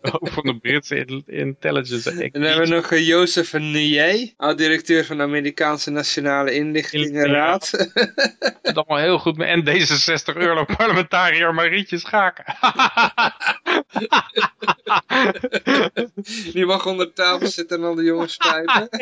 Speaker 3: hoofd van de Britse intelligence.
Speaker 2: En dan hebben we nog Jozef Nier, oud-directeur van de Amerikaanse Nationale Inlichtingenraad.
Speaker 3: Dat allemaal heel goed. En D66 Euro-parlementariër Marietje Schaken.
Speaker 2: Die mag onder tafel zitten en al de jongens spijpen.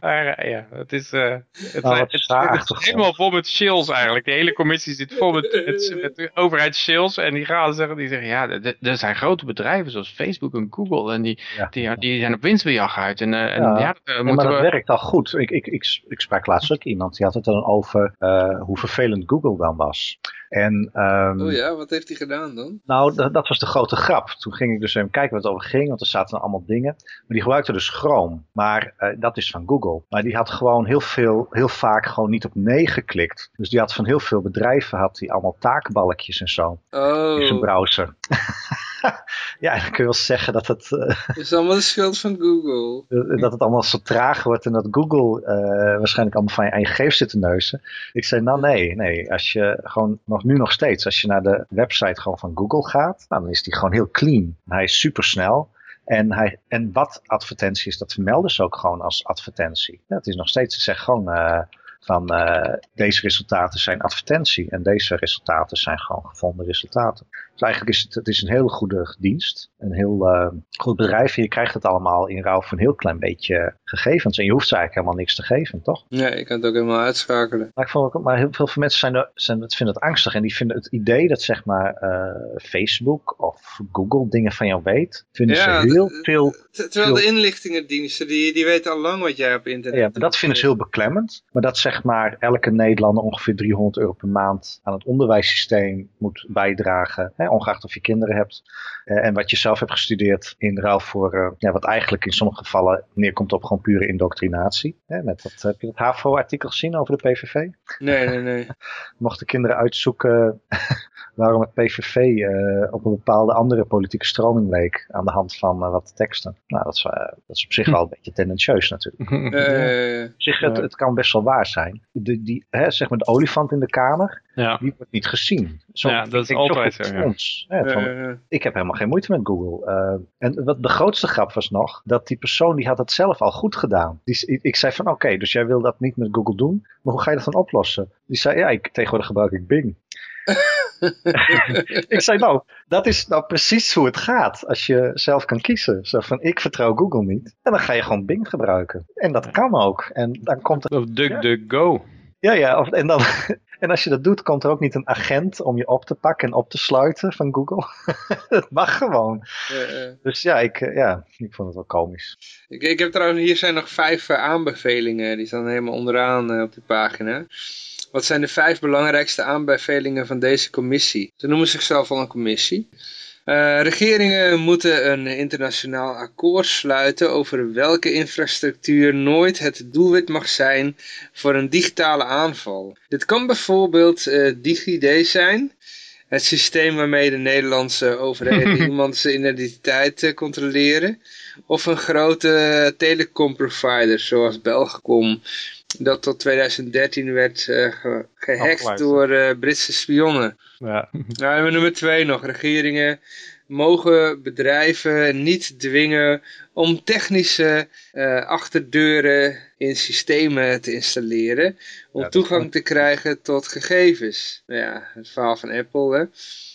Speaker 2: ja,
Speaker 3: ja. ja, het is, uh, het, oh, het, het, is helemaal vol met shills eigenlijk. De hele commissie zit vol met, met, met overheidsshills. En die gaan zeggen, die zeggen, ja, er zijn grote bedrijven zoals Facebook en Google. En die, ja. die, die, zijn op winstbejag uit. En, uh, en ja, ja,
Speaker 6: uh, maar dat we... werkt al goed. Ik, ik, ik, ik sprak laatst ook iemand, die had het dan over hoe vervelend Google dan was. En, um,
Speaker 2: oh ja, wat heeft hij gedaan dan?
Speaker 6: Nou, dat, dat, was de grote grap. Toen ging ik dus even kijken wat het over ging, want er zaten allemaal dingen. Maar die gebruikte dus Chrome. Maar uh, dat is van Google. Maar die had gewoon heel veel, heel vaak gewoon niet op nee geklikt. Dus die had van heel veel bedrijven had die allemaal taakbalkjes en zo.
Speaker 2: Oh.
Speaker 6: In zijn browser. ja, dan kun je wel zeggen dat het... Uh,
Speaker 2: het is allemaal de schuld van Google.
Speaker 6: dat het allemaal zo traag wordt en dat Google uh, waarschijnlijk allemaal van je eigen gegevens zit te neuzen. Ik zei, nou nee, nee. Als je gewoon, nog, nu nog steeds, als je naar de website gewoon van Google gaat, nou, dan is die gewoon heel clean. Hij is super snel. En, hij, en wat advertentie is, dat vermelden ze ook gewoon als advertentie. Het is nog steeds, ze zeggen gewoon... Uh, van uh, deze resultaten zijn advertentie en deze resultaten zijn gewoon gevonden resultaten. Dus eigenlijk is het, het is een hele goede dienst, een heel uh, goed bedrijf en je krijgt het allemaal in ruil voor een heel klein beetje gegevens en je hoeft ze eigenlijk helemaal niks te geven, toch?
Speaker 2: Nee, je kan het ook helemaal uitschakelen.
Speaker 6: Maar, ik vond ook, maar heel veel mensen zijn, er, zijn, vinden het angstig en die vinden het idee dat zeg maar uh, Facebook of Google dingen van jou weet, vinden ja, ze heel veel...
Speaker 2: Terwijl de inlichtingendiensten, die, die weten al lang wat jij op internet
Speaker 6: Ja, maar dat vinden ze heel beklemmend. Maar dat zeg maar elke Nederlander ongeveer 300 euro per maand aan het onderwijssysteem moet bijdragen. Hè, ongeacht of je kinderen hebt. Uh, en wat je zelf hebt gestudeerd in ruil voor, uh, ja, wat eigenlijk in sommige gevallen neerkomt op gewoon pure indoctrinatie. Hè, met dat, heb je het HAVO-artikel gezien over de PVV?
Speaker 2: Nee, nee, nee.
Speaker 6: Mochten kinderen uitzoeken waarom het PVV uh, op een bepaalde andere politieke stroming leek aan de hand van wat teksten. Nou, dat is, dat is op zich wel een beetje tendentieus natuurlijk.
Speaker 2: Uh,
Speaker 6: zich, het, het, kan best wel waar zijn. De, die, hè, zeg maar de olifant in de kamer,
Speaker 3: ja.
Speaker 6: die wordt niet gezien.
Speaker 3: Zo, ja, dat is altijd zo. Ja.
Speaker 6: Hè, van, ik heb helemaal geen moeite met Google. Uh, en wat de grootste grap was nog, dat die persoon die had het zelf al goed gedaan. Die, ik, ik zei van oké, dus jij wil dat niet met Google doen, maar hoe ga je dat dan oplossen? Die zei ja, ik, tegenwoordig gebruik ik Bing. ik zei nou, dat is nou precies hoe het gaat als je zelf kan kiezen. Zo van, ik vertrouw Google niet. En dan ga je gewoon Bing gebruiken. En dat kan ook. En dan komt het...
Speaker 3: Of DuckDuckGo.
Speaker 6: Ja, ja. Of, en, dan, en als je dat doet, komt er ook niet een agent om je op te pakken en op te sluiten van Google. Het mag gewoon.
Speaker 2: Uh, uh.
Speaker 6: Dus ja ik, ja, ik vond het wel komisch.
Speaker 2: Ik, ik heb trouwens, hier zijn nog vijf uh, aanbevelingen. Die staan helemaal onderaan op die pagina. Wat zijn de vijf belangrijkste aanbevelingen van deze commissie? Ze noemen zichzelf al een commissie. Uh, regeringen moeten een internationaal akkoord sluiten over welke infrastructuur nooit het doelwit mag zijn voor een digitale aanval. Dit kan bijvoorbeeld uh, DigiD zijn, het systeem waarmee de Nederlandse overheden iemands identiteit controleren. Of een grote telecomprovider zoals Belgacom dat tot 2013 werd uh, gehackt door uh, Britse spionnen. Ja. Nou, nummer twee nog. Regeringen mogen bedrijven niet dwingen om technische uh, achterdeuren in systemen te installeren. Om toegang te krijgen tot gegevens. Ja, het verhaal van Apple. Hè.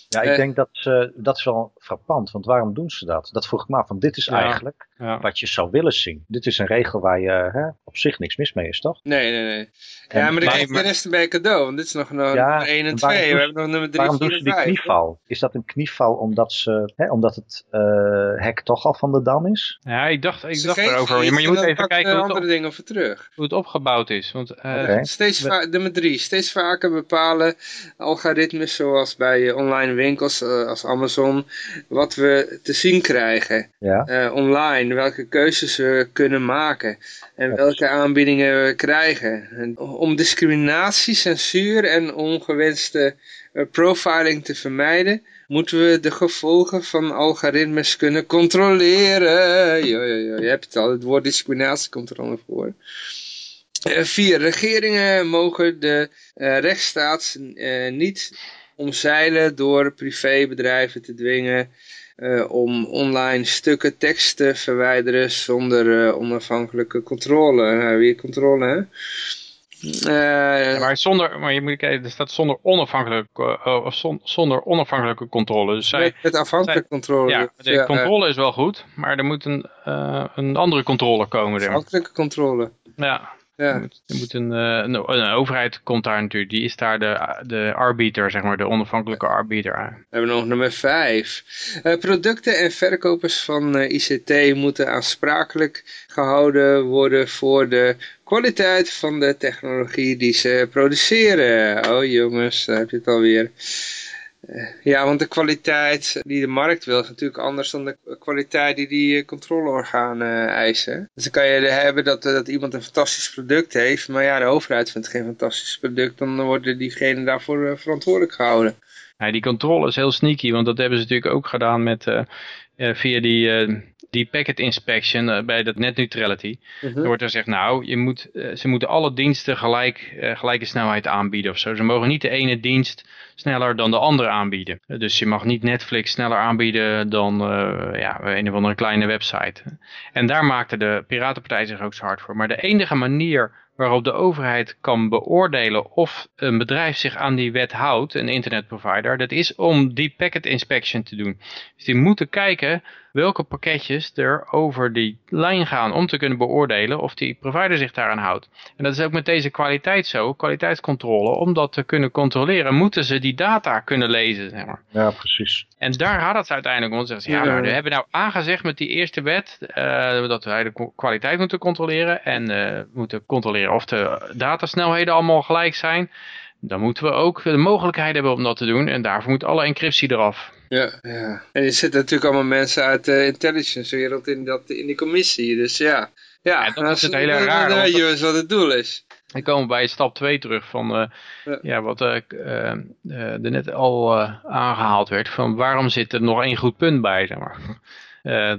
Speaker 6: Ja, ik denk dat ze, dat is wel frappant, want waarom doen ze dat? Dat vroeg ik me af, want dit is eigenlijk wat je zou willen zien. Dit is een regel waar je hè, op zich niks mis mee is, toch?
Speaker 2: Nee, nee, nee. ja, maar dan krijg je de rest erbij cadeau, want dit is nog een ja, 1 en 2. We hebben nog nummer 3,
Speaker 6: Waarom doen ze die knieval? Is dat een knieval omdat, ze, hè, omdat het uh, hek toch al van de dam is?
Speaker 3: Ja, ik dacht, ik dacht erover. Maar je moet even kijken hoe
Speaker 2: andere dingen voor terug.
Speaker 3: hoe het opgebouwd is. Want, uh,
Speaker 2: okay. steeds nummer 3. Steeds vaker bepalen algoritmes zoals bij online winkels uh, als Amazon wat we te zien krijgen ja. online welke keuzes we kunnen maken en welke aanbiedingen we krijgen. En om discriminatie, censuur en ongewenste uh, profiling te vermijden, moeten we de gevolgen van algoritmes kunnen controleren. Jo, jo, jo. Je hebt het al, het woord discriminatie komt er al voor. Uh, vier, regeringen mogen de uh, rechtsstaat niet omzeilen door privébedrijven te dwingen uh, om online stukken tekst te verwijderen zonder uh, onafhankelijke controle. Uh, wie controle, hè?
Speaker 3: Ja, maar, zonder, maar je moet kijken, er staat zonder onafhankelijke, of zonder onafhankelijke controle. Dus zij,
Speaker 2: met, afhankelijke controle.
Speaker 3: Ja, de controle is wel goed, maar er moet een, een andere controle komen.
Speaker 2: Afhankelijke controle.
Speaker 3: Ja, ja. Er moet, een, eh, een, een, overheid komt daar natuurlijk, die is daar de, de arbiter, zeg maar, de onafhankelijke arbiter.
Speaker 2: We hebben nog nummer vijf. Uh, producten en verkopers van uh, eh, ICT moeten aansprakelijk gehouden worden voor de kwaliteit van de technologie die ze produceren. Oh jongens, daar heb je het alweer. Ja, want de kwaliteit die de markt wil is natuurlijk anders dan de kwaliteit die die eh, controleorganen eisen. Dus dan kan je hebben dat, dat iemand een fantastisch product heeft, maar ja, de overheid vindt geen fantastisch product, dan worden diegenen daarvoor eh, verantwoordelijk gehouden.
Speaker 3: Ja, die controle is heel sneaky, want dat hebben ze natuurlijk ook gedaan met, via die, die packet inspection bij dat net neutrality. Uh Er wordt er gezegd, nou, je moet, ze moeten alle diensten gelijk, gelijke snelheid aanbieden of zo. Ze mogen niet de ene dienst sneller dan de andere aanbieden. Dus je mag niet Netflix sneller aanbieden dan uh, ja, een of andere kleine website. En daar maakte de Piratenpartij zich ook zo hard voor. Maar de enige manier waarop de overheid kan beoordelen of een bedrijf zich aan die wet houdt, een internetprovider, dat is om die packet inspection te doen. Dus die moeten kijken welke pakketjes er over die lijn gaan om te kunnen beoordelen of die provider zich daaraan houdt. En dat is ook met deze kwaliteit zo, kwaliteitscontrole, om dat te kunnen controleren, moeten ze die data kunnen lezen. Zeg maar.
Speaker 6: Ja, precies.
Speaker 3: En daar gaat het uiteindelijk om. Zeggen ja, maar we hebben nou aangezegd met die eerste wet uh, dat wij de kwaliteit moeten controleren en uh, moeten controleren of de datasnelheden allemaal gelijk zijn. Dan moeten we ook de mogelijkheid hebben om dat te doen en daarvoor moet alle encryptie eraf.
Speaker 2: Ja, ja. En er zitten natuurlijk allemaal mensen uit de intelligence wereld in, dat, in die commissie. Dus ja, ja,
Speaker 3: ja dat is het hele raar.
Speaker 2: Dan weet je wat het doel is.
Speaker 3: Dan komen we bij stap 2 terug van uh, ja. ja. wat uh, uh, er net al aangehaald werd. Van waarom zit er nog één goed punt bij, zeg maar.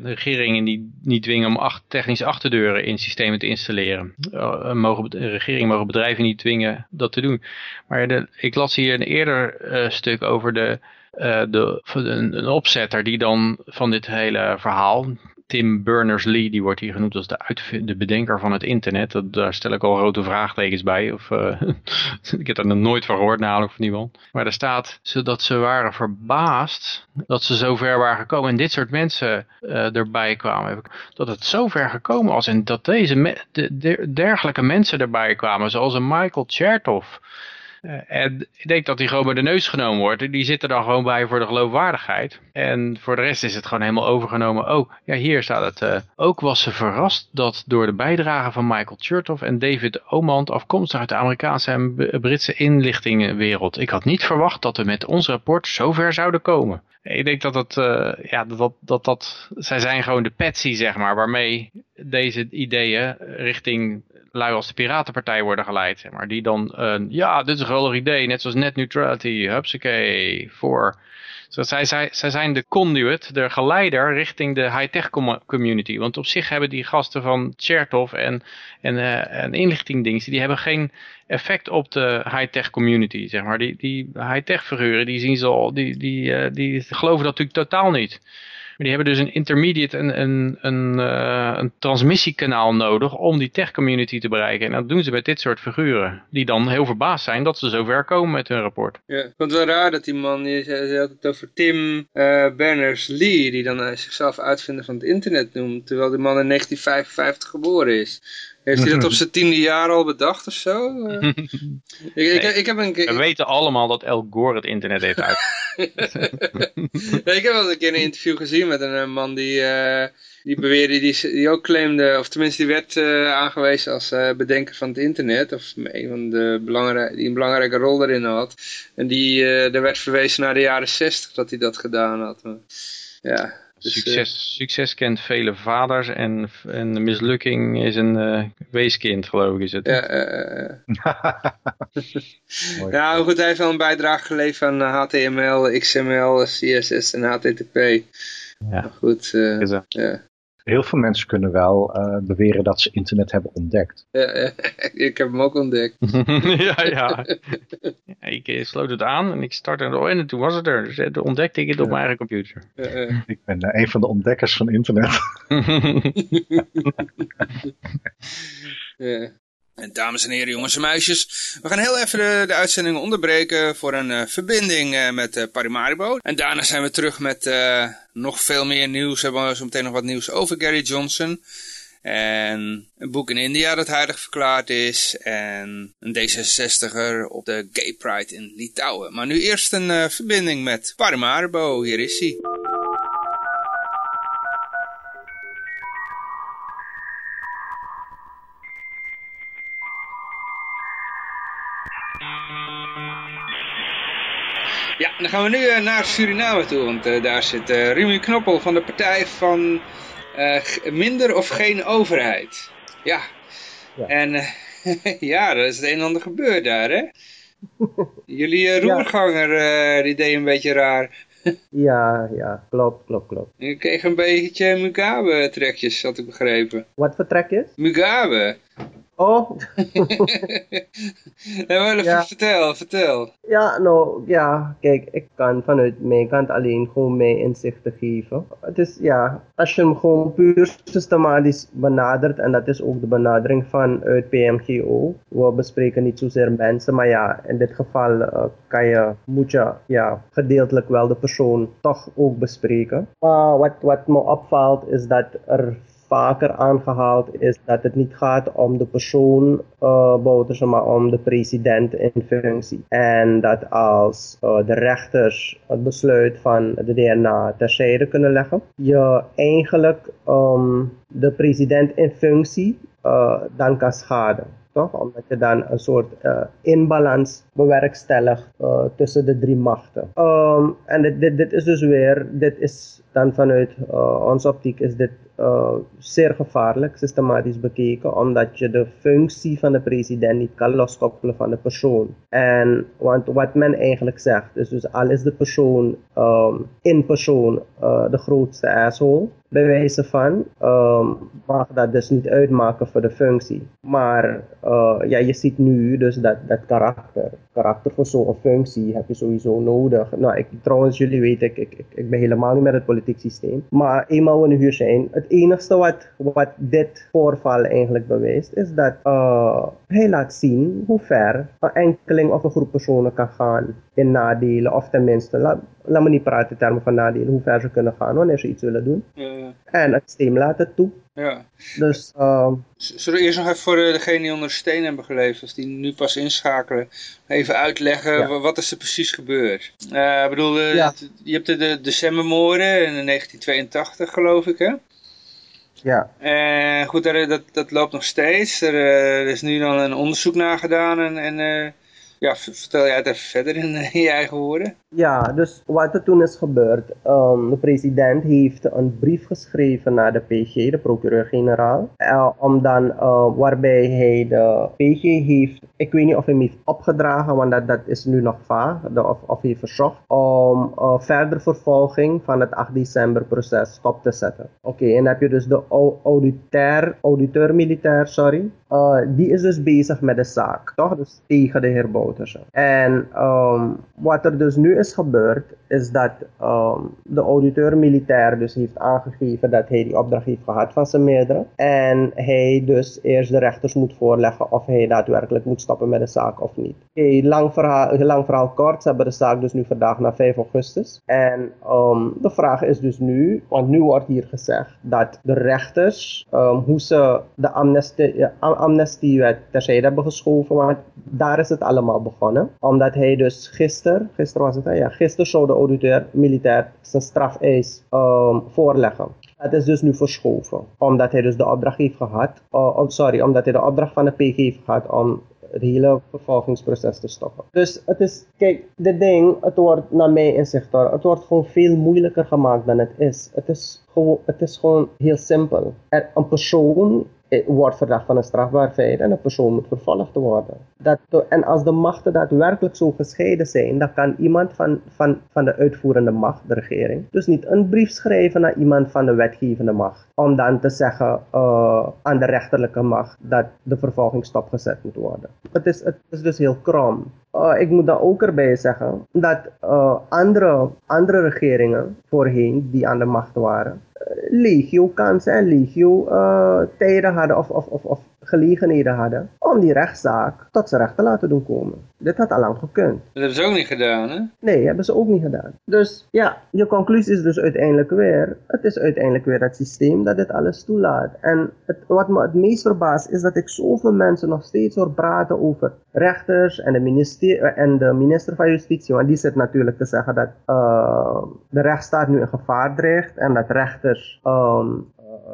Speaker 3: De regeringen die niet dwingen om acht, technische achterdeuren in systemen te installeren. mogen, de regering mogen bedrijven niet dwingen dat te doen. Maar ik las hier een eerder stuk over de de, een, opzetter die dan van dit hele verhaal, Tim Berners-Lee, die wordt hier genoemd als de, de bedenker van het internet. Dat, daar stel ik al grote vraagtekens bij. Of, uh, ik heb er nog nooit van gehoord namelijk van iemand. Maar er staat zodat ze waren verbaasd dat ze zo ver waren gekomen. En dit soort mensen uh, erbij kwamen. Dat het zo ver gekomen was. En dat deze de, de, dergelijke mensen erbij kwamen. Zoals een Michael Chertoff. Uh, en ik denk dat die gewoon bij de neus genomen wordt. Die zitten dan gewoon bij voor de geloofwaardigheid. En voor de rest is het gewoon helemaal overgenomen. Oh, ja, hier staat het. Uh, ook was ze verrast dat door de bijdrage van Michael Chertoff en David Omand afkomstig uit de Amerikaanse en Britse inlichtingenwereld. Ik had niet verwacht dat we met ons rapport zo ver zouden komen. Ik denk dat dat, uh, ja, dat, dat, dat, zij zijn gewoon de patsy, zeg maar, waarmee deze ideeën richting lui als de Piratenpartij worden geleid. Maar, die dan, ja, dit is een geweldig idee, net zoals net neutrality, hupsakee, voor... Zij, zij, zij zijn de conduit, de geleider richting de high-tech community. Want op zich hebben die gasten van Chertoff en, en, uh, en inlichtingdiensten, die hebben geen effect op de high-tech community, zeg maar. Die, die high-tech figuren, die zien ze al, die, die, uh, die geloven dat natuurlijk totaal niet. Die hebben dus een intermediate, een, een, een, uh, een transmissiekanaal nodig om die tech community te bereiken. En dat doen ze met dit soort figuren. Die dan heel verbaasd zijn dat ze zover komen met hun rapport.
Speaker 2: Ja, ik vond het wel raar dat die man, die had het over Tim uh, Berners-Lee, die dan uh, zichzelf uitvinder van het internet noemt. Terwijl die man in 1955 geboren is. Heeft hij dat op zijn tiende jaar al bedacht of zo? ik,
Speaker 3: ik, ik, heb een, We weten allemaal dat El Gore het internet heeft uit.
Speaker 2: ik heb wel een keer een interview gezien met een man die, uh, die beweerde, die, die ook claimde, of tenminste die werd uh, aangewezen als uh, bedenker van het internet. Of een van de belangrijke, die een belangrijke rol daarin had. En die, er werd verwezen naar de jaren zestig dat hij dat gedaan had. Maar, ja,
Speaker 3: succes, succes kent vele vaders en, en mislukking is een uh, weeskind, geloof ik is het.
Speaker 2: Ja, uh, ja goed, hij heeft wel een bijdrage geleverd aan HTML, XML, CSS en HTTP. Ja. goed, ja
Speaker 6: heel veel mensen kunnen wel uh, beweren dat ze internet hebben ontdekt.
Speaker 2: Ja, ik heb hem ook ontdekt.
Speaker 3: ja, ja, Ik uh, sloot het aan en ik startte het en toen was het er. Dus toen ontdekte ik het op mijn eigen computer.
Speaker 6: Ik ben uh, een van de ontdekkers van internet.
Speaker 2: ja. En dames en heren, jongens en meisjes, we gaan heel even de, de uitzending onderbreken voor een uh, verbinding uh, met uh, Parimaribo. En daarna zijn we terug met nog veel meer nieuws. We hebben zo meteen nog wat nieuws over Gary Johnson. En een boek in India dat heilig verklaard is. En een D66er op de Gay Pride in Litouwen. Maar nu eerst een verbinding met Parimaribo. Hier is hij. Ja, dan gaan we nu uh, naar Suriname toe, want uh, daar zit uh, Knoppel van de partij van minder of geen overheid. Ja, ja. en ja, er is het een en ander gebeurd daar, hè? Jullie roerganger, ja. die deed een beetje raar.
Speaker 7: ja, ja, klopt, klopt, klopt.
Speaker 2: Je kreeg een beetje Mugabe-trekjes, had ik begrepen.
Speaker 7: Wat voor trekjes?
Speaker 2: Mugabe.
Speaker 7: Oh.
Speaker 2: ja. Vertel, vertel.
Speaker 7: Ja, nou, ja, kijk, ik kan vanuit mijn kant alleen gewoon mijn inzichten geven. Het is, ja, als je hem gewoon puur systematisch benadert, en dat is ook de benadering van uit PMGO. We bespreken niet zozeer mensen, maar ja, in dit geval uh, kan je, moet je, ja, gedeeltelijk wel de persoon toch ook bespreken. Maar wat, wat me opvalt is dat er vaker aangehaald is dat het niet gaat om de persoon uh, maar om de president in functie. En dat als uh, de rechters het besluit van de DNA terzijde kunnen leggen, je eigenlijk um, de president in functie uh, dan kan schaden. Toch? Omdat je dan een soort uh, inbalans bewerkstelligt tussen de drie machten. Um, en dit, dit, dit, is dus weer, dit is dan vanuit uh, onze optiek is dit uh, zeer gevaarlijk, systematisch bekeken, omdat je de functie van de president niet kan loskoppelen van de persoon. En want wat men eigenlijk zegt, is dus al is de persoon um, in persoon uh, de grootste asshole, bij wijze van, um, mag dat dus niet uitmaken voor de functie. Maar ja, je ziet nu dus dat, dat karakter, karakter voor zo'n functie heb je sowieso nodig. Nou, ik, trouwens, jullie weten, ik, ik, ik ben helemaal niet met het politiek systeem. Maar eenmaal we nu hier zijn, het enige wat, wat dit voorval eigenlijk bewijst, is dat uh, hij laat zien hoe ver een enkeling of een groep personen kan gaan in nadelen, of tenminste, laat, laat me niet praten in termen van nadelen, hoe ver ze kunnen gaan wanneer ze iets willen doen. Ja. En het systeem laat het toe.
Speaker 2: Ja.
Speaker 7: Dus, uh,
Speaker 2: Zullen we eerst nog even voor degene die onder steen hebben geleefd, als die nu pas inschakelen, even uitleggen ja. wat is er precies gebeurd? Uh, ik bedoel, ja. je hebt de, de decembermoorden in 1982 geloof ik hè?
Speaker 7: Ja.
Speaker 2: En goed, dat, dat, dat loopt nog steeds. Er, er, is nu dan een onderzoek naar gedaan en, en Ja, vertel jij het even verder in, in je eigen woorden.
Speaker 7: Ja, dus wat er toen is gebeurd, um, de president heeft een brief geschreven naar de PG, de procureur-generaal, uh, om dan, uh, waarbij hij de PG heeft, ik weet niet of hij hem heeft opgedragen, want dat, dat is nu nog vaag, of, of hij verzocht, om verder vervolging van het 8 december proces stop te zetten. Oké, en dan heb je dus de auditeur, auditeur militair, sorry, uh, die is dus bezig met de zaak, toch? Dus tegen de heer Boutersen. En um, wat er dus nu is gebeurd, is dat um, de auditeur militair dus heeft aangegeven dat hij die opdracht heeft gehad van zijn meerdere. En hij dus eerst de rechters moet voorleggen of hij daadwerkelijk moet stoppen met de zaak of niet. Okay, lang, verhaal, lang verhaal kort, ze hebben de zaak dus nu vandaag naar 5 augustus. En um, de vraag is dus nu, want nu wordt hier gezegd dat de rechters, hoe ze de amnestie, amnestiewet terzijde hebben geschoven, want daar is het allemaal begonnen. Omdat hij dus gisteren, gisteren was het, ja, gisteren zou de auditeur militair zijn strafeis um, voorleggen. Het is dus nu verschoven, omdat hij dus de opdracht heeft gehad, oh, sorry, omdat hij de opdracht van de PG heeft gehad om het hele vervolgingsproces te stoppen. Dus het is, kijk, dit ding, het wordt naar mij inzicht het wordt gewoon veel moeilijker gemaakt dan het is. Het is gewoon, het is gewoon heel simpel. Er, een persoon wordt verdacht van een strafbaar feit en een persoon moet vervolgd worden. Dat, en als de machten daadwerkelijk zo gescheiden zijn, dan kan iemand van, van, van de uitvoerende macht, de regering, dus niet een brief schrijven naar iemand van de wetgevende macht, om dan te zeggen uh, aan de rechterlijke macht dat de vervolging stopgezet moet worden. Het is, het is dus heel krom. Uh, ik moet dan ook erbij zeggen dat andere, andere regeringen voorheen die aan de macht waren, legio kansen en legio tijden hadden of, of, of, of gelegenheden hadden om die rechtszaak tot zijn recht te laten doen komen. Dit had al lang gekund.
Speaker 2: Dat hebben ze ook niet gedaan, hè?
Speaker 7: Nee, hebben ze ook niet gedaan. Dus ja, je conclusie is dus uiteindelijk weer, het is uiteindelijk weer het systeem dat dit alles toelaat. En het, wat me het meest verbaast is dat ik zoveel mensen nog steeds hoor praten over rechters en de minister, en de minister van Justitie. Want die zit natuurlijk te zeggen dat uh, de rechtsstaat nu in gevaar dreigt en dat rechters um,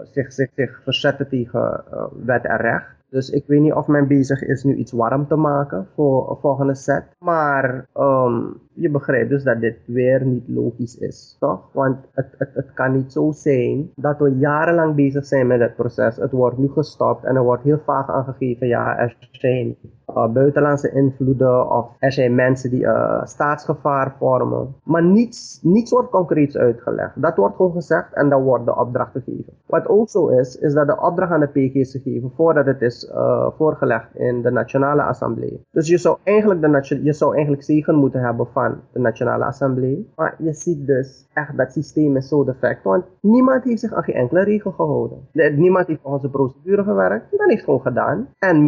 Speaker 7: zich, zich, zich verzetten tegen uh, wet en recht. Dus ik weet niet of men bezig is nu iets warm te maken voor een volgende set. Maar um, je begrijpt dus dat dit weer niet logisch is, toch? Want het, het, het kan niet zo zijn dat we jarenlang bezig zijn met het proces. Het wordt nu gestopt en er wordt heel vaak aangegeven, ja, er zijn uh, buitenlandse invloeden of er zijn mensen die uh, staatsgevaar vormen. Maar niets, niets wordt concreets uitgelegd. Dat wordt gewoon gezegd en dan wordt de opdracht gegeven. Wat ook zo is, is dat de opdracht aan de PG is gegeven voordat het is uh, voorgelegd in de Nationale Assemblée. Dus je zou eigenlijk, de je zou eigenlijk zegen moeten hebben van de Nationale Assemblée. Maar je ziet dus echt dat systeem is zo defect. Want niemand heeft zich aan geen enkele regel gehouden. Niemand heeft volgens de procedure gewerkt. Dat heeft gewoon gedaan. En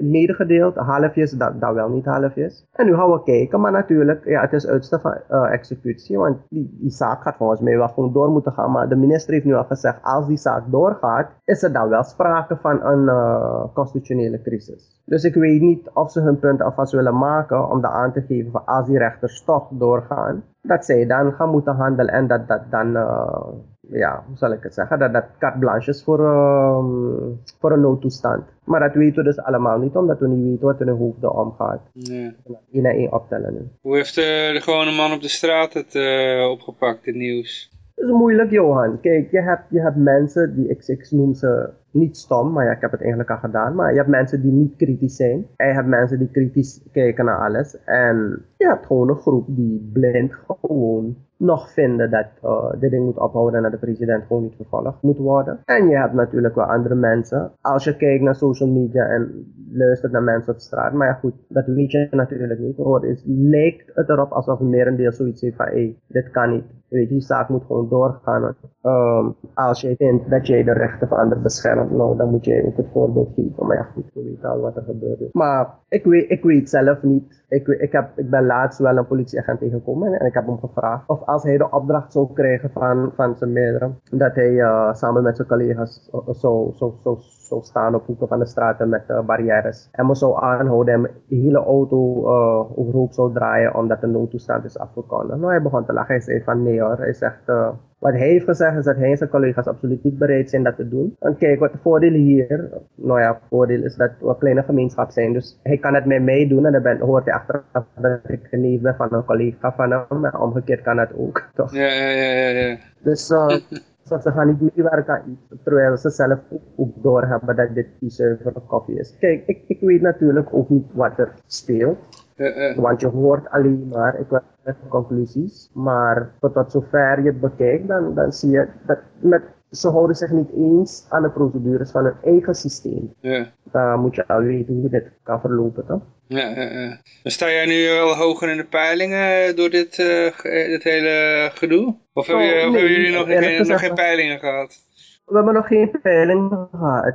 Speaker 7: medegedeeld, halfjes, dat, dat wel niet halfjes. En nu gaan we kijken. Maar natuurlijk, ja, het is uitstel van uh, executie. Want die, zaak gaat volgens mij wel gewoon door moeten gaan. Maar de minister heeft nu al gezegd, als die zaak doorgaat, is er dan wel sprake van een uh, constitutionele crisis. Dus ik weet niet of ze hun punt alvast willen maken om dat aan te geven van als die rechters toch doorgaan, dat zij dan gaan moeten handelen en dat dat dan, uh, ja, hoe zal ik het zeggen, dat dat carte blanche is voor, voor een noodtoestand. Maar dat weten we dus allemaal niet, omdat we niet weten wat er in hun hoofden omgaat. Nee. Eén en één optellen.
Speaker 2: Hoe heeft uh, de gewone man op de straat het uh, opgepakt, het nieuws?
Speaker 7: Het is moeilijk, Johan. Kijk, je hebt, je hebt mensen, die ik, ik noem ze niet stom, maar ja, ik heb het eigenlijk al gedaan. Maar je hebt mensen die niet kritisch zijn. En je hebt mensen die kritisch kijken naar alles. En je hebt gewoon een groep die blind gewoon nog vinden dat uh, dit ding moet ophouden en dat de president gewoon niet vervolgd moet worden. En je hebt natuurlijk wel andere mensen. Als je kijkt naar social media en luistert naar mensen op straat. Maar ja goed, dat weet je natuurlijk niet. Hoor. Het lijkt het erop alsof een merendeel zoiets heeft van, hé, hey, dit kan niet. Weet je, die zaak moet gewoon doorgaan. Um, als jij vindt dat jij de rechten van anderen beschermt, nou, dan moet jij ook het voorbeeld geven. Maar ja, goed, we weten al wat er gebeurt. is. Maar ik weet, ik weet zelf niet. Ik, ik, heb, ik ben laatst wel een politieagent tegengekomen en ik heb hem gevraagd of als hij de opdracht zou krijgen van, van zijn meerdere, dat hij uh, samen met zijn collega's zo, zo, zo, zou staan op hoeken van de straten met uh, barrières. En me zou aanhouden en de hele auto uh, overhoop zou draaien omdat de noodtoestand is afgekondigd. Nou, hij begon te lachen. Hij zei van nee hoor. Hij zegt, uh, wat hij heeft gezegd is dat hij en zijn collega's absoluut niet bereid zijn dat te doen. En kijk, wat de voordeel hier, nou ja, het voordeel is dat we een kleine gemeenschap zijn. Dus hij kan het met mij doen en dan ben, hoort hij achteraf dat ik een neef ben van een collega van hem. Maar omgekeerd kan het ook, toch?
Speaker 2: Ja, ja, ja, ja.
Speaker 7: Dus uh, ze gaan niet meewerken aan iets, terwijl ze zelf ook doorhebben dat dit zuivere koffie is. Kijk, ik, ik weet natuurlijk ook niet wat er speelt.
Speaker 2: Uh, uh.
Speaker 7: Want je hoort alleen maar, ik conclusies, maar tot zover je het bekijkt, dan, dan zie je dat met, ze houden zich niet eens aan de procedures van hun eigen systeem.
Speaker 2: Ja.
Speaker 7: Dan moet je al weten hoe dit kan verlopen, toch?
Speaker 2: Ja, ja, ja. Dan sta jij nu wel hoger in de peilingen door dit, uh, dit hele gedoe? Of,
Speaker 7: Oh, nee,
Speaker 2: hebben jullie nog geen peilingen gehad?
Speaker 7: We hebben nog geen peilingen gehad.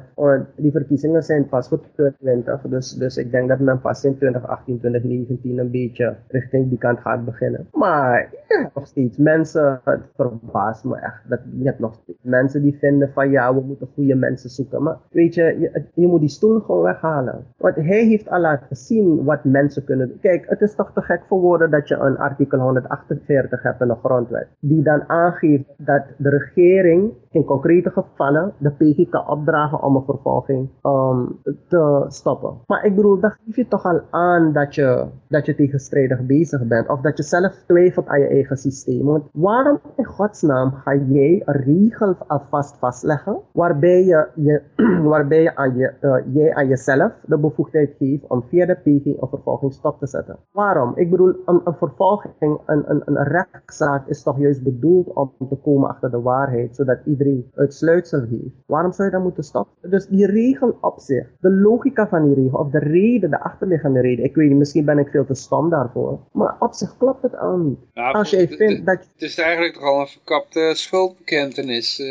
Speaker 7: Die verkiezingen zijn pas voor 2020. Dus, dus ik denk dat men pas in 2018, 2019 een beetje richting die kant gaat beginnen. Maar ja, nog steeds mensen, het verbaast me echt. Dat, je hebt nog steeds mensen die vinden van ja, we moeten goede mensen zoeken. Maar weet je, je, je moet die stoel gewoon weghalen. Want hij heeft al laten zien wat mensen kunnen doen. Kijk, het is toch te gek voor woorden dat je een artikel 148 hebt in de grondwet. Die dan aangeeft dat de regering in concrete gevallen de PG kan opdragen om een vervolging um, te stoppen. Maar ik bedoel, dan geef je toch al aan dat je, dat je tegenstrijdig bezig bent. Of dat je zelf twijfelt aan je eigen systeem. Want waarom in godsnaam ga jij een regel alvast vastleggen waarbij je, je, waarbij je, aan je uh, jij aan jezelf de bevoegdheid geeft om via de PG een vervolging stop te zetten? Waarom? Ik bedoel, een, een vervolging, een, een, een rechtszaak is toch juist bedoeld om te komen achter de waarheid, zodat iedereen uitsluitsel heeft. Waarom zou je dan moeten stoppen? Dus die regel op zich, de logica van die regel, of de reden, de achterliggende reden, ik weet niet, misschien ben ik veel te stom daarvoor, maar op zich klopt het al niet.
Speaker 2: Ja,
Speaker 7: Als jij
Speaker 2: het-
Speaker 7: vindt dat
Speaker 2: Het is eigenlijk toch al een verkapte schuldbekentenis.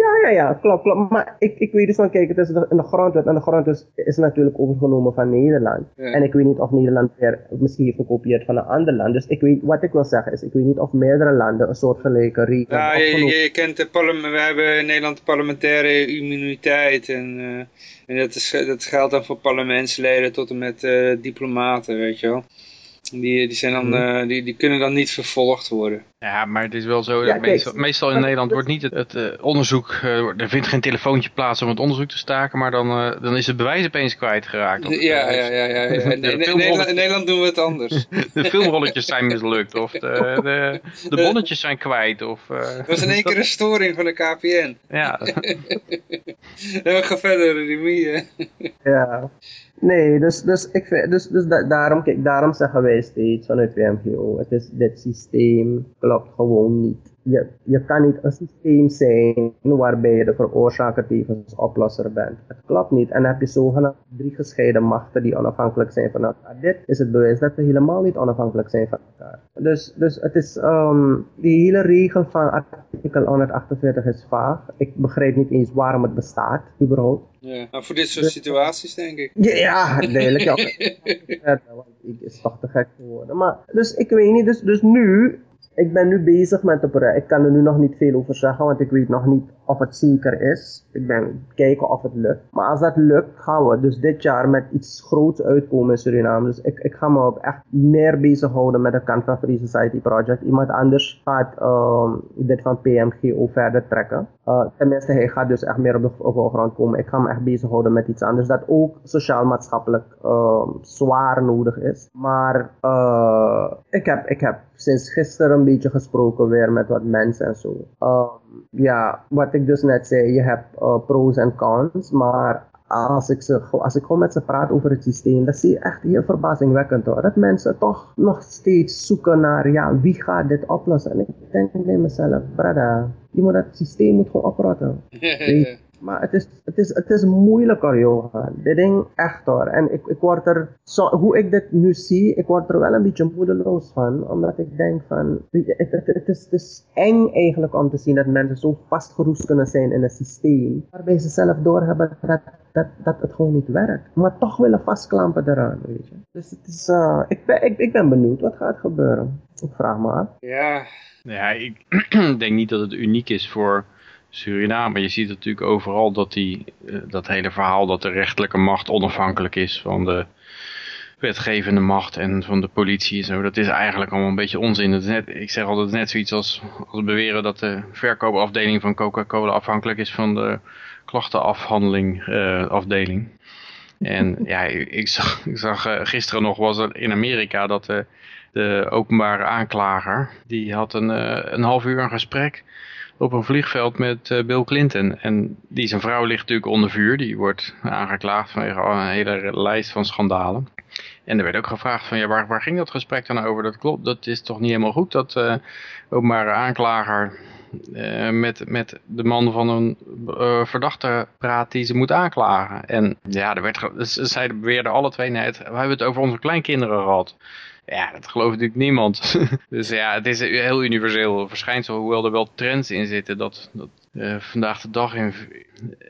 Speaker 7: Ja, ja, ja, klopt, klopt. Maar ik, ik weet dus van, kijk, het is de, in de grondwet. En de grondwet is, is natuurlijk overgenomen van Nederland.
Speaker 2: Ja.
Speaker 7: En ik weet niet of Nederland weer misschien heeft gekopieerd van een ander land. Dus ik weet, wat ik wil zeggen is, ik weet niet of meerdere landen een soortgelijke regel
Speaker 2: Ja,
Speaker 7: hebben
Speaker 2: je,
Speaker 7: opgenomen.
Speaker 2: je kent de parlement, we hebben in Nederland parlementaire immuniteit en, eh, en dat, is, dat geldt dan voor parlementsleden tot en met eh, diplomaten, weet je wel. Die, die, zijn dan, eh, die, die kunnen dan niet vervolgd worden.
Speaker 3: Ja, maar het is wel zo,
Speaker 7: Ja,
Speaker 3: meestal, meestal in Nederland wordt niet het, het eh, onderzoek, eh, er vindt geen telefoontje plaats om het onderzoek te staken, maar dan, eh, dan is het bewijs opeens kwijtgeraakt. Of,
Speaker 2: Ja, ja, ja. ja, ja. In, Nederland, in Nederland doen we het anders.
Speaker 3: De filmrolletjes zijn mislukt, of de, de, de bonnetjes zijn kwijt, of... eh,
Speaker 2: Dat was in één keer een storing van de KPN.
Speaker 3: Ja,
Speaker 2: En ga verder, Remy.
Speaker 7: Ja. Nee, dus, dus, ik vind, dus, dus da- daarom, kijk, daarom zeggen wij steeds vanuit WMGO, het is, dit systeem klopt gewoon niet. Je, je kan niet een systeem zijn waarbij je de veroorzaker tevens oplosser bent. Het klopt niet. En dan heb je zogenaamd drie gescheiden machten die onafhankelijk zijn van elkaar. Dit is het bewijs dat we helemaal niet onafhankelijk zijn van elkaar. Dus, dus het is, um, die hele regel van artikel 148 is vaag. Ik begrijp niet eens waarom het bestaat, überhaupt.
Speaker 2: Ja, maar voor dit soort situaties denk ik.
Speaker 7: Ja, ja duidelijk. Ja. Ik is toch te gek geworden. Maar, dus ik weet niet, dus, dus nu, ik ben nu bezig met het project. Ik kan er nu nog niet veel over zeggen, want ik weet nog niet of het zeker is. Ik ben kijken of het lukt. Maar als dat lukt, gaan we dus dit jaar met iets groots uitkomen in Suriname. Dus ik, ik ga me op echt meer bezighouden met kant van Free Society Project. Iemand anders gaat ehm, dit van PMGO verder trekken. Uh, tenminste, hij gaat dus echt meer op de voorgrond komen. Ik ga me echt bezighouden met iets anders dat ook sociaal-maatschappelijk ehm, zwaar nodig is. Maar uh, ik, heb, ik heb sinds gisteren een beetje gesproken weer met wat mensen en zo. Ehm, ja, wat ik dus net zei, je hebt uh, pros en cons, maar als ik, ze, als ik gewoon met ze praat over het systeem, dan zie je echt heel verbazingwekkend hoor. Dat mensen toch nog steeds zoeken naar, ja, wie gaat dit oplossen? En ik denk bij mezelf, brada, je moet dat systeem moet gewoon oprotten. Weet- Maar het is, het is, het is moeilijker, Johan. Dit ding echt hoor. En ik, ik word er, zo, hoe ik dit nu zie, ik word er wel een beetje moedeloos van. Omdat ik denk van, het, het, is, het is eng eigenlijk om te zien dat mensen zo vastgeroest kunnen zijn in een systeem. Waarbij ze zelf doorhebben dat, dat, dat het gewoon niet werkt. Maar toch willen vastklampen eraan, weet je. Dus het is, uh, ik, ben, ik, ik ben benieuwd wat gaat gebeuren. Ik vraag me af.
Speaker 2: Ja,
Speaker 3: ja ik denk niet dat het uniek is voor Suriname. Je ziet natuurlijk overal dat die, eh, dat hele verhaal dat de rechterlijke macht onafhankelijk is van de wetgevende macht en van de politie en zo. Dat is eigenlijk allemaal een beetje onzin. Het is net, ik zeg altijd net zoiets als, als beweren dat de verkoopafdeling van Coca-Cola afhankelijk is van de klachtenafhandeling uh, afdeling. En ja, ik zag, ik zag uh, gisteren nog was er in Amerika dat de, de openbare aanklager, die had een, een half uur een gesprek op een vliegveld met uh, Bill Clinton. En die zijn vrouw ligt natuurlijk onder vuur. Die wordt aangeklaagd vanwege een hele lijst van schandalen. En er werd ook gevraagd van ja, waar, ging dat gesprek dan over? Dat klopt, dat is toch niet helemaal goed dat uh, openbare aanklager uh, met, met de man van een uh, verdachte praat die ze moet aanklagen. En ja, er werd, zij beweerden alle twee net, we hebben het over onze kleinkinderen gehad. Ja, dat gelooft natuurlijk niemand. dus ja, het is een heel universeel verschijnsel, hoewel er wel trends in zitten. Dat, dat uh, vandaag de dag in,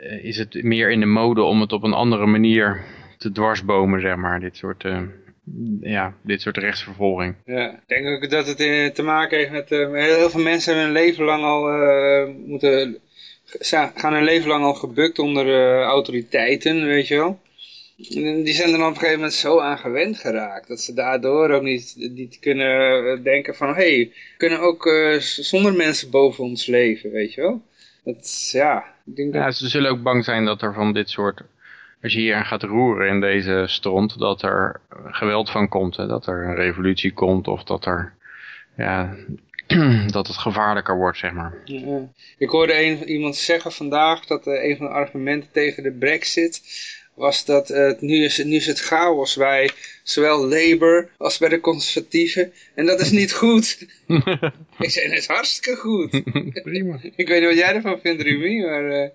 Speaker 3: uh, is het meer in de mode om het op een andere manier te dwarsbomen, zeg maar. Dit soort, uh, ja, dit soort rechtsvervolging.
Speaker 2: Ja, ik denk ook dat het te maken heeft met... heel veel mensen hebben hun leven lang al moeten... gaan hun leven lang al gebukt onder autoriteiten, weet je wel. Die zijn er dan op een gegeven moment zo aan gewend geraakt. Dat ze daardoor ook niet, niet kunnen denken van... Hé, hey, we kunnen ook uh, zonder mensen boven ons leven, weet je wel. Dat, ja, ik denk
Speaker 3: ja,
Speaker 2: dat...
Speaker 3: ze zullen ook bang zijn dat er van dit soort... Als je hier aan gaat roeren in deze stront, dat er geweld van komt. Hè? Dat er een revolutie komt of dat er... Ja, dat het gevaarlijker wordt, zeg maar.
Speaker 2: Ja. Ik hoorde een, iemand zeggen vandaag dat uh, een van de argumenten tegen de brexit was dat uh, nu, is, nu is het chaos bij zowel Labour als bij de conservatieven. En dat is niet goed. ik zei, dat is hartstikke goed.
Speaker 3: Prima.
Speaker 2: ik weet niet wat jij ervan vindt, Rumi, maar...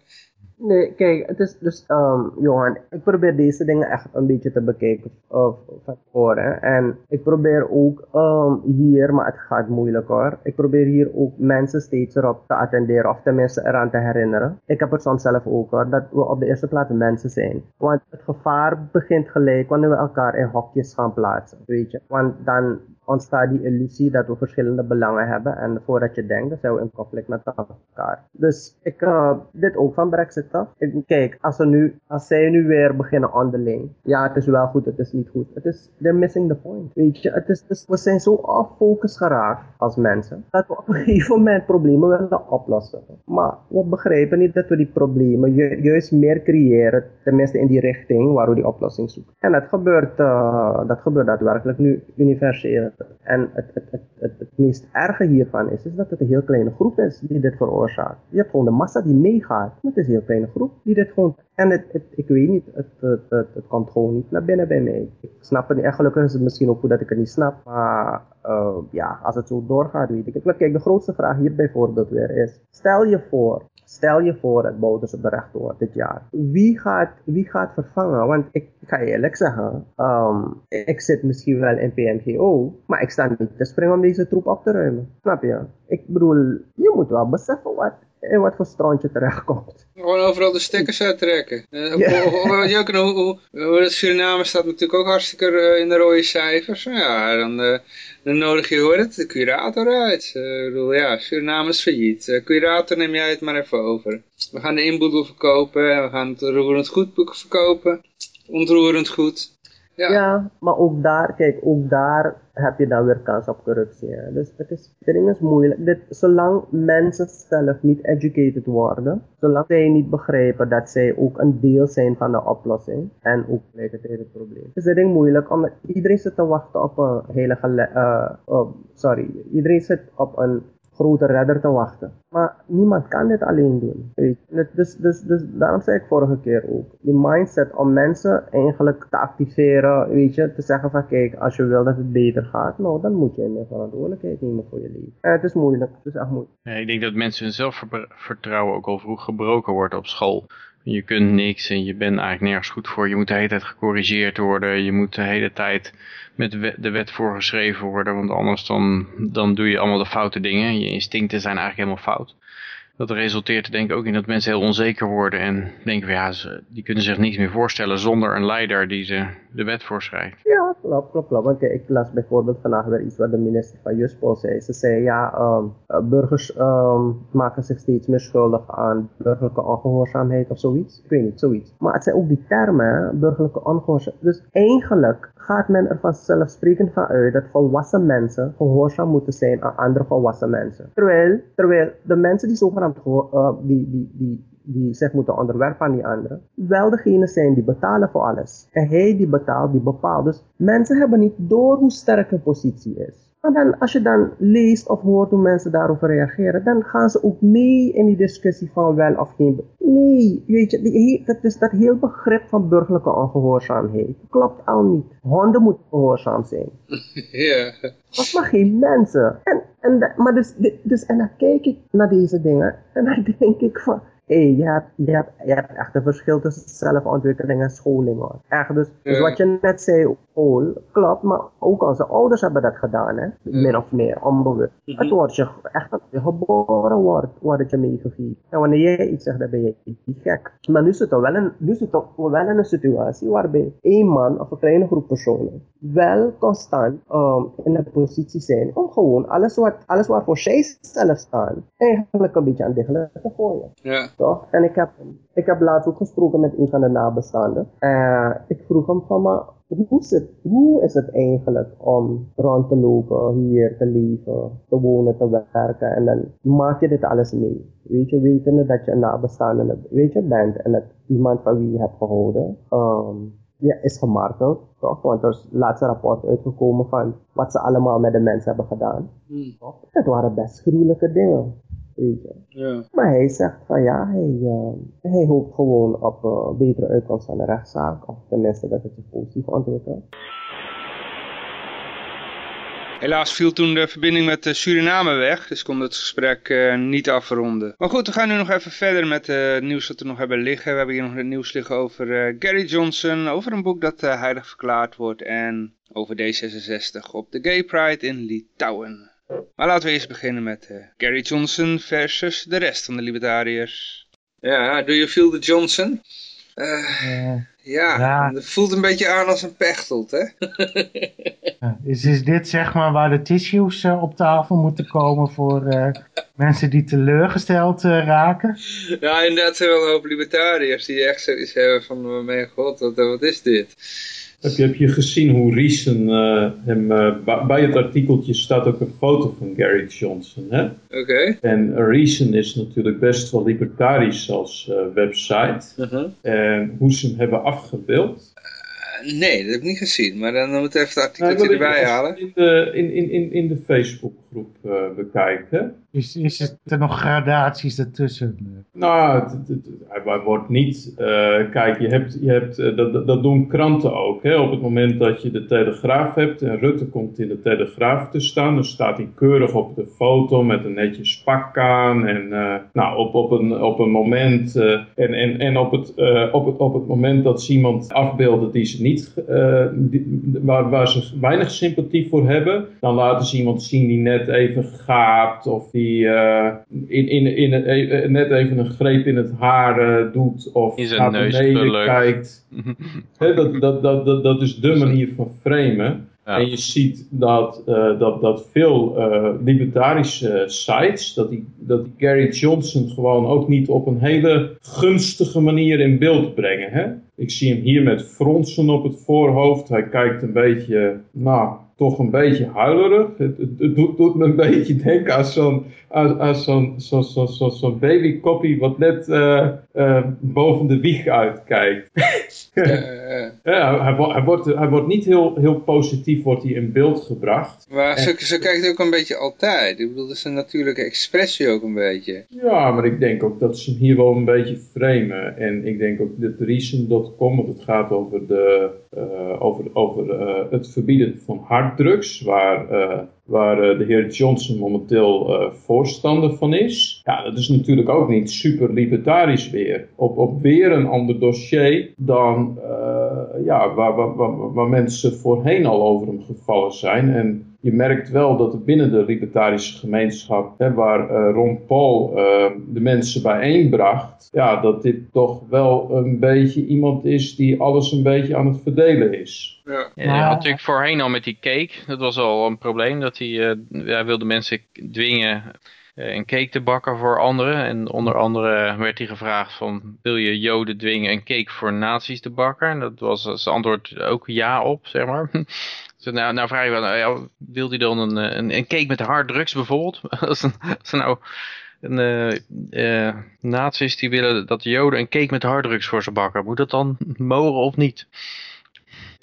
Speaker 7: Nee, kijk, het is dus, um, Johan, ik probeer deze dingen echt een beetje te bekijken of, van horen. En ik probeer ook um, hier, maar het gaat moeilijk hoor. Ik probeer hier ook mensen steeds erop te attenderen, of tenminste eraan te herinneren. Ik heb het soms zelf ook hoor, dat we op de eerste plaats mensen zijn. Want het gevaar begint gelijk wanneer we elkaar in hokjes gaan plaatsen, weet je. Want dan ontstaat die illusie dat we verschillende belangen hebben. En voordat je denkt, dan zijn we in conflict met elkaar. Dus ik, uh, dit ook van Brexit af. Kijk, als, nu, als zij nu weer beginnen onderling. Ja, het is wel goed, het is niet goed. Het is, they're missing the point. Weet je, het is, we zijn zo off-focus geraakt als mensen. Dat we op een gegeven moment problemen willen oplossen. Maar we begrijpen niet dat we die problemen ju juist meer creëren. Tenminste in die richting waar we die oplossing zoeken. En dat gebeurt, uh, dat gebeurt daadwerkelijk nu universeel. En het, het, het, het, meest erge hiervan is, is dat het een heel kleine groep is die dit veroorzaakt. Je hebt gewoon de massa die meegaat. Het is een heel kleine groep die dit gewoon... En het, het, ik weet niet, het, het, het, het komt gewoon niet naar binnen bij mij. Ik snap het niet. En gelukkig is het misschien ook goed dat ik het niet snap. Maar uh, ja, als het zo doorgaat, weet ik het. Maar kijk, de grootste vraag hier bijvoorbeeld weer is... Stel je voor Stel je voor op de rechter wordt dit jaar. Wie gaat, wie gaat vervangen? Want ik, ik ga eerlijk zeggen, um, ik zit misschien wel in PNGO, maar ik sta niet te springen om deze troep op te ruimen. Snap je? Ik bedoel, je moet wel beseffen wat, in wat voor strandje terechtkomt.
Speaker 2: Gewoon overal de stekkers uittrekken. Uh, yeah. hoe, hoe, hoe, Suriname staat natuurlijk ook hartstikke uh, in de rode cijfers. Ja, dan, uh, dan nodig je, hoe het, de curator uit. ik bedoel, ja, Suriname is failliet. curator neem jij het maar even over. We gaan de inboedel verkopen, we gaan het roerend goedboek verkopen. Ontroerend goed.
Speaker 7: Ja. maar ook daar, kijk, ook daar heb je dan weer kans op corruptie. Dus het is, ding is moeilijk. Dit, zolang mensen zelf niet educated worden, zolang zij niet begrijpen dat zij ook een deel zijn van de oplossing en ook tegelijkertijd het probleem, is het ding moeilijk, omdat iedereen zit te wachten op een heilige, uh, uh, sorry, iedereen zit op een grote redder te wachten. Maar niemand kan dit alleen doen. Weet je? Dus, dus, dus daarom zei ik vorige keer ook. Die mindset om mensen eigenlijk te activeren. Weet je, te zeggen van kijk, als je wil dat het beter gaat. Nou, dan moet je meer verantwoordelijkheid nemen voor je leven. En het is moeilijk. Het is echt moeilijk.
Speaker 3: Ik denk dat mensen hun zelfvertrouwen ook al vroeg gebroken wordt op school. Je kunt niks en je bent eigenlijk nergens goed voor. Je moet de hele tijd gecorrigeerd worden. Je moet de hele tijd met de wet voorgeschreven worden. Want anders dan, dan doe je allemaal de foute dingen. Je instincten zijn eigenlijk helemaal fout. Dat resulteert denk ik ook in dat mensen heel onzeker worden en denken van ja, ze, die kunnen zich niets meer voorstellen zonder een leider die ze de wet voorschrijft.
Speaker 7: Ja, klopt, klopt, klopt. Want ik las bijvoorbeeld vandaag weer iets wat de minister van Juspol zei. Ze zei ja, um, burgers um, maken zich steeds meer schuldig aan burgerlijke ongehoorzaamheid of zoiets. Ik weet niet, zoiets. Maar het zijn ook die termen, burgerlijke ongehoorzaamheid. Dus eigenlijk gaat men er vanzelfsprekend van uit dat volwassen mensen gehoorzaam moeten zijn aan andere volwassen mensen. Terwijl, terwijl de mensen die zogenaamd uh, die, die, die, die zich moeten onderwerpen aan die anderen, wel degene zijn die betalen voor alles. En hij die betaalt, die bepaalt. Dus mensen hebben niet door hoe sterk positie is. Maar dan, als je dan leest of hoort hoe mensen daarover reageren, dan gaan ze ook mee in die discussie van wel of geen. Nee, weet je, die, dat is dat heel begrip van burgerlijke ongehoorzaamheid. Klopt al niet. Honden moeten gehoorzaam zijn.
Speaker 2: Ja.
Speaker 7: Dat mag geen mensen. En, en, maar dus, dus, en dan kijk ik naar deze dingen en dan denk ik van, hey, je, hebt, je, hebt, je hebt echt een verschil tussen zelfontwikkeling en scholing hoor. Echt, dus, dus wat je net zei, school, klopt, maar ook onze ouders hebben dat gedaan, hè? min of meer, onbewust. Mm Het wordt je echt, je geboren wordt, wordt het je meegegeven. En wanneer jij iets zegt, dan ben je niet gek. Maar nu zitten we wel in, nu zitten we wel in een situatie waarbij één man of een kleine groep personen wel constant um, in een positie zijn om gewoon alles, wat, alles waarvoor zij zelf staan, eigenlijk een beetje aan dichtelijk te gooien.
Speaker 2: Ja.
Speaker 7: Toch? En ik heb, ik heb laatst ook gesproken met een van de nabestaanden. Uh, ik vroeg hem van, maar hoe is, het, hoe is het eigenlijk om rond te lopen, hier te leven, te wonen, te werken en dan maak je dit alles mee? Weet je, wetende dat je een nabestaande weet je, bent en dat iemand van wie je hebt gehouden um, ja, is gemarteld, toch? Want er is laatste rapport uitgekomen van wat ze allemaal met de mensen hebben gedaan. Hmm. Toch? Het waren best gruwelijke dingen. Weet je.
Speaker 2: Ja.
Speaker 7: Maar hij zegt van ja, hij, uh, hij hoopt gewoon op uh, betere uitkomst van de rechtszaak. Of tenminste dat het zich positief ontwikkelt.
Speaker 2: Helaas viel toen de verbinding met Suriname weg, dus kon het gesprek uh, niet afronden. Maar goed, we gaan nu nog even verder met het nieuws dat we nog hebben liggen. We hebben hier nog het nieuws liggen over uh, Gary Johnson, over een boek dat heilig verklaard wordt en over D66 op de Gay Pride in Litouwen. Maar laten we eerst beginnen met uh, Gary Johnson versus de rest van de libertariërs. Ja, do you feel the Johnson? Uh, ja, ja, het voelt een beetje aan als een pechtelt, hè?
Speaker 5: is, is dit zeg maar waar de tissues uh, op tafel moeten komen voor uh, mensen die teleurgesteld raken?
Speaker 2: Ja, inderdaad zijn wel een hoop libertariërs die echt zoiets hebben van, oh mijn god, wat, wat is dit?
Speaker 4: Heb je, heb je gezien hoe Reason uh, hem, uh, bij het artikeltje staat ook een foto van Gary Johnson. Hè?
Speaker 2: Oké. Okay.
Speaker 4: En Reason is natuurlijk best wel libertarisch als uh, website.
Speaker 2: -huh.
Speaker 4: En hoe ze hem hebben afgebeeld.
Speaker 2: nee, dat heb ik niet gezien. Maar dan moeten we even het artikeltje erbij halen.
Speaker 4: In de, in, in, in de Facebookgroep bekijken.
Speaker 5: Is, is er nog gradaties ertussen?
Speaker 4: Nou, het, het, hij wordt niet... Uh, kijk, je hebt, je hebt, uh, dat, dat doen kranten ook. Hè? Op het moment dat je de Telegraaf hebt en Rutte komt in de Telegraaf te staan... dan staat hij keurig op de foto met een netjes pak aan. En nou, op, op, een, op een moment... en en, en op, het, op, het, op het moment dat ze iemand afbeelden die ze niet, die, waar, waar ze weinig sympathie voor hebben... dan laten ze iemand zien die net even gaapt of die uh, in, in, in, in, net even een greep in het haar uh, doet of
Speaker 3: naar
Speaker 4: beneden kijkt. He, dat, dat, dat, dat, dat is de manier van framen. Ja. En je ziet dat, uh, dat, dat veel libertarische sites, dat die, dat die Gary Johnson gewoon ook niet op een hele gunstige manier in beeld brengen. Hè? Ik zie hem hier met fronsen op het voorhoofd. Hij kijkt een beetje, nou, toch een beetje huilerig. Het, het, het doet, doet, me een beetje denken aan zo'n als, zo'n zo, zo, zo, zo babykoppie wat net uh, uh, boven de wieg uitkijkt. ja, hij, hij, wordt, hij wordt niet heel, heel positief wordt hij in beeld gebracht.
Speaker 2: Maar zo, zo kijkt hij ook een beetje altijd. Ik bedoel, dat is een natuurlijke expressie ook een beetje.
Speaker 4: Ja, maar ik denk ook dat ze hem hier wel een beetje framen. En ik denk ook dat Reason.com, want het gaat over, de, over, over het verbieden van harddrugs, waar waar uh, de heer Johnson momenteel uh, voorstander van is. Ja, dat is natuurlijk ook niet super libertarisch weer. Op, op weer een ander dossier dan, ja, waar, waar, waar, waar, mensen voorheen al over hem gevallen zijn. En je merkt wel dat er binnen de libertarische gemeenschap, hè, waar uh, Ron Paul uh, de mensen bijeenbracht, ja, dat dit toch wel een beetje iemand is die alles een beetje aan het verdelen is.
Speaker 3: Ja. ja had natuurlijk voorheen al met die cake, dat was al een probleem, dat hij, uh, ja, wilde mensen dwingen een cake te bakken voor anderen. En onder andere werd hij gevraagd van, wil je joden dwingen een cake voor nazi's te bakken? En dat was zijn antwoord ook ja op, zeg maar. Nou, nou vraag je wel, ja, wil hij dan een, een, een cake met harddrugs bijvoorbeeld? als, een, nou een, uh, nazi's die willen dat de joden een cake met harddrugs voor ze bakken, moet dat dan mogen of niet?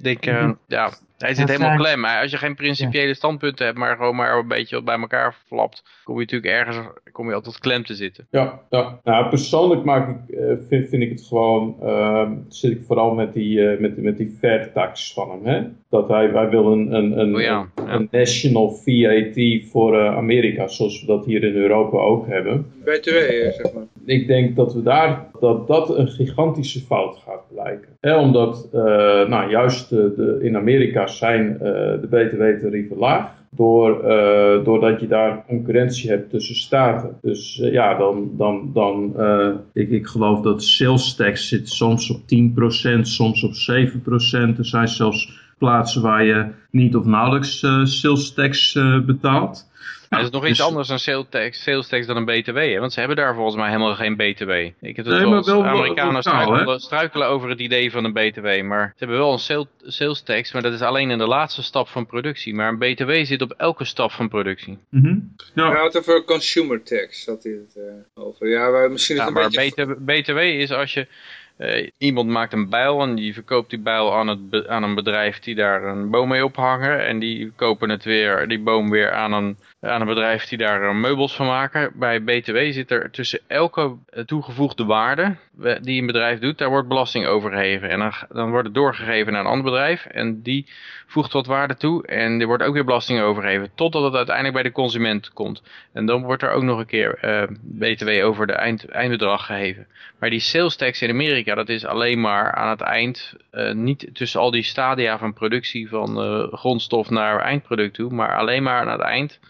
Speaker 3: Ik denk, uh, ja, hij zit helemaal klem. Maar als je geen principiële standpunten hebt, maar gewoon maar een beetje bij elkaar flapt, kom je natuurlijk ergens kom je altijd klem te zitten.
Speaker 4: Ja, ja. Nou, persoonlijk maak ik, uh, vind, vind, ik het gewoon, uh, zit ik vooral met die, uh, met, met die VAT tax van hem. Hè? Dat hij, wij willen een, een,
Speaker 3: oh ja,
Speaker 4: ja. een national VAT voor Amerika, zoals we dat hier in Europa ook hebben.
Speaker 2: BTW, zeg maar.
Speaker 4: Ik denk dat we daar, dat dat een gigantische fout gaat blijken. Omdat, nou juist de, in Amerika zijn de btw-tarieven laag. Door, uh, doordat je daar concurrentie hebt tussen staten. Dus ja, dan, dan, dan ik, ik geloof dat sales tax zit soms op 10%, soms op 7%. Er zijn zelfs plaatsen waar je niet of nauwelijks sales tax betaalt.
Speaker 3: Ja, het is nog iets dus- anders dan sales tax, sales tax dan een BTW, hè? want ze hebben daar volgens mij helemaal geen BTW. Ik heb het nee, wel, wel Amerikanen struikelen, struikelen, over het idee van een BTW, maar ze hebben wel een sales, tax, maar dat is alleen in de laatste stap van productie. Maar een BTW zit op elke stap van productie.
Speaker 4: Mm -hmm.
Speaker 2: ja. We het over consumer tax, had hij het uh, over. Ja, misschien
Speaker 3: ja,
Speaker 2: een
Speaker 3: maar
Speaker 2: beetje...
Speaker 3: BTW is als je uh, iemand maakt een bijl en die verkoopt die bijl aan, het aan een bedrijf die daar een boom mee ophangen. En die kopen het weer, die boom weer aan een, aan een bedrijf die daar meubels van maken. Bij BTW zit er tussen elke toegevoegde waarde die een bedrijf doet, daar wordt belasting over gegeven. En dan, dan wordt het doorgegeven naar een ander bedrijf en die voegt wat waarde toe en er wordt ook weer belasting overgegeven. Totdat het uiteindelijk bij de consument komt. En dan wordt er ook nog een keer uh, BTW over de eind, eindbedrag gegeven. Maar die sales tax in Amerika, dat is alleen maar aan het eind, niet tussen al die stadia van productie van grondstof naar eindproduct toe, maar alleen maar aan het eind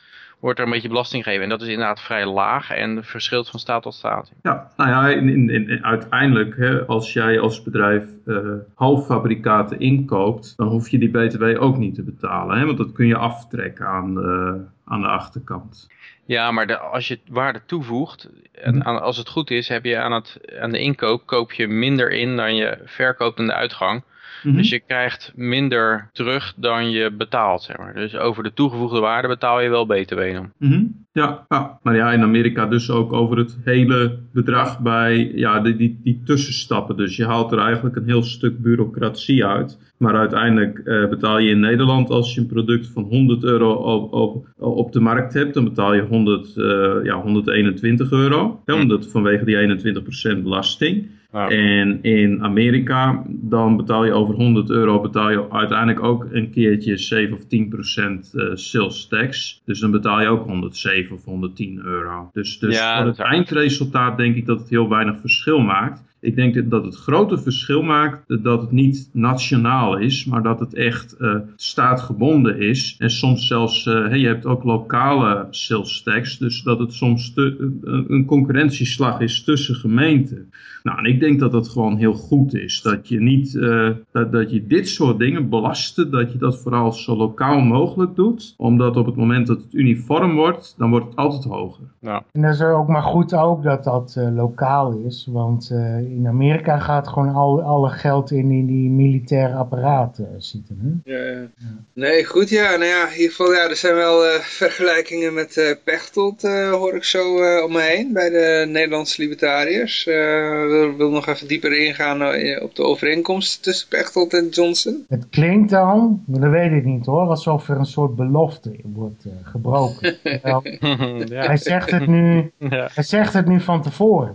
Speaker 3: wordt er een beetje belasting gegeven. En dat is inderdaad vrij laag en verschilt van staat tot staat.
Speaker 4: Ja, nou ja, in, in, in, uiteindelijk, hè, als jij als bedrijf uh, halffabrikaten inkoopt, dan hoef je die btw ook niet te betalen. Hè, want dat kun je aftrekken aan de, aan de achterkant.
Speaker 3: Ja, maar de, als je waarde toevoegt, en mhm. als het goed is, heb je aan, het, aan de inkoop, koop je minder in dan je verkoopt aan de uitgang. Mhm. Dus je krijgt minder terug dan je betaalt, zeg maar. Dus over de toegevoegde waarde betaal je wel btw dan.
Speaker 4: Mm ja, ja, maar ja, in Amerika dus ook over het hele bedrag bij ja, die, die, die tussenstappen. Dus je haalt er eigenlijk een heel stuk bureaucratie uit. Maar uiteindelijk uh, betaal je in Nederland als je een product van 100 euro op, op, op de markt hebt, dan betaal je 100, uh, ja, 121 euro. Hè, omdat vanwege die 21% belasting. En in Amerika, dan betaal je over 100 euro, betaal je uiteindelijk ook een keertje 7 of 10 procent uh, sales tax. Dus dan betaal je ook 107 of 110 euro. Dus, dus ja, voor het eindresultaat denk ik dat het heel weinig verschil maakt. Ik denk dat het grote verschil maakt dat het niet nationaal is, maar dat het echt uh, staatgebonden is. En soms zelfs, uh, hey, je hebt ook lokale sales tax, dus dat het soms te, een concurrentieslag is tussen gemeenten. Nou, en ik denk dat dat gewoon heel goed is. Dat je niet, uh, dat, dat je dit soort dingen belasten, dat je dat vooral zo lokaal mogelijk doet. Omdat op het moment dat het uniform wordt, dan wordt het altijd hoger.
Speaker 5: Ja. En dat is ook maar goed ook dat dat uh, lokaal is. Want uh, in Amerika gaat gewoon al, alle geld in, in die militaire apparaten zitten.
Speaker 2: Hè? Ja, ja. Nee, goed ja. Nou ja, in ieder geval, ja, er zijn wel vergelijkingen met Pechtold, hoor ik zo om me heen. Bij de Nederlandse libertariërs wil, wil nog even dieper ingaan eh, op de overeenkomst tussen Pechtold en Johnson?
Speaker 5: Het klinkt dan, maar dat weet ik niet hoor, alsof er een soort belofte wordt uh, gebroken. ja. Hij, zegt het nu, hij zegt het nu van tevoren.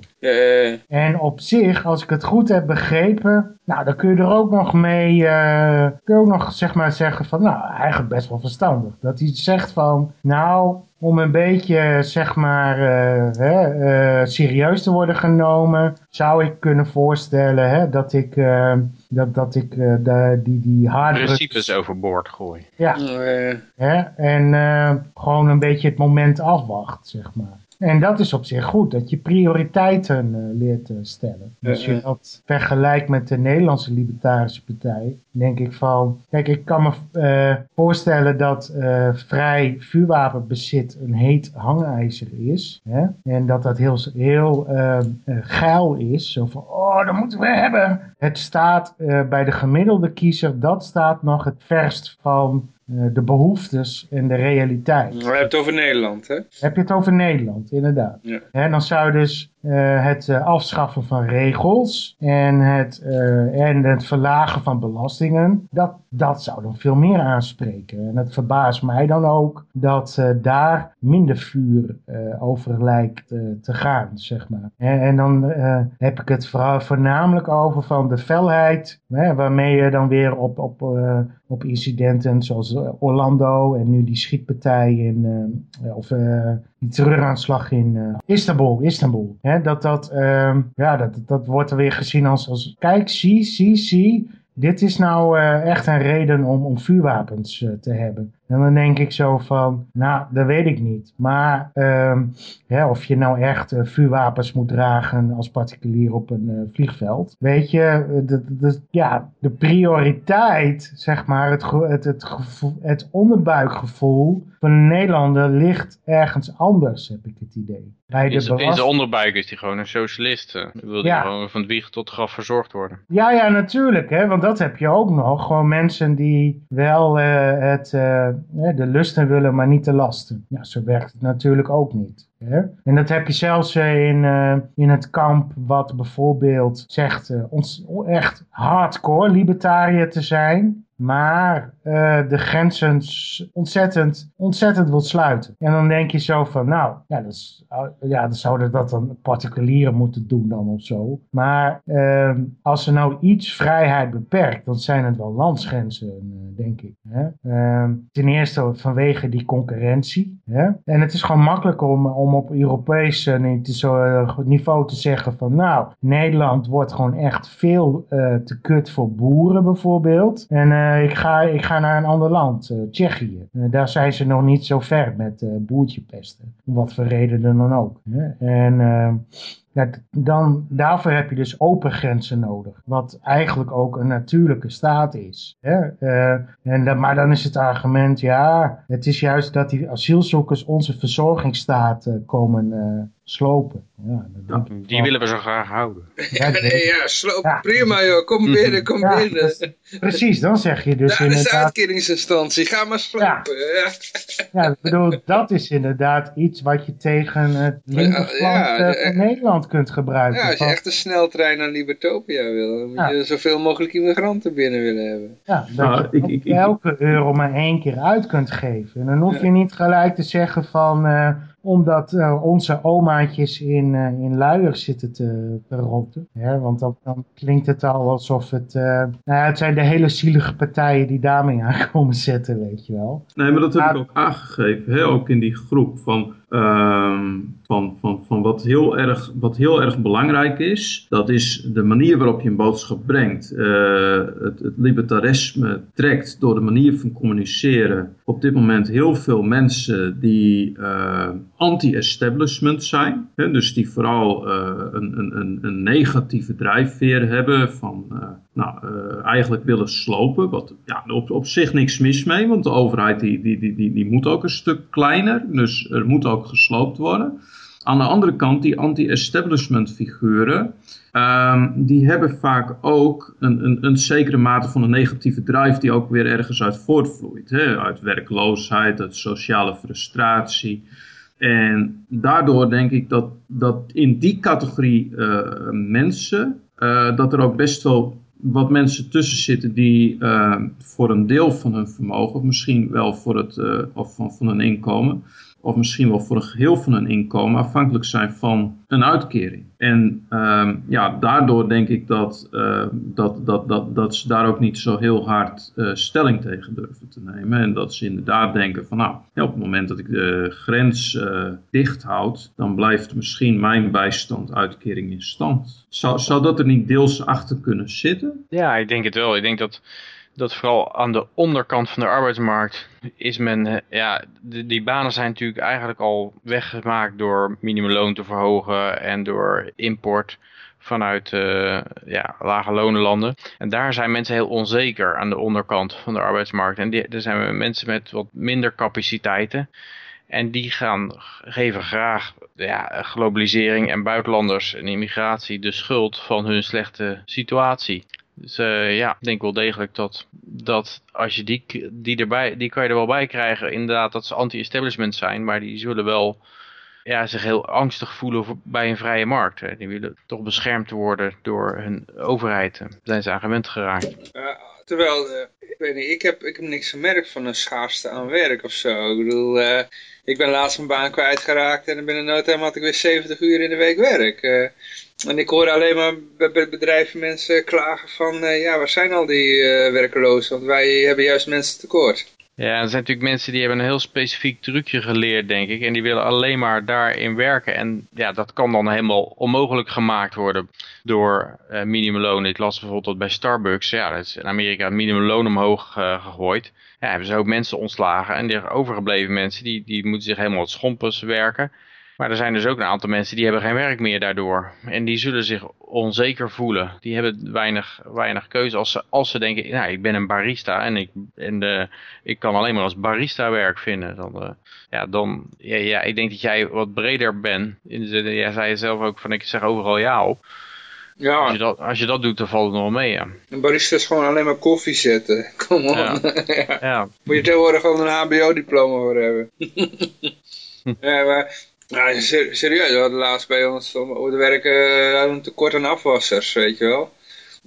Speaker 5: En op zich, als ik het goed heb begrepen, nou, dan kun je er ook nog mee, uh, kun je ook nog zeg maar zeggen van, nou, eigenlijk best wel verstandig. Dat hij zegt van, nou, om een beetje, zeg maar, uh, hè, uh, serieus te worden genomen, zou ik kunnen voorstellen hè, dat ik, uh, dat, dat ik de, die, die harde...
Speaker 3: Principes overboord gooi.
Speaker 5: Ja, hè, en gewoon een beetje het moment afwacht, zeg maar. En dat is op zich goed, dat je prioriteiten uh, leert uh, stellen. Als je dat vergelijkt met de Nederlandse Libertarische Partij, denk ik van... Kijk, ik kan me uh, voorstellen dat vrij vuurwapenbezit een heet hangijzer is. Hè? En dat dat heel, heel geil is. Zo van, oh, dat moeten we hebben. Het staat bij de gemiddelde kiezer, dat staat nog het verst van eh, de behoeftes en de realiteit.
Speaker 2: We hebben het over Nederland, hè?
Speaker 5: Heb je het over Nederland, inderdaad. Ja. He, dan zou dus uh, het uh, afschaffen van regels en het, uh, en het verlagen van belastingen, dat, dat zou dan veel meer aanspreken. En het verbaast mij dan ook dat daar minder vuur over lijkt te gaan, zeg maar. En, en dan heb ik het voornamelijk over van de felheid, hè, waarmee je dan weer op, op, op incidenten zoals Orlando en nu die schietpartij in, of die terreuraanslag in uh, Istanbul, Istanbul. Hè, dat, dat, uh, ja, dat, dat wordt er weer gezien als, als kijk, zie, zie, zie. Dit is nou uh, echt een reden om, om vuurwapens uh, te hebben. En dan denk ik zo van, nou, dat weet ik niet. Maar um, ja, of je nou echt uh, vuurwapens moet dragen als particulier op een uh, vliegveld. Weet je, de, de, ja, de prioriteit, zeg maar, het, het, het, gevoel, het onderbuikgevoel van een Nederlander ligt ergens anders, heb ik het idee.
Speaker 3: Bij de in zijn onderbuik is hij gewoon een socialist. Hij wil ja. gewoon van het wieg tot graf verzorgd worden.
Speaker 5: Ja, ja, natuurlijk. Hè, want dat heb je ook nog. Gewoon mensen die wel uh, het de lusten willen, maar niet de lasten. Ja, zo werkt het natuurlijk ook niet. Hè? En dat heb je zelfs eh, in, uh, in het kamp wat bijvoorbeeld zegt ons, echt hardcore libertariër te zijn maar uh, de grenzen ontzettend, ontzettend wil sluiten. En dan denk je zo van, nou, ja, dat is, ja dan zouden dat dan particulieren moeten doen dan of zo. Maar uh, als er nou iets vrijheid beperkt, dan zijn het wel landsgrenzen, uh, denk ik. Hè? Uh, ten eerste vanwege die concurrentie. Hè? En het is gewoon makkelijker om, om op Europees niveau te zeggen van, nou, Nederland wordt gewoon echt veel te kut voor boeren bijvoorbeeld. En uh, ik, ga, ik ga naar een ander land, uh, Tsjechië. Uh, daar zijn ze nog niet zo ver met boertje pesten. Om wat voor reden dan ook. Hè? En ja, dan, daarvoor heb je dus open grenzen nodig. Wat eigenlijk ook een natuurlijke staat is. Hè? en maar dan is het argument, ja, het is juist dat die asielzoekers onze verzorgingsstaat komen slopen. Ja,
Speaker 3: ja, die willen we zo graag houden.
Speaker 2: Ja, nee, ja, slopen, prima joh, kom binnen, kom binnen.
Speaker 5: Precies, dan zeg je dus
Speaker 2: Daar inderdaad... is de uitkeringsinstantie, ga maar slopen.
Speaker 5: Ja, ik bedoel, dat is inderdaad iets wat je tegen het linkerflank uh, van Nederland kunt gebruiken.
Speaker 2: Ja, als je echt een sneltrein naar Libertopia wil, dan moet je zoveel mogelijk immigranten binnen willen hebben.
Speaker 5: Ja, dat nou, je ik, ik, elke euro maar één keer uit kunt geven. En dan hoef je niet gelijk te zeggen van... Uh, omdat uh, onze omaatjes in, uh, in luiers zitten te, te rotten. Hè? Want dan, dan, klinkt het al alsof het... Uh, nou ja, het zijn de hele zielige partijen die daarmee aankomen zetten, weet je wel.
Speaker 4: Nee, maar dat heb ik ook aangegeven. Hè? Ook in die groep van Ehm, van, van, van wat, heel erg, wat heel erg belangrijk is, dat is de manier waarop je een boodschap brengt. Uh, het, libertarisme trekt door de manier van communiceren op dit moment heel veel mensen die uh, anti-establishment zijn. Hè, dus die vooral uh, een, een, een negatieve drijfveer hebben van nou, eigenlijk willen slopen. Wat ja, op, op zich niks mis mee, want de overheid die, die, die, die, die moet ook een stuk kleiner. Dus er moet ook gesloopt worden. Aan de andere kant, die anti-establishment figuren, um, die hebben vaak ook een, een, een, zekere mate van een negatieve drive die ook weer ergens uit voortvloeit. Hè? Uit werkloosheid, uit sociale frustratie. En daardoor denk ik dat, dat in die categorie uh, mensen, uh, dat er ook best wel wat mensen tussen zitten die uh, voor een deel van hun vermogen, of misschien wel voor het, of van, van hun inkomen, of misschien wel voor een geheel van hun inkomen afhankelijk zijn van een uitkering. En ehm, ja, daardoor denk ik dat, uh, dat, dat, dat, dat ze daar ook niet zo heel hard uh, stelling tegen durven te nemen. En dat ze inderdaad denken van nou, op het moment dat ik de grens uh, dicht houd, dan blijft misschien mijn bijstand uitkering in stand. Zou, zou dat er niet deels achter kunnen zitten?
Speaker 3: Ja, ik denk het wel. Ik denk dat dat vooral aan de onderkant van de arbeidsmarkt is men, eh, ja, die, banen zijn natuurlijk eigenlijk al weggemaakt door minimumloon te verhogen en door import vanuit uh, ja, lage lonenlanden. En daar zijn mensen heel onzeker aan de onderkant van de arbeidsmarkt. En die, er zijn mensen met wat minder capaciteiten. En die gaan, geven graag ja, globalisering en buitenlanders en immigratie de schuld van hun slechte situatie. Dus uh, ja, ik denk wel degelijk dat, dat als je die, die erbij, die kan je er wel bij krijgen, inderdaad dat ze anti-establishment zijn, maar die zullen wel ja, zich heel angstig voelen bij een vrije markt. Hè. Die willen toch beschermd worden door hun overheid. Daar zijn ze aan gewend geraakt.
Speaker 2: Uh, terwijl, uh, ik weet niet, ik heb, ik heb niks gemerkt van een schaarste aan werk of zo. Ik bedoel, uh, ik ben laatst mijn baan kwijtgeraakt en binnen no time had ik weer 70 uur in de week werk. En ik hoor alleen maar bij bedrijven mensen klagen van, ja, waar zijn al die werkelozen? Want wij hebben juist mensen tekort.
Speaker 3: Ja, er zijn natuurlijk mensen die hebben een heel specifiek trucje geleerd, denk ik. En die willen alleen maar daarin werken. En ja, dat kan dan helemaal onmogelijk gemaakt worden door uh, minimumloon. Ik las bijvoorbeeld dat bij Starbucks, ja, dat is in Amerika het minimumloon omhoog uh, gegooid. Ja, hebben ze ook mensen ontslagen. En die overgebleven mensen, die, die moeten zich helemaal het schompers werken. Maar er zijn dus ook een aantal mensen die hebben geen werk meer daardoor. En die zullen zich onzeker voelen. Die hebben weinig, weinig keuze als ze, als ze denken, nou, ik ben een barista en ik, en de, ik kan alleen maar als barista werk vinden. Dan, uh, ja, dan, ja, ja, ik denk dat jij wat breder bent. Jij zei zelf ook van, ik zeg overal ja op. Ja. Als je, dat, als je dat doet, dan valt het nog mee, ja.
Speaker 2: Een barista is gewoon alleen maar koffie zetten. Kom op. Ja. ja. ja. Moet je tegenwoordig gewoon een hbo-diploma voor hebben. ja, maar ja, serieus, we hadden laatst bij ons om te werken hadden een tekort aan afwassers, weet je wel.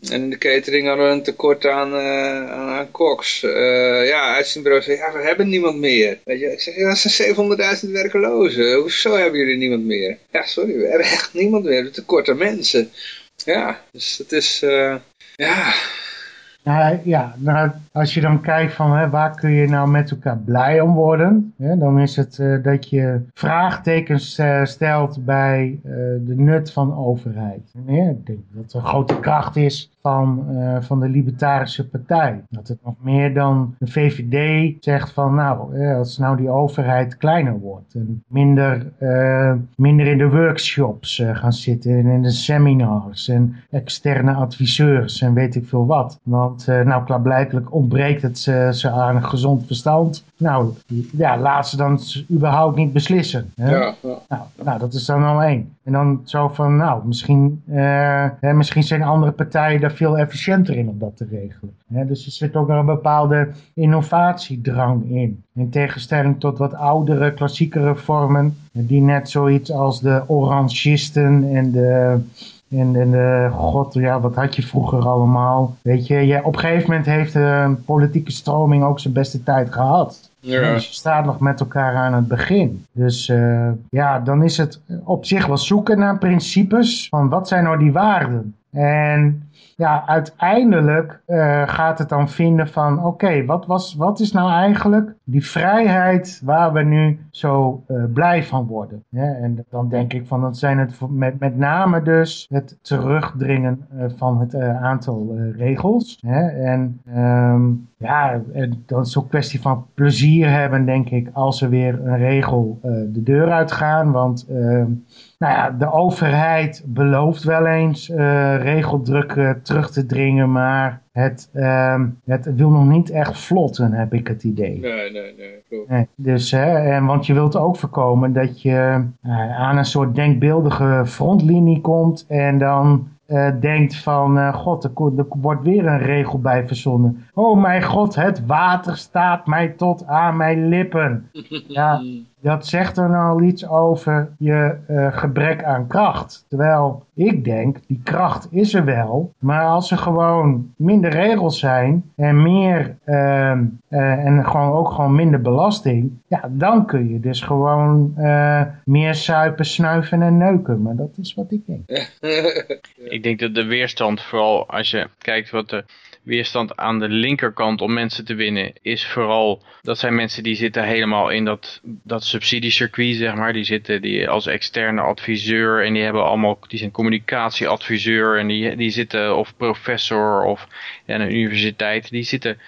Speaker 2: En in de catering hadden we een tekort aan, uh, aan koks. Uh, ja, uitzendbureau zei, ja, we hebben niemand meer. Weet je, ik zeg, ja, dat zijn 700.000 werkelozen. Hoezo hebben jullie niemand meer? Ja, sorry, we hebben echt niemand meer. Een tekort aan mensen. Ja, dus het is, ja...
Speaker 5: Nou, ja, nou, als je dan kijkt van hè, waar kun je nou met elkaar blij om worden, hè, dan is het uh, dat je vraagtekens uh, stelt bij uh, de nut van overheid. Ik denk dat een grote kracht is van, van de Libertarische Partij. Dat het nog meer dan de VVD zegt van nou, als nou die overheid kleiner wordt en minder, minder in de workshops gaan zitten en in de seminars en externe adviseurs en weet ik veel wat. Want nou klaarblijkelijk ontbreekt het ze, ze aan een gezond verstand. Nou, ja, laat ze dan überhaupt niet beslissen. Hè? Ja, ja. Nou, nou, dat is dan al één. En dan zo van, nou, misschien, uh, hè, misschien zijn andere partijen daar veel efficiënter in om dat te regelen. Hè? Dus er zit ook nog een bepaalde innovatiedrang in. In tegenstelling tot wat oudere, klassiekere vormen, die net zoiets als de orangisten en de en, en uh, god, ja, wat had je vroeger allemaal? Weet je, ja, op een gegeven moment heeft de uh, politieke stroming ook zijn beste tijd gehad. Dus je staat nog met elkaar aan het begin. Dus uh, ja, dan is het op zich wel zoeken naar principes van wat zijn nou die waarden. En ja, uiteindelijk uh, gaat het dan vinden van, oké, wat, was, wat is nou eigenlijk die vrijheid waar we nu zo uh, blij van worden? En dan denk ik van, dat zijn het met, met name dus het terugdringen uh, van het aantal regels. Hè? En um, ja, dat is ook kwestie van plezier hebben, denk ik, als er weer een regel de deur uitgaan. Want ehm, nou ja, de overheid belooft wel eens uh, regeldruk terug te dringen, maar het, uh, het wil nog niet echt vlotten, heb ik het idee.
Speaker 2: Nee, nee, nee. Klopt. nee
Speaker 5: dus, hè, en, want je wilt ook voorkomen dat je uh, aan een soort denkbeeldige frontlinie komt en dan denkt van, god, er, er, wordt weer een regel bij verzonnen. Oh mijn god, het water staat mij tot aan mijn lippen. ja, dat zegt dan al iets over je uh, gebrek aan kracht. Terwijl ik denk, die kracht is er wel. Maar als er gewoon minder regels zijn en meer uh, uh, en gewoon ook gewoon minder belasting. Ja, dan kun je dus gewoon uh, meer suipen, snuiven en neuken. Maar dat is wat ik denk.
Speaker 3: ik denk dat de weerstand vooral als je kijkt wat de weerstand aan de linkerkant om mensen te winnen is vooral, dat zijn mensen die zitten helemaal in dat, dat subsidiecircuit, zeg maar. Die zitten die als externe adviseur en die hebben allemaal, die zijn communicatieadviseur en die, die zitten of professor of ja, een universiteit. Die zitten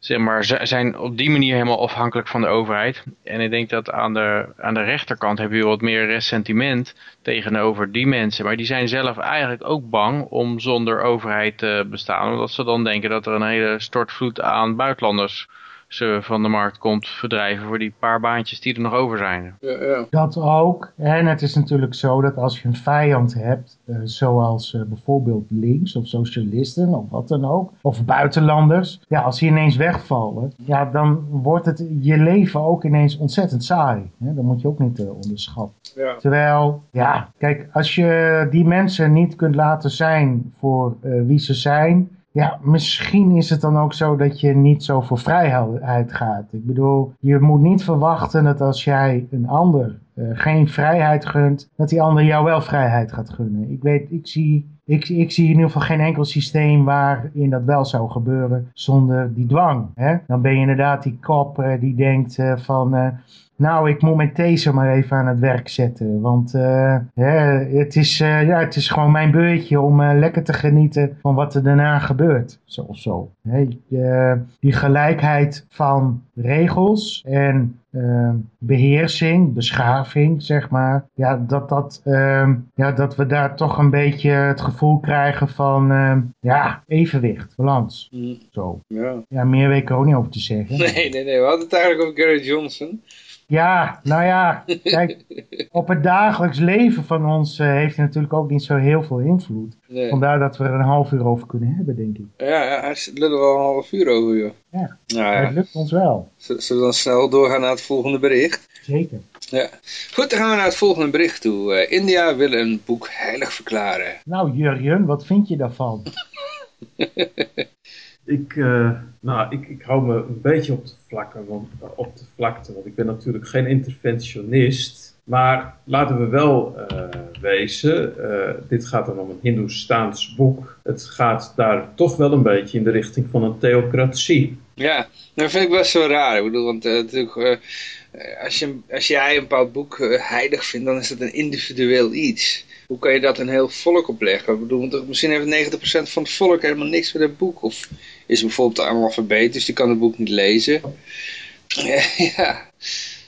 Speaker 3: zeg maar, zijn op die manier helemaal afhankelijk van de overheid. En ik denk dat aan de, aan de rechterkant heb je wat meer ressentiment tegenover die mensen. Maar die zijn zelf eigenlijk ook bang om zonder overheid te bestaan. Omdat ze dan denken dat er een hele stortvloed aan buitenlanders ze van de markt komt verdrijven voor die paar baantjes die er nog over zijn.
Speaker 5: Ja, ja. Dat ook. En het is natuurlijk zo dat als je een vijand hebt, uh, zoals uh, bijvoorbeeld links of socialisten of wat dan ook, of buitenlanders, ja, als die ineens wegvallen, ja, dan wordt het je leven ook ineens ontzettend saai. Hè? Dat moet je ook niet uh, onderschatten. Ja. Terwijl, ja, kijk, als je die mensen niet kunt laten zijn voor wie ze zijn, ja, misschien is het dan ook zo dat je niet zo voor vrijheid gaat. Ik bedoel, je moet niet verwachten dat als jij een ander uh, geen vrijheid gunt, dat die ander jou wel vrijheid gaat gunnen. Ik weet, ik zie, ik, ik zie in ieder geval geen enkel systeem waarin dat wel zou gebeuren zonder die dwang. Hè? Dan ben je inderdaad die kop uh, die denkt uh, van nou, ik moet mijn taser maar even aan het werk zetten. Want uh, het, is, uh, ja, het is gewoon mijn beurtje om uh, lekker te genieten van wat er daarna gebeurt. Zo of zo. die gelijkheid van regels en beheersing, beschaving, zeg maar. Ja, dat, dat, ja, dat we daar toch een beetje het gevoel krijgen van ja, evenwicht, balans. Mm. Zo. Ja. ja, meer weet ik er ook niet over te zeggen.
Speaker 2: Nee, nee, nee. We hadden het eigenlijk over Gary Johnson.
Speaker 5: Ja, nou ja, kijk, op het dagelijks leven van ons uh, heeft hij natuurlijk ook niet zo heel veel invloed. Nee. Vandaar dat we er een half uur over kunnen hebben, denk ik.
Speaker 2: Ja, ja hij lullen wel een half uur over, joh.
Speaker 5: Ja, nou, ja. het lukt ons wel.
Speaker 2: Zullen we dan snel doorgaan naar het volgende bericht?
Speaker 5: Zeker.
Speaker 2: Ja. Goed, dan gaan we naar het volgende bericht toe. Uh, India wil een boek heilig verklaren.
Speaker 5: Nou, Jurjen, wat vind je daarvan?
Speaker 4: Ik, uh, nou, ik, ik hou me een beetje op de, vlakken, want, op de vlakte, want ik ben natuurlijk geen interventionist. Maar laten we wel uh, wezen, dit gaat dan om een Hindoestaans boek. Het gaat daar toch wel een beetje in de richting van een theocratie.
Speaker 2: Ja, dat vind ik best wel raar. Ik bedoel, want natuurlijk, als, je, als jij een bepaald boek heilig vindt, dan is het een individueel iets hoe kan je dat een heel volk opleggen? Ik bedoel, misschien heeft 90% van het volk helemaal niks met het boek. Of is bijvoorbeeld analfabeet, dus die kan het boek niet lezen. ja,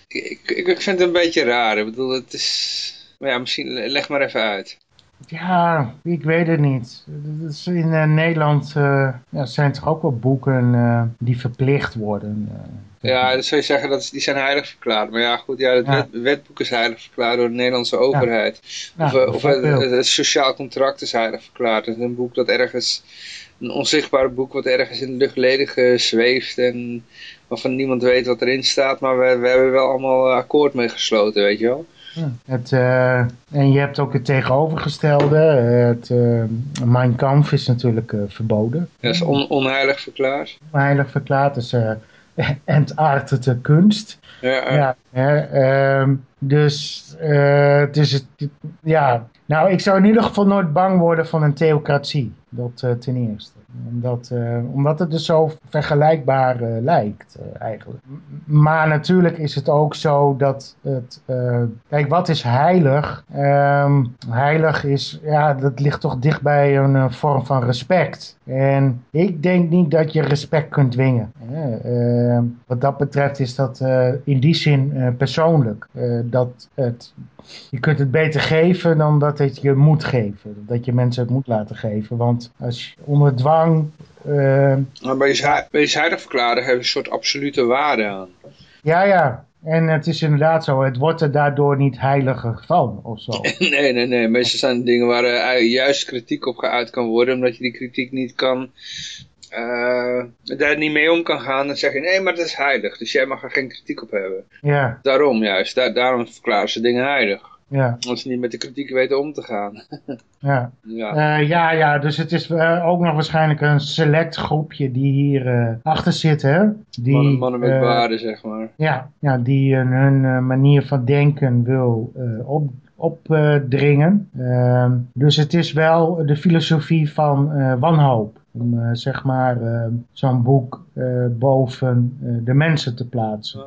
Speaker 2: ik, ik, ik vind het een beetje raar. Ik bedoel, het is... Maar ja, misschien leg maar even uit.
Speaker 5: Ja, ik weet het niet. in uh, Nederland uh, ja, zijn er ook wel boeken uh, die verplicht worden.
Speaker 2: ja, dat zou je zeggen, dat die zijn heilig verklaard. Maar ja, goed, ja, het ja. Wet, wetboek is heilig verklaard door de Nederlandse overheid. Of, of het, het, sociaal contract is heilig verklaard. Het is een boek dat ergens, een onzichtbaar boek wat ergens in de lucht ledig zweeft en waarvan niemand weet wat erin staat. Maar we, we hebben wel allemaal akkoord mee gesloten, weet je wel.
Speaker 5: Het, uh, en je hebt ook het tegenovergestelde. Het, uh, Mein Kampf is natuurlijk uh, verboden.
Speaker 2: Dat is on onheilig verklaard.
Speaker 5: Onheilig verklaard, dus entartete kunst. Ja, ja hè, um, dus het is het, ja, nou ik zou in ieder geval nooit bang worden van een theocratie. Dat ten eerste omdat, uh, omdat het dus zo vergelijkbaar uh, lijkt eigenlijk. Maar natuurlijk is het ook zo dat het... kijk, wat is heilig? Um, heilig is... Ja, dat ligt toch dicht bij een vorm van respect. En ik denk niet dat je respect kunt dwingen. Ehm, wat dat betreft is dat in die zin persoonlijk. dat het je kunt het beter geven dan dat het je moet geven. Dat je mensen het moet laten geven. Want als je onder dwang... Uh,
Speaker 2: maar bij je, bij je hebben een soort absolute waarde aan.
Speaker 5: Ja, ja. En het is inderdaad zo, het wordt er daardoor niet heiliger van of zo.
Speaker 2: nee, nee, nee. Meestal zijn dingen waar uh, juist kritiek op geuit kan worden, omdat je die kritiek niet kan uh, daar niet mee om kan gaan, dan zeg je nee, maar dat is heilig. Dus jij mag er geen kritiek op hebben.
Speaker 5: Ja.
Speaker 2: Daarom juist, daarom verklaren ze dingen heilig.
Speaker 5: Ja.
Speaker 2: Als ze niet met de kritiek weten om te gaan.
Speaker 5: ja.
Speaker 2: Ja.
Speaker 5: Uh, ja, ja, dus het is uh, ook nog waarschijnlijk een select groepje die hier uh, achter zit, hè? Die,
Speaker 2: mannen, mannen met baarden, zeg maar.
Speaker 5: Ja, ja die hun manier van denken wil op, opdringen. Ehm, dus het is wel de filosofie van wanhoop om zeg maar zo'n boek boven de mensen te plaatsen. Ja.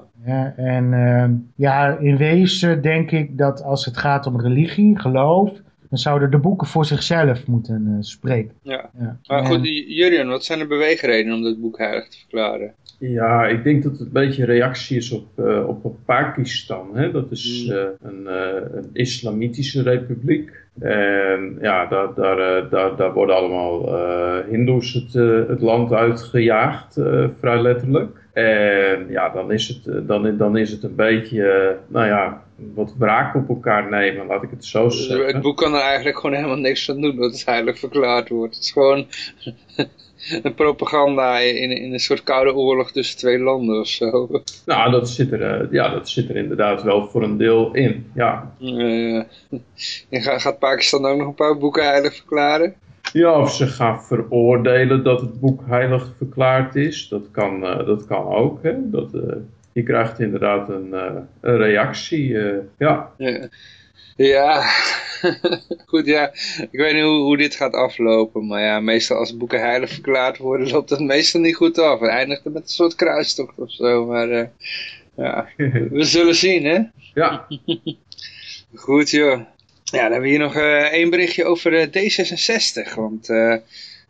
Speaker 5: En ehm, ja, in wezen denk ik dat als het gaat om religie, geloof, dan zouden de boeken voor zichzelf moeten spreken.
Speaker 2: Ja. ja. Maar en... goed, Jurien, wat zijn de beweegredenen om dit boek heilig te verklaren?
Speaker 4: Ja, ik denk dat het een beetje een reactie is op, uh, op Pakistan. Hè? Dat is uh, een, uh, een, islamitische republiek. En ja, daar, daar, daar, daar worden allemaal hindoes het, het land uitgejaagd, vrij letterlijk. En ja, dan is het, dan, dan is het een beetje, nou ja, wat wraak op elkaar nemen, laat ik het zo zeggen.
Speaker 2: Het boek kan er eigenlijk gewoon helemaal niks van doen, dat het heilig verklaard wordt. Het is gewoon een propaganda in, in een soort koude oorlog tussen twee landen of zo.
Speaker 4: Nou, dat zit er, ja, dat zit er inderdaad wel voor een deel in, ja.
Speaker 2: Uh, gaat Pakistan ook nog een paar boeken heilig verklaren?
Speaker 4: Ja, of ze gaan veroordelen dat het boek heilig verklaard is. Dat kan, uh, dat kan ook. Hè? Dat, uh, je krijgt inderdaad een, een reactie. ja.
Speaker 2: ja. Ja, goed ja. Ik weet niet hoe, hoe dit gaat aflopen. Maar ja, meestal als boeken heilig verklaard worden, loopt het meestal niet goed af. Het eindigt met een soort kruistocht of zo. Maar uh, ja, we zullen zien hè.
Speaker 4: Ja.
Speaker 2: goed joh. Ja, dan hebben we hier nog uh, één berichtje over D66. Want uh,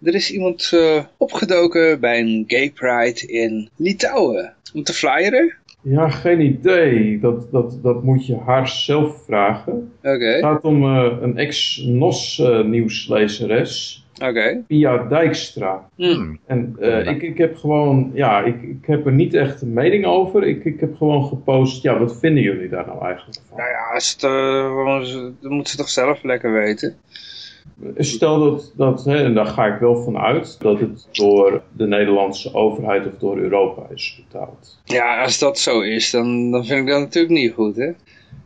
Speaker 2: er is iemand opgedoken bij een gay pride in Litouwen. Om te flyeren.
Speaker 4: Ja, geen idee. Dat, dat, dat moet je haar zelf vragen.
Speaker 2: Oké.
Speaker 4: Het gaat om uh, een ex-NOS uh, nieuwslezeres.
Speaker 2: Oké.
Speaker 4: Pia Dijkstra.
Speaker 2: Hmm.
Speaker 4: En uh, ik, ik heb gewoon, ja, ik, ik heb er niet echt een mening over. Ik, ik heb gewoon gepost, ja, wat vinden jullie daar nou eigenlijk van?
Speaker 2: Nou ja, als het, uh, moeten ze toch zelf lekker weten.
Speaker 4: Stel dat, dat hè, en daar ga ik wel van uit, dat het door de Nederlandse overheid of door Europa is betaald.
Speaker 2: Ja, als dat zo is, dan, dan vind ik dat natuurlijk niet goed, hè?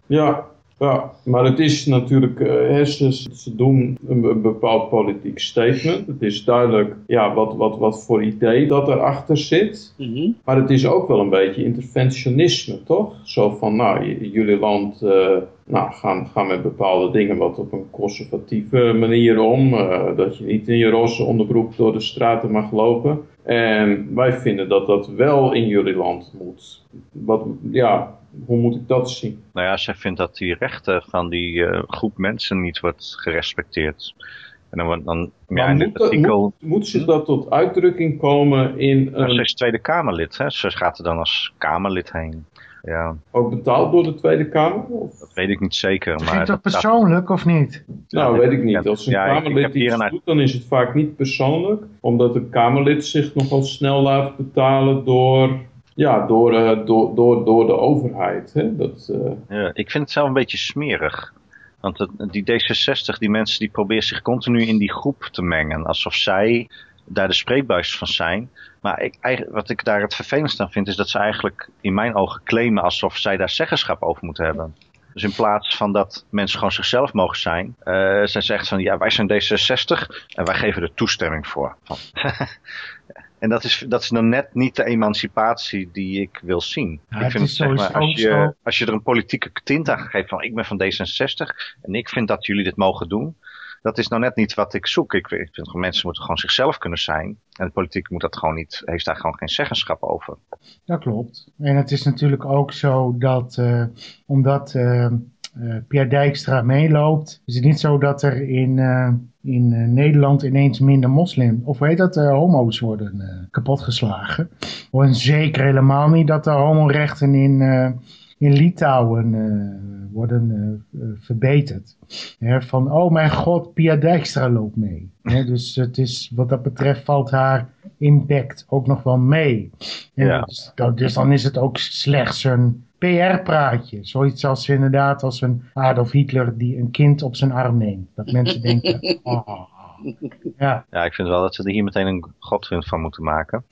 Speaker 4: Ja, ja, maar het is natuurlijk, uh, ze, ze doen een, een, bepaald politiek statement. Het is duidelijk ja, wat, wat, wat voor idee dat erachter zit.
Speaker 2: Mm -hmm.
Speaker 4: Maar het is ook wel een beetje interventionisme, toch? Zo van, nou, jullie land uh, nou, gaan, gaan met bepaalde dingen wat op een conservatieve manier om. Uh, dat je niet in je roze onderbroek door de straten mag lopen. En wij vinden dat dat wel in jullie land moet. Wat, ja, hoe moet ik dat zien?
Speaker 6: Nou ja, zij vindt dat die rechten van die uh, groep mensen niet wordt gerespecteerd. En dan, dan ja, in
Speaker 4: moet,
Speaker 6: artikel...
Speaker 4: moet, moet zich dat tot uitdrukking komen in
Speaker 6: een...
Speaker 4: een...
Speaker 6: Ze is Tweede Kamerlid, hè? Ze gaat er dan als Kamerlid heen. Ja.
Speaker 4: Ook betaald door de Tweede Kamer? Of?
Speaker 6: Dat weet ik niet zeker. Maar
Speaker 5: Vind je dat persoonlijk of niet?
Speaker 4: Nou, weet ik niet. Als een
Speaker 6: ja,
Speaker 4: Kamerlid iets
Speaker 6: een...
Speaker 4: doet, dan is het vaak niet persoonlijk. Omdat een Kamerlid zich nogal snel laat betalen door ja, door, uh, door, door, door de overheid. Hè? Dat, uh...
Speaker 6: ja, ik vind het zelf een beetje smerig. Want het, die D66, die mensen die proberen zich continu in die groep te mengen. Alsof zij daar de spreekbuis van zijn. Maar ik, wat ik daar het vervelendste aan vind, is dat ze eigenlijk in mijn ogen claimen alsof zij daar zeggenschap over moeten hebben. Dus in plaats van dat mensen gewoon zichzelf mogen zijn, uh, zijn ze echt van, ja, wij zijn D66 en wij geven er toestemming voor. En dat is, dat is nou net niet de emancipatie die ik wil zien.
Speaker 5: Ja,
Speaker 6: ik vind
Speaker 5: het
Speaker 6: zeg maar, als, je, als je er een politieke tint aan geeft van ik ben van D66 en ik vind dat jullie dit mogen doen. Dat is nou net niet wat ik zoek. Ik, vind mensen moeten gewoon zichzelf kunnen zijn. En de politiek moet dat gewoon niet, heeft daar gewoon geen zeggenschap over.
Speaker 5: Dat klopt. En het is natuurlijk ook zo dat, uh, omdat uh, Pierre Dijkstra meeloopt, is het niet zo dat er in, in Nederland ineens minder moslim, of heet dat, homo's worden kapotgeslagen. En zeker helemaal niet dat de homorechten in, in Litouwen worden verbeterd. He, van, oh mijn god, Pia Dijkstra loopt mee. He, dus het is, wat dat betreft valt haar impact ook nog wel mee.
Speaker 6: Ja.
Speaker 5: Dus, dus dan is het ook slechts een PR-praatje. Zoiets als inderdaad als een Adolf Hitler die een kind op zijn arm neemt. Dat mensen denken, oh. Ja.
Speaker 6: Ja, ik vind wel dat ze er hier meteen een godwind van moeten maken.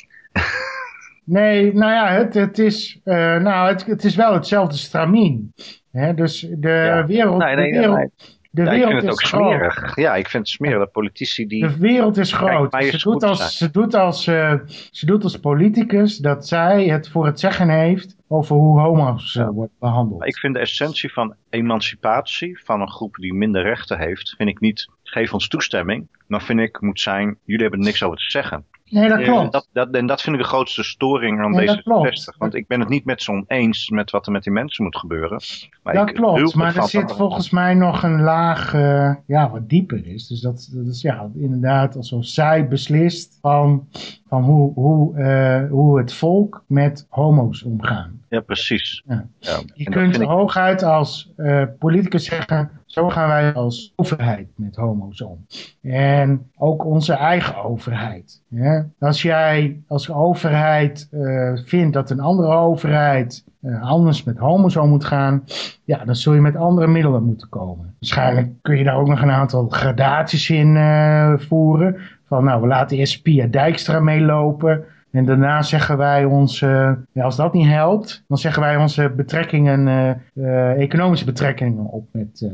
Speaker 5: Nee, nou ja, het, het, is, uh, nou, het, het is wel hetzelfde stramien. Hè? Dus de
Speaker 6: Ja.
Speaker 5: wereld,
Speaker 6: Nee, nee,
Speaker 5: de wereld,
Speaker 6: nee.
Speaker 5: de
Speaker 6: Ja, ik vind het
Speaker 5: is
Speaker 6: ook
Speaker 5: groot.
Speaker 6: smerig. Ja, ik vind het smerig dat politici die...
Speaker 5: De wereld is groot. Ze doet, als,
Speaker 6: zijn.
Speaker 5: ze, doet als, eh, ze doet als politicus dat zij het voor het zeggen heeft over hoe homo's eh, worden behandeld.
Speaker 6: Maar ik vind de essentie van emancipatie van een groep die minder rechten heeft, vind ik niet, geef ons toestemming, maar vind ik moet zijn, jullie hebben niks over te zeggen.
Speaker 5: Nee, dat
Speaker 6: En
Speaker 5: klopt.
Speaker 6: dat, dat, en dat vind ik de grootste storing aan
Speaker 5: Nee,
Speaker 6: deze
Speaker 5: klopt.
Speaker 6: 60. Want ik ben het niet met ze oneens met wat er met die mensen moet gebeuren. Maar
Speaker 5: dat
Speaker 6: ik
Speaker 5: klopt, maar er zit volgens mij nog een laag eh, ja, wat dieper is. Dus dat, dat is ja, inderdaad alsof zij beslist van, van hoe, hoe, eh, hoe het volk met homo's omgaan.
Speaker 6: Ja, precies.
Speaker 5: Ja.
Speaker 6: Ja.
Speaker 5: Je kunt
Speaker 6: ik-
Speaker 5: hooguit als eh, politicus zeggen, zo gaan wij als overheid met homo's om. En ook onze eigen overheid. Als jij als overheid eh, vindt dat een andere overheid anders met homo's om moet gaan, ja, dan zul je met andere middelen moeten komen. Waarschijnlijk kun je daar ook nog een aantal gradaties in voeren. Van nou, we laten eerst Pia Dijkstra meelopen. En daarna zeggen wij onze, ja, als dat niet helpt, dan zeggen wij onze betrekkingen, eh, eh, economische betrekkingen op met eh,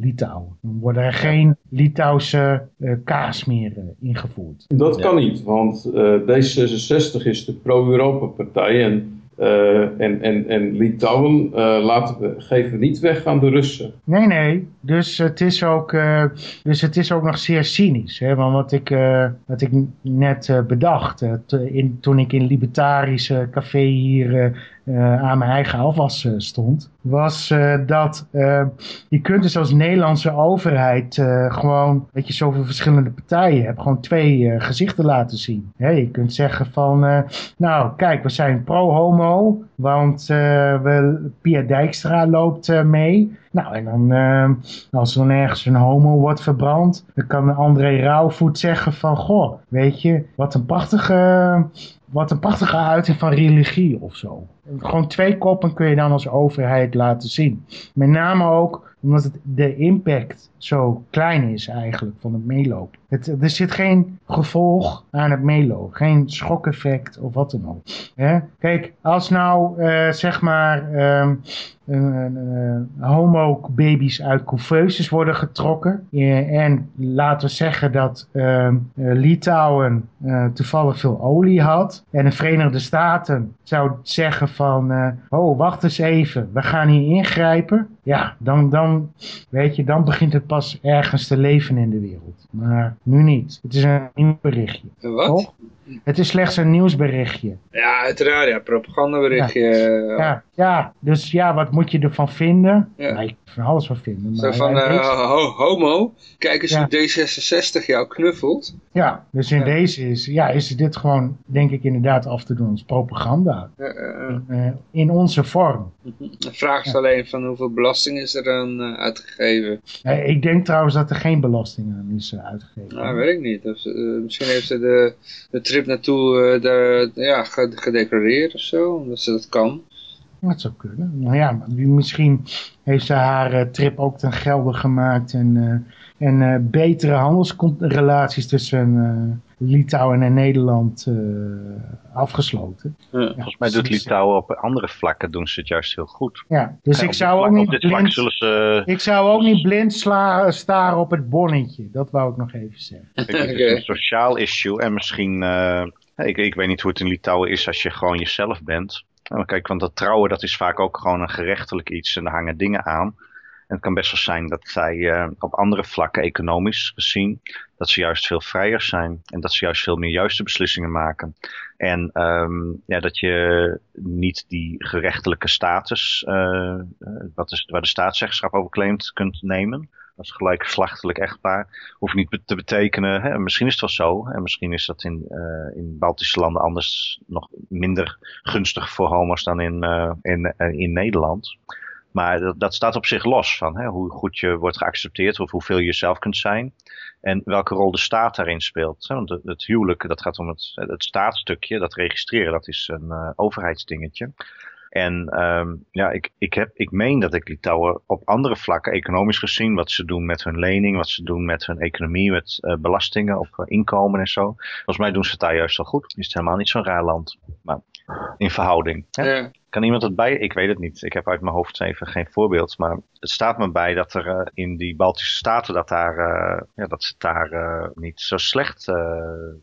Speaker 5: Litouwen. Dan worden er geen Litouwse eh, kaas meer ingevoerd.
Speaker 4: Dat kan niet, want eh, D66 is de pro-Europa-partij en, eh, en, en, en Litouwen eh, we, geven we niet weg aan de Russen.
Speaker 5: Nee, nee. Dus het is ook, eh, dus het is ook nog zeer cynisch. Hè? Want wat ik, eh, wat ik net eh, bedacht, eh, in, toen ik in libertarische café hier eh, aan mijn eigen afwas eh, stond, was eh, dat je kunt dus als Nederlandse overheid gewoon, dat je zoveel verschillende partijen hebt, gewoon twee gezichten laten zien. Je kunt zeggen van, nou kijk, we zijn pro-homo, want we, Pia Dijkstra loopt mee. Nou, en dan, als er ergens een homo wordt verbrand, dan kan André Rauwvoet zeggen van, goh, weet je, wat een prachtige, wat een prachtige uiting van religie of zo. Gewoon twee koppen kun je dan als overheid laten zien. Met name ook omdat het, de impact zo klein is eigenlijk van het meelopen. Het, er zit geen gevolg aan het meelopen. Geen schokeffect of wat dan ook. Kijk, als nou eh, zeg maar ehm, eh, homo-baby's uit couveuses worden getrokken. eh, en laten we zeggen dat ehm, eh, Litouwen eh, toevallig veel olie had. En de Verenigde Staten zou zeggen van... eh, oh, wacht eens even, we gaan hier ingrijpen. Ja, dan, dan, weet je, dan begint het pas ergens te leven in de wereld. Maar nu niet. Het is een nieuwsberichtje.
Speaker 2: Wat?
Speaker 5: Toch? Het is slechts een nieuwsberichtje.
Speaker 2: Ja, uiteraard. Ja, propagandaberichtje. Ja.
Speaker 5: Ja, ja, dus ja, wat moet je ervan vinden?
Speaker 2: Ja.
Speaker 5: Ik kan van alles van vinden.
Speaker 2: Zo van, eh, ho- homo, kijk eens
Speaker 5: Ja.
Speaker 2: hoe D66 jou knuffelt.
Speaker 5: ja, dus in deze is, ja, is dit gewoon, denk ik inderdaad af te doen als propaganda.
Speaker 2: Eh, eh,
Speaker 5: Eh, in onze vorm.
Speaker 2: De vraag is alleen van hoeveel belasting is er dan eh, uitgegeven.
Speaker 5: Eh, ik denk trouwens dat er geen belasting aan is eh, uitgegeven.
Speaker 2: Nou, weet ik niet. Of, eh, misschien heeft ze de, de trip naartoe eh, daar, ja, ge- gedeclareerd of zo, omdat ze dat kan.
Speaker 5: Dat zou kunnen. Nou ja, misschien heeft ze haar eh, trip ook ten gelde gemaakt en, eh, en betere handelsrelaties tussen Litouwen en Nederland eh, afgesloten.
Speaker 2: Ja.
Speaker 5: Ja,
Speaker 6: Volgens mij doet. Litouwen op andere vlakken doen ze het juist heel goed.
Speaker 5: Ja, dus ik zou ook
Speaker 6: vlak-
Speaker 5: niet blind,
Speaker 6: zullen ze...
Speaker 5: ik zou ook niet blind sla, staren op het bonnetje. Dat wou ik nog even zeggen.
Speaker 6: Ik Het is een sociaal issue en misschien... eh, ik, ik weet niet hoe het in Litouwen is als je gewoon jezelf bent. Nou, kijk, want dat trouwen dat is vaak ook gewoon een gerechtelijk iets en er hangen dingen aan. En het kan best wel zijn dat zij eh, op andere vlakken, economisch gezien, dat ze juist veel vrijer zijn. En dat ze juist veel meer juiste beslissingen maken. En ehm, ja, dat je niet die gerechtelijke status, eh, eh, wat is, waar de staatszeggenschap over claimt, kunt nemen. Als gelijkgeslachtelijk echtpaar. Hoeft niet te betekenen, hè, misschien is het wel zo. En misschien is dat in, in Baltische landen anders nog minder gunstig voor homo's dan in, in, in Nederland. Maar dat, dat staat op zich los van hè, hoe goed je wordt geaccepteerd of hoeveel je jezelf kunt zijn. En welke rol de staat daarin speelt. Hè? Want het, huwelijk, dat gaat om het, het staatsstukje, dat registreren, dat is een eh, overheidsdingetje. En ehm, ja, ik, ik, heb, ik meen dat ik Litouwen op andere vlakken, economisch gezien, wat ze doen met hun lening, wat ze doen met hun economie, met uh, belastingen op uh, inkomen en zo. Volgens mij doen ze het daar juist wel goed. Is het helemaal niet zo'n raar land. Maar in verhouding.
Speaker 2: Ja.
Speaker 6: Kan iemand het bij? Ik weet het niet. Ik heb uit mijn hoofd even geen voorbeeld. Maar het staat me bij dat er uh, in die Baltische Staten, dat, daar, uh, ja, dat ze het daar uh, niet zo slecht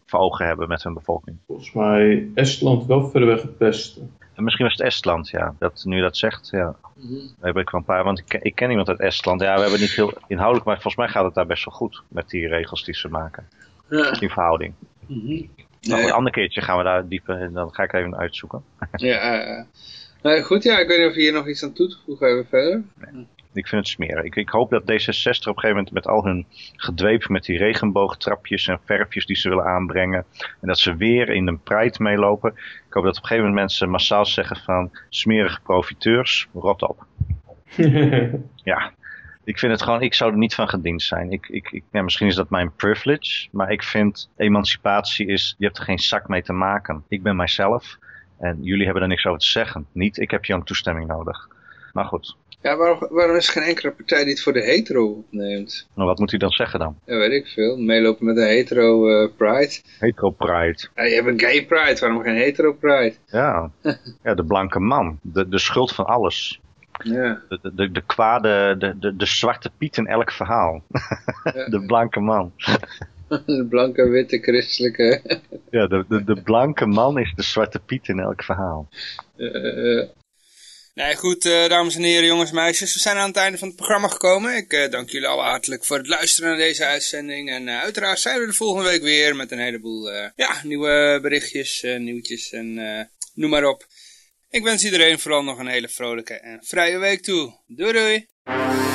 Speaker 6: voor ogen hebben met hun bevolking.
Speaker 4: Volgens mij Estland wel verreweg het beste.
Speaker 6: En misschien was het Estland, ja. Dat, nu dat zegt, ja. Mm -hmm. Daar heb ik wel een paar, want ik, ik ken iemand uit Estland. Ja, we hebben niet heel inhoudelijk, maar volgens mij gaat het daar best wel goed met die regels die ze maken.
Speaker 2: Ja.
Speaker 6: In verhouding.
Speaker 2: Mm -hmm.
Speaker 6: Nou, een ander keertje gaan we daar dieper en dan ga ik even uitzoeken.
Speaker 2: ja, uh, goed, ja, ik weet niet of je hier nog iets aan toe te voegen even verder.
Speaker 6: Nee. Ik vind het smeren. Ik, ik, hoop dat D66 op een gegeven moment met al hun gedweep met die regenboogtrapjes en verfjes die ze willen aanbrengen. En dat ze weer in een pride meelopen. Ik hoop dat op een gegeven moment mensen massaal zeggen van smerige profiteurs, rot op. ja, ik vind het gewoon, ik zou er niet van gediend zijn. Ik, ik, ik, ja, misschien is dat mijn privilege, maar ik vind emancipatie is, je hebt er geen zak mee te maken. Ik ben mijzelf en jullie hebben er niks over te zeggen. Niet, ik heb jouw toestemming nodig. Maar goed.
Speaker 2: Ja, waarom, waarom is er geen enkele partij die het voor de hetero opneemt?
Speaker 6: Nou, wat moet hij dan zeggen dan?
Speaker 2: Ja, weet ik veel. Meelopen met een hetero uh, pride.
Speaker 6: Hetero pride.
Speaker 2: Ja, je hebt een gay pride, waarom geen hetero pride?
Speaker 6: Ja, ja de blanke man. De, de schuld van alles.
Speaker 2: Ja.
Speaker 6: De, de, de, de kwade, de, de, de zwarte piet in elk verhaal. De blanke man.
Speaker 2: De blanke, witte, christelijke.
Speaker 6: ja, de, de, de blanke man is de zwarte piet in elk verhaal.
Speaker 2: Uh, Nee, goed, uh, dames en heren, jongens en meisjes. We zijn aan het einde van het programma gekomen. Ik uh, dank jullie allemaal hartelijk voor het luisteren naar deze uitzending. En uh, uiteraard zijn we er volgende week weer met een heleboel ja, nieuwe berichtjes, nieuwtjes en noem maar op. Ik wens iedereen vooral nog een hele vrolijke en vrije week toe. Doei doei!